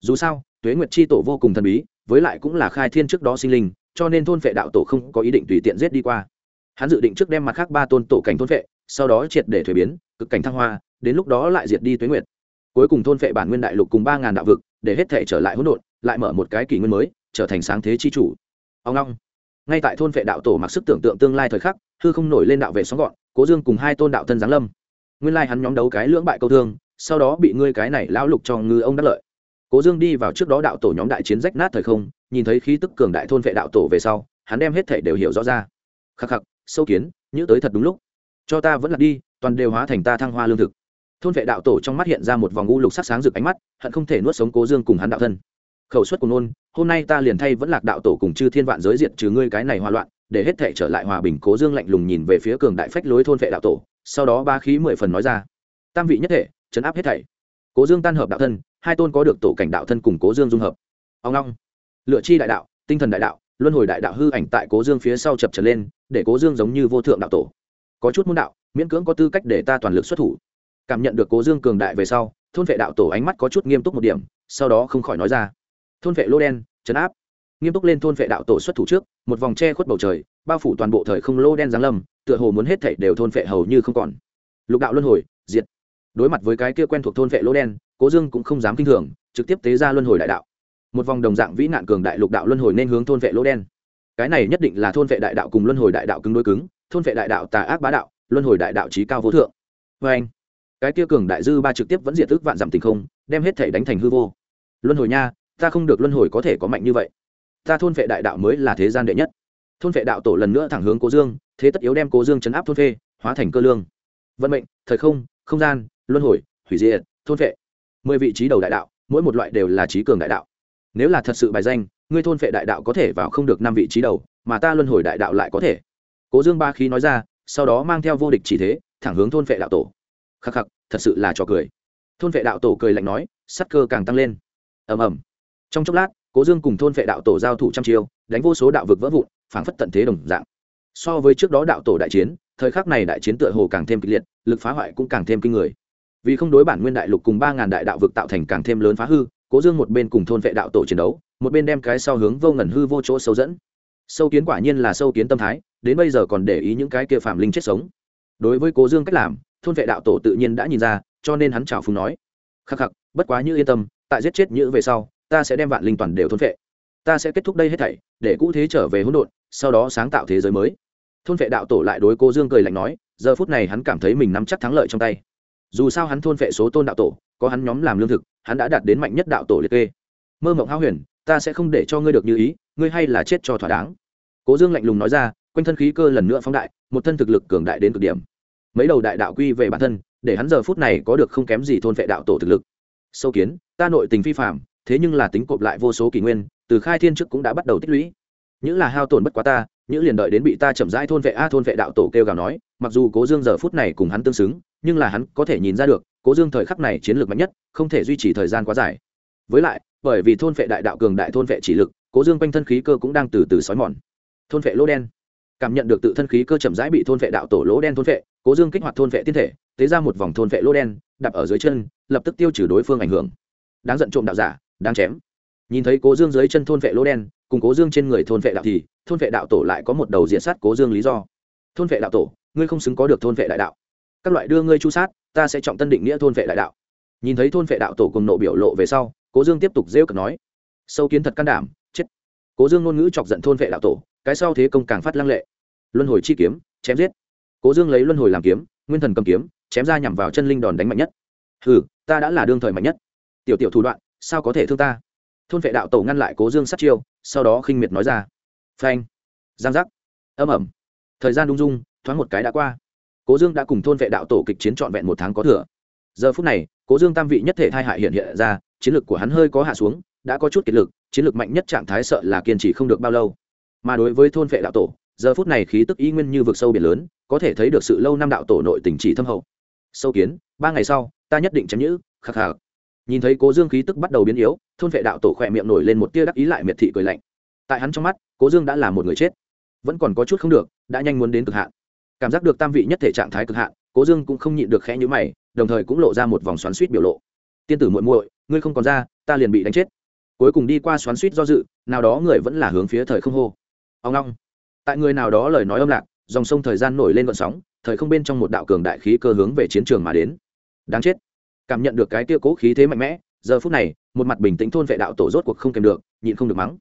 Speaker 1: Dù sao, tuế nguyệt c h i tổ vô cùng thần bí, với lại cũng là khai thiên trước đó sinh linh, cho nên thôn vệ đạo tổ không có ý định tùy tiện giết đi qua. Hắn dự định trước đem mặt khác ba tôn tổ cảnh thôn vệ, sau đó triệt để thuế biến, cực cảnh thăng hoa, đến lúc đó lại diệt đi tuế nguyệt. Cuối cùng thôn vệ bản nguyên đại lục cùng ba ngàn đạo vực, để hết thể trở lại hỗn độn, lại mở một cái kỷ nguyên mới, trở thành sáng thế chi chủ. Ông long ngay tại thôn vệ đạo tổ mặc sức tưởng tượng tương lai thời khắc, hư không nổi lên đạo vệ sóng gọn, cố dương cùng hai tôn đạo thân giáng lâm. Nguyên lai hắn nhóm đấu cái lưỡng bại câu thương, sau đó bị ngươi cái này lão lục cho ngư ông đắc lợi. Cố dương đi vào trước đó đạo tổ nhóm đại chiến rách nát thời không, nhìn thấy khí tức cường đại thôn vệ đạo tổ về sau, hắn đem hết thể đều hiểu rõ ra. Khắc khắc, sâu kiến nhữ tới thật đúng lúc. Cho ta vẫn là đi, toàn đều hóa thành ta thăng hoa lương thực. Thôn vệ đạo tổ trong mắt hiện ra một vòng u lục sắc sáng rực ánh mắt, hận không thể nuốt sống cố dương cùng hắn đạo thân khẩu suất của nôn, hôm nay ta liền thay vẫn lạc đạo tổ cùng chư thiên vạn giới diện trừ ngươi cái này hòa loạn, để hết thể trở lại hòa bình cố dương lạnh lùng nhìn về phía cường đại phách lối thôn vệ đạo tổ, sau đó ba khí mười phần nói ra. Tam vị nhất thể, chấn áp hết thảy. Cố dương tan hợp đạo thân, hai tôn có được tổ cảnh đạo thân cùng cố dương dung hợp. Ông long, lựa chi đại đạo, tinh thần đại đạo, luân hồi đại đạo hư ảnh tại cố dương phía sau chập trở lên, để cố dương giống như vô thượng đạo tổ. Có chút môn đạo, miễn cưỡng có tư cách để ta toàn lực xuất thủ. Cảm nhận được cố dương cường đại về sau, thôn vệ đạo tổ ánh mắt có chút nghiêm túc một điểm, sau đó không khỏi nói ra thôn vệ lô đen chấn áp. Nghiêm túc lên thôn vệ đạo tổ xuất thủ trước, một vòng tre khuất bầu trời, bao phủ toàn bộ thời không lô đen giáng lâm, tựa hồ muốn hết thảy đều thôn vệ hầu như không còn. Lục đạo luân hồi, diệt. Đối mặt với cái kia quen thuộc thôn vệ lô đen, cố dương cũng không dám kinh thường, trực tiếp tế ra luân hồi đại đạo. Một vòng đồng dạng vĩ nạn cường đại lục đạo luân hồi nên hướng thôn vệ lô đen. Cái này nhất định là thôn vệ đại đạo cùng luân hồi đại đạo cứng đối cứng, thôn vệ đại đạo tà ác bá đạo, luân hồi đại đạo trí cao vô thượng. Vê anh, cái kia cường đại dư ba trực tiếp vẫn diệt tức vạn giảm tình không, đem hết thể đánh thành hư vô. Luân hồi nha ta không được luân hồi có thể có mạnh như vậy. Ta thôn vệ đại đạo mới là thế gian đệ nhất. Thôn vệ đạo tổ lần nữa thẳng hướng cố dương, thế tất yếu đem cố dương chấn áp thôn vệ hóa thành cơ lương. Vận mệnh, thời không không gian, luân hồi, hủy diệt, thôn vệ mười vị trí đầu đại đạo, mỗi một loại đều là trí cường đại đạo. Nếu là thật sự bài danh, ngươi thôn vệ đại đạo có thể vào không được năm vị trí đầu, mà ta luân hồi đại đạo lại có thể. Cố dương ba khí nói ra, sau đó mang theo vô địch chỉ thế, thẳng hướng thôn vệ đạo tổ. Khắc khắc, thật sự là trò cười. Thôn vệ đạo tổ cười lạnh nói, sắc cơ càng tăng lên. Ầm ầm trong chốc lát, cố dương cùng thôn vệ đạo tổ giao thủ trăm chiêu, đánh vô số đạo vực vỡ vụn, phảng phất tận thế đồng dạng. So với trước đó đạo tổ đại chiến, thời khắc này đại chiến tựa hồ càng thêm kịch liệt, lực phá hoại cũng càng thêm kinh người. Vì không đối bản nguyên đại lục cùng ba ngàn đại đạo vực tạo thành càng thêm lớn phá hư, cố dương một bên cùng thôn vệ đạo tổ chiến đấu, một bên đem cái sau hướng vô ngẩn hư vô chỗ sâu dẫn. Sâu kiến quả nhiên là sâu kiến tâm thái, đến bây giờ còn để ý những cái kia phạm linh chết sống. Đối với cố dương cách làm, thôn vệ đạo tổ tự nhiên đã nhìn ra, cho nên hắn chào phúng nói, khắc khắc, bất quá như yên tâm, tại giết chết như về sau ta sẽ đem vạn linh toàn đều thôn phệ. ta sẽ kết thúc đây hết thảy, để cũ thế trở về hỗn độn, sau đó sáng tạo thế giới mới. Thôn phệ đạo tổ lại đối cô dương cười lạnh nói, giờ phút này hắn cảm thấy mình nắm chắc thắng lợi trong tay. Dù sao hắn thôn phệ số tôn đạo tổ, có hắn nhóm làm lương thực, hắn đã đạt đến mạnh nhất đạo tổ liệt kê. Mơ mộng hao huyền, ta sẽ không để cho ngươi được như ý, ngươi hay là chết cho thỏa đáng. Cố dương lạnh lùng nói ra, quanh thân khí cơ lần nữa phóng đại, một thân thực lực cường đại đến cực điểm. Mấy đầu đại đạo quy về bản thân, để hắn giờ phút này có được không kém gì thôn vệ đạo tổ thực lực. Sâu kiến, ta nội tình phi phạm thế nhưng là tính cộp lại vô số kỷ nguyên, từ khai thiên trước cũng đã bắt đầu tích lũy. Những là hao tổn bất quá ta, những liền đợi đến bị ta chậm rãi thôn vệ a, thôn vệ đạo tổ kêu gào nói, mặc dù cố dương giờ phút này cùng hắn tương xứng, nhưng là hắn có thể nhìn ra được, cố dương thời khắc này chiến lược mạnh nhất, không thể duy trì thời gian quá dài. Với lại, bởi vì thôn vệ đại đạo cường đại thôn vệ chỉ lực, cố dương quanh thân khí cơ cũng đang từ từ xói mòn. Thôn vệ lỗ đen. Cảm nhận được tự thân khí cơ chậm rãi bị thôn vệ đạo tổ lỗ đen thôn vệ, cố dương kích hoạt thôn vệ tiên thể, tế ra một vòng thôn vệ lỗ đen đập ở dưới chân, lập tức tiêu trừ đối phương ảnh hưởng. Đáng giận trộm đạo giả đáng chém. Nhìn thấy cố dương dưới chân thôn vệ lỗ đen, cùng cố dương trên người thôn vệ đạo thì, thôn vệ đạo tổ lại có một đầu diện sát cố dương lý do. Thôn vệ đạo tổ, ngươi không xứng có được thôn vệ đại đạo. Các loại đưa ngươi chu sát, ta sẽ trọng tân định nghĩa thôn vệ đại đạo. Nhìn thấy thôn vệ đạo tổ cùng nộ biểu lộ về sau, cố dương tiếp tục rêu cực nói, sâu kiến thật can đảm, chết. Cố dương ngôn ngữ chọc giận thôn vệ đạo tổ, cái sau thế công càng phát lăng lệ. Luân hồi chi kiếm, chém giết. Cố dương lấy luân hồi làm kiếm, nguyên thần cầm kiếm, chém ra nhằm vào chân linh đòn đánh mạnh nhất. Hừ, ta đã là đương thời mạnh nhất. Tiểu tiểu thủ đoạn sao có thể thương ta? Thôn vệ đạo tổ ngăn lại cố dương sát chiêu, sau đó khinh miệt nói ra. Phanh. Giang giác. Âm ẩm thời gian đung dung, thoáng một cái đã qua. Cố dương đã cùng thôn vệ đạo tổ kịch chiến trọn vẹn một tháng có thừa. Giờ phút này, cố dương tam vị nhất thể thai hại hiện hiện ra, chiến lược của hắn hơi có hạ xuống, đã có chút kiệt lực, chiến lược mạnh nhất trạng thái sợ là kiên trì không được bao lâu. Mà đối với thôn vệ đạo tổ, giờ phút này khí tức y nguyên như vực sâu biển lớn, có thể thấy được sự lâu năm đạo tổ nội tình chỉ thâm hậu. Sâu kiến, ba ngày sau, ta nhất định chém nhữ, khắc khạc nhìn thấy cố dương khí tức bắt đầu biến yếu, thôn vệ đạo tổ khỏe miệng nổi lên một tia đắc ý lại miệt thị cười lạnh. Tại hắn trong mắt, cố dương đã là một người chết. Vẫn còn có chút không được, đã nhanh muốn đến cực hạn. Cảm giác được tam vị nhất thể trạng thái cực hạn, cố dương cũng không nhịn được khẽ nhữ mày, đồng thời cũng lộ ra một vòng xoắn suýt biểu lộ. Tiên tử muội muội, ngươi không còn ra, ta liền bị đánh chết. Cuối cùng đi qua xoắn suýt do dự, nào đó người vẫn là hướng phía thời không hô. Ông long. Tại người nào đó lời nói âm lạc, dòng sông thời gian nổi lên vận sóng, thời không bên trong một đạo cường đại khí cơ hướng về chiến trường mà đến. Đáng chết cảm nhận được cái tia cố khí thế mạnh mẽ, giờ phút này, một mặt bình tĩnh thôn vệ đạo tổ rốt cuộc không kèm được, nhịn không được mắng.